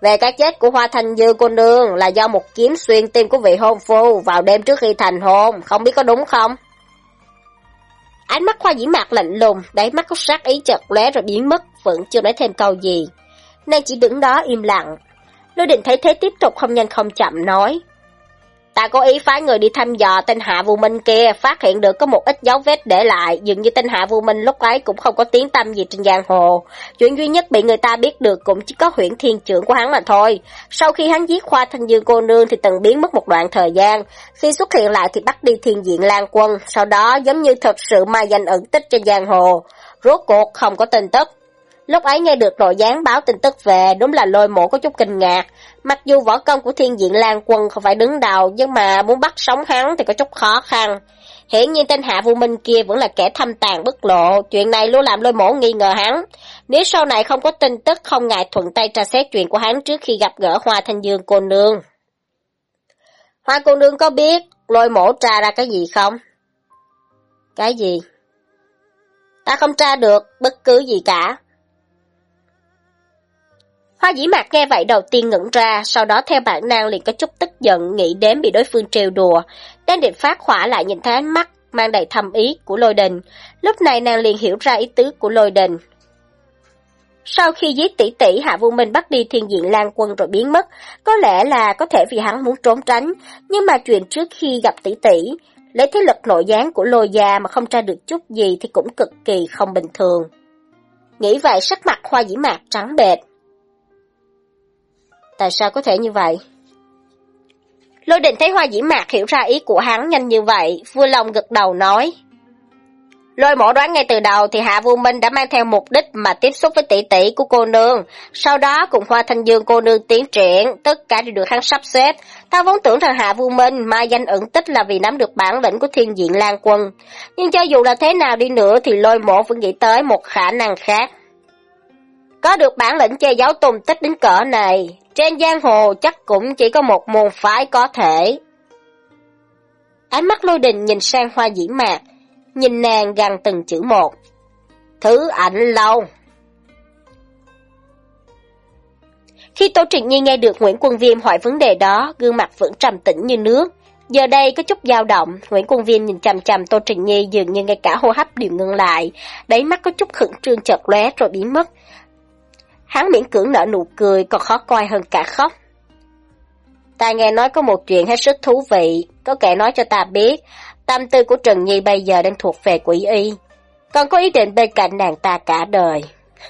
Về cái chết của Hoa Thanh Dư cô nương là do một kiếm xuyên tim của vị hôn phu vào đêm trước khi thành hôn, không biết có đúng không? Ánh mắt khoa dĩ mạc lạnh lùng, đáy mắt có sát ý chợt lóe rồi biến mất, vẫn chưa nói thêm câu gì. Nàng chỉ đứng đó im lặng. Lôi định thấy thế tiếp tục không nhanh không chậm nói. Ta có ý phái người đi thăm dò tên Hạ Vô Minh kia, phát hiện được có một ít dấu vết để lại, dường như tên Hạ Vô Minh lúc ấy cũng không có tiếng tâm gì trên giang hồ. Chuyện duy nhất bị người ta biết được cũng chỉ có huyện thiên trưởng của hắn mà thôi. Sau khi hắn giết Khoa Thanh Dương cô nương thì từng biến mất một đoạn thời gian, khi xuất hiện lại thì bắt đi thiên diện Lan Quân, sau đó giống như thật sự mai danh ẩn tích trên giang hồ. Rốt cuộc không có tin tức. Lúc ấy nghe được nội gián báo tin tức về, đúng là lôi mộ có chút kinh ngạc. Mặc dù võ công của thiên diện Lan Quân không phải đứng đầu, nhưng mà muốn bắt sống hắn thì có chút khó khăn. hiển nhiên tên Hạ vua Minh kia vẫn là kẻ thâm tàn bất lộ, chuyện này luôn làm lôi mổ nghi ngờ hắn. Nếu sau này không có tin tức, không ngại thuận tay tra xét chuyện của hắn trước khi gặp gỡ Hoa Thanh Dương cô nương. Hoa cô nương có biết lôi mổ tra ra cái gì không? Cái gì? Ta không tra được bất cứ gì cả. Hoa dĩ mạc nghe vậy đầu tiên ngẩn ra, sau đó theo bản năng liền có chút tức giận nghĩ đến bị đối phương trêu đùa. Đang định phát hỏa lại nhìn thấy ánh mắt mang đầy thầm ý của lôi đình. Lúc này nàng liền hiểu ra ý tứ của lôi đình. Sau khi giết tỷ tỷ Hạ Vũ Minh bắt đi thiên diện lan quân rồi biến mất, có lẽ là có thể vì hắn muốn trốn tránh, nhưng mà chuyện trước khi gặp tỷ tỷ, lấy thế lực nội gián của lôi gia mà không tra được chút gì thì cũng cực kỳ không bình thường. Nghĩ vậy sắc mặt hoa dĩ mạc trắng bệt. Tại sao có thể như vậy? Lôi định thấy hoa dĩ mạc hiểu ra ý của hắn nhanh như vậy, vui lòng gật đầu nói. Lôi mổ đoán ngay từ đầu thì Hạ Vô Minh đã mang theo mục đích mà tiếp xúc với tỷ tỷ của cô nương. Sau đó cùng Hoa Thanh Dương cô nương tiến triển, tất cả đều được hắn sắp xếp. Ta vốn tưởng rằng Hạ Vô Minh mai danh ẩn tích là vì nắm được bản lĩnh của thiên diện Lan Quân. Nhưng cho dù là thế nào đi nữa thì lôi mổ vẫn nghĩ tới một khả năng khác. Có được bản lĩnh che giấu tung tích đến cỡ này, trên giang hồ chắc cũng chỉ có một môn phái có thể. Ánh mắt lôi đình nhìn sang hoa dĩ mạc, nhìn nàng gằn từng chữ một. Thứ ảnh lâu. Khi Tô Trịnh Nhi nghe được Nguyễn Quân Viêm hỏi vấn đề đó, gương mặt vẫn trầm tĩnh như nước. Giờ đây có chút dao động, Nguyễn Quân Viêm nhìn chằm chằm Tô Trịnh Nhi dường như ngay cả hô hấp đều ngưng lại, đáy mắt có chút khẩn trương chợt lóe rồi biến mất, Hắn miễn cưỡng nở nụ cười còn khó coi hơn cả khóc. Ta nghe nói có một chuyện hết sức thú vị, có kẻ nói cho ta biết, tâm tư của Trần Nhi bây giờ đang thuộc về quỷ y, còn có ý định bên cạnh nàng ta cả đời.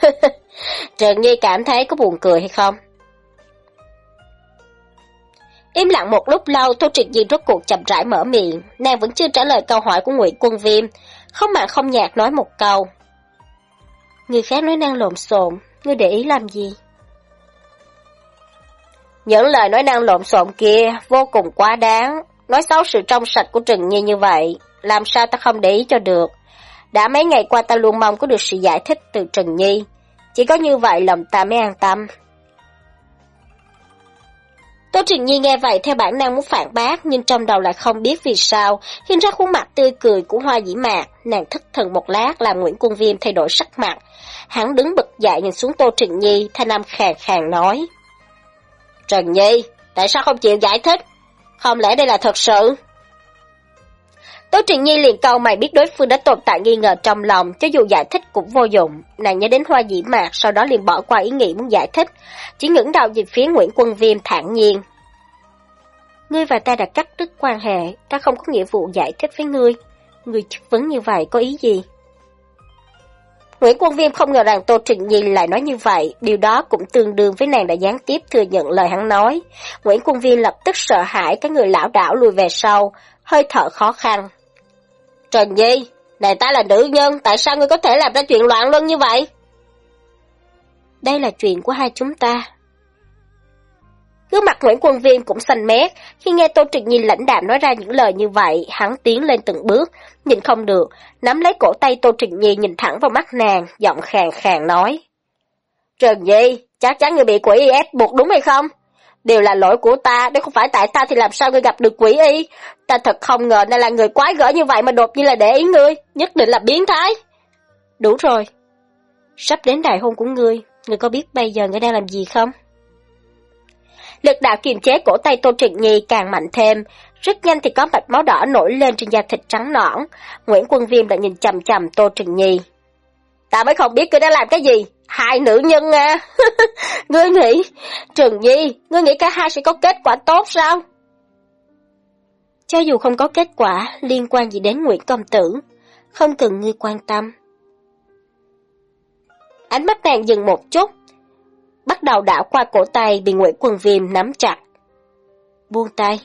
Trần Nhi cảm thấy có buồn cười hay không? Im lặng một lúc lâu, Tô Triệt Nhi rốt cuộc chậm rãi mở miệng, nàng vẫn chưa trả lời câu hỏi của Ngụy Quân Viêm, không mặn không nhạt nói một câu. Người khác nói năng lộn xộn, ngươi để ý làm gì? Những lời nói năng lộn xộn kia vô cùng quá đáng, nói xấu sự trong sạch của Trừng Nhi như vậy, làm sao ta không để ý cho được. Đã mấy ngày qua ta luôn mong có được sự giải thích từ Trừng Nhi, chỉ có như vậy lòng ta mới an tâm. Tô Trình Nhi nghe vậy theo bản năng muốn phản bác, nhưng trong đầu lại không biết vì sao, hiện ra khuôn mặt tươi cười của hoa dĩ mạc, nàng thất thần một lát làm Nguyễn Quân Viêm thay đổi sắc mặt. Hắn đứng bật dậy nhìn xuống Tô Trình Nhi, thanh âm khàn khàn nói. Trần Nhi, tại sao không chịu giải thích? Không lẽ đây là thật sự? Tô Trình Nhi liền câu mày biết đối phương đã tồn tại nghi ngờ trong lòng, cho dù giải thích cũng vô dụng. Nàng nhớ đến hoa dĩ mạc, sau đó liền bỏ qua ý nghĩ muốn giải thích, chỉ ngẩng đầu nhìn phía Nguyễn Quân Viêm thản nhiên. Ngươi và ta đã cắt đứt quan hệ, ta không có nghĩa vụ giải thích với ngươi. Ngươi chất vấn như vậy có ý gì? Nguyễn Quân Viêm không ngờ rằng Tô Trịnh Nhi lại nói như vậy, điều đó cũng tương đương với nàng đã gián tiếp thừa nhận lời hắn nói. Nguyễn Quân Viêm lập tức sợ hãi cái người lão đảo lùi về sau, hơi thở khó khăn. Trần Nhi, này ta là nữ nhân, tại sao ngươi có thể làm ra chuyện loạn luân như vậy? Đây là chuyện của hai chúng ta. Gương mặt Nguyễn Quân Viên cũng xanh mét, khi nghe Tô Trịnh Nhi lãnh đạm nói ra những lời như vậy, hắn tiến lên từng bước, nhìn không được, nắm lấy cổ tay Tô Trịnh Nhi nhìn thẳng vào mắt nàng, giọng khàn khàn nói. Trần Nhi, chắc chắn người bị quỷ ép buộc đúng hay không? Đều là lỗi của ta, nếu không phải tại ta thì làm sao ngươi gặp được quỷ y? Ta thật không ngờ đây là người quái gở như vậy mà đột nhiên là để ý ngươi, nhất định là biến thái. Đủ rồi. Sắp đến đại hôn của ngươi, ngươi có biết bây giờ ngươi đang làm gì không? Lực đạo kiềm chế cổ tay Tô Trịnh Nhi càng mạnh thêm, rất nhanh thì có mạch máu đỏ nổi lên trên da thịt trắng nõn. Nguyễn Quân Viêm đã nhìn chầm chầm Tô Trịnh Nhi. Ta mới không biết ngươi đã làm cái gì, hai nữ nhân à. ngươi nghĩ, Trừng Nhi, ngươi nghĩ cả hai sẽ có kết quả tốt sao? Cho dù không có kết quả liên quan gì đến Nguyễn Công Tử, không cần ngươi quan tâm. Ánh mắt nàng dừng một chút, bắt đầu đảo qua cổ tay bị Nguyễn Quần Viêm nắm chặt. Buông tay.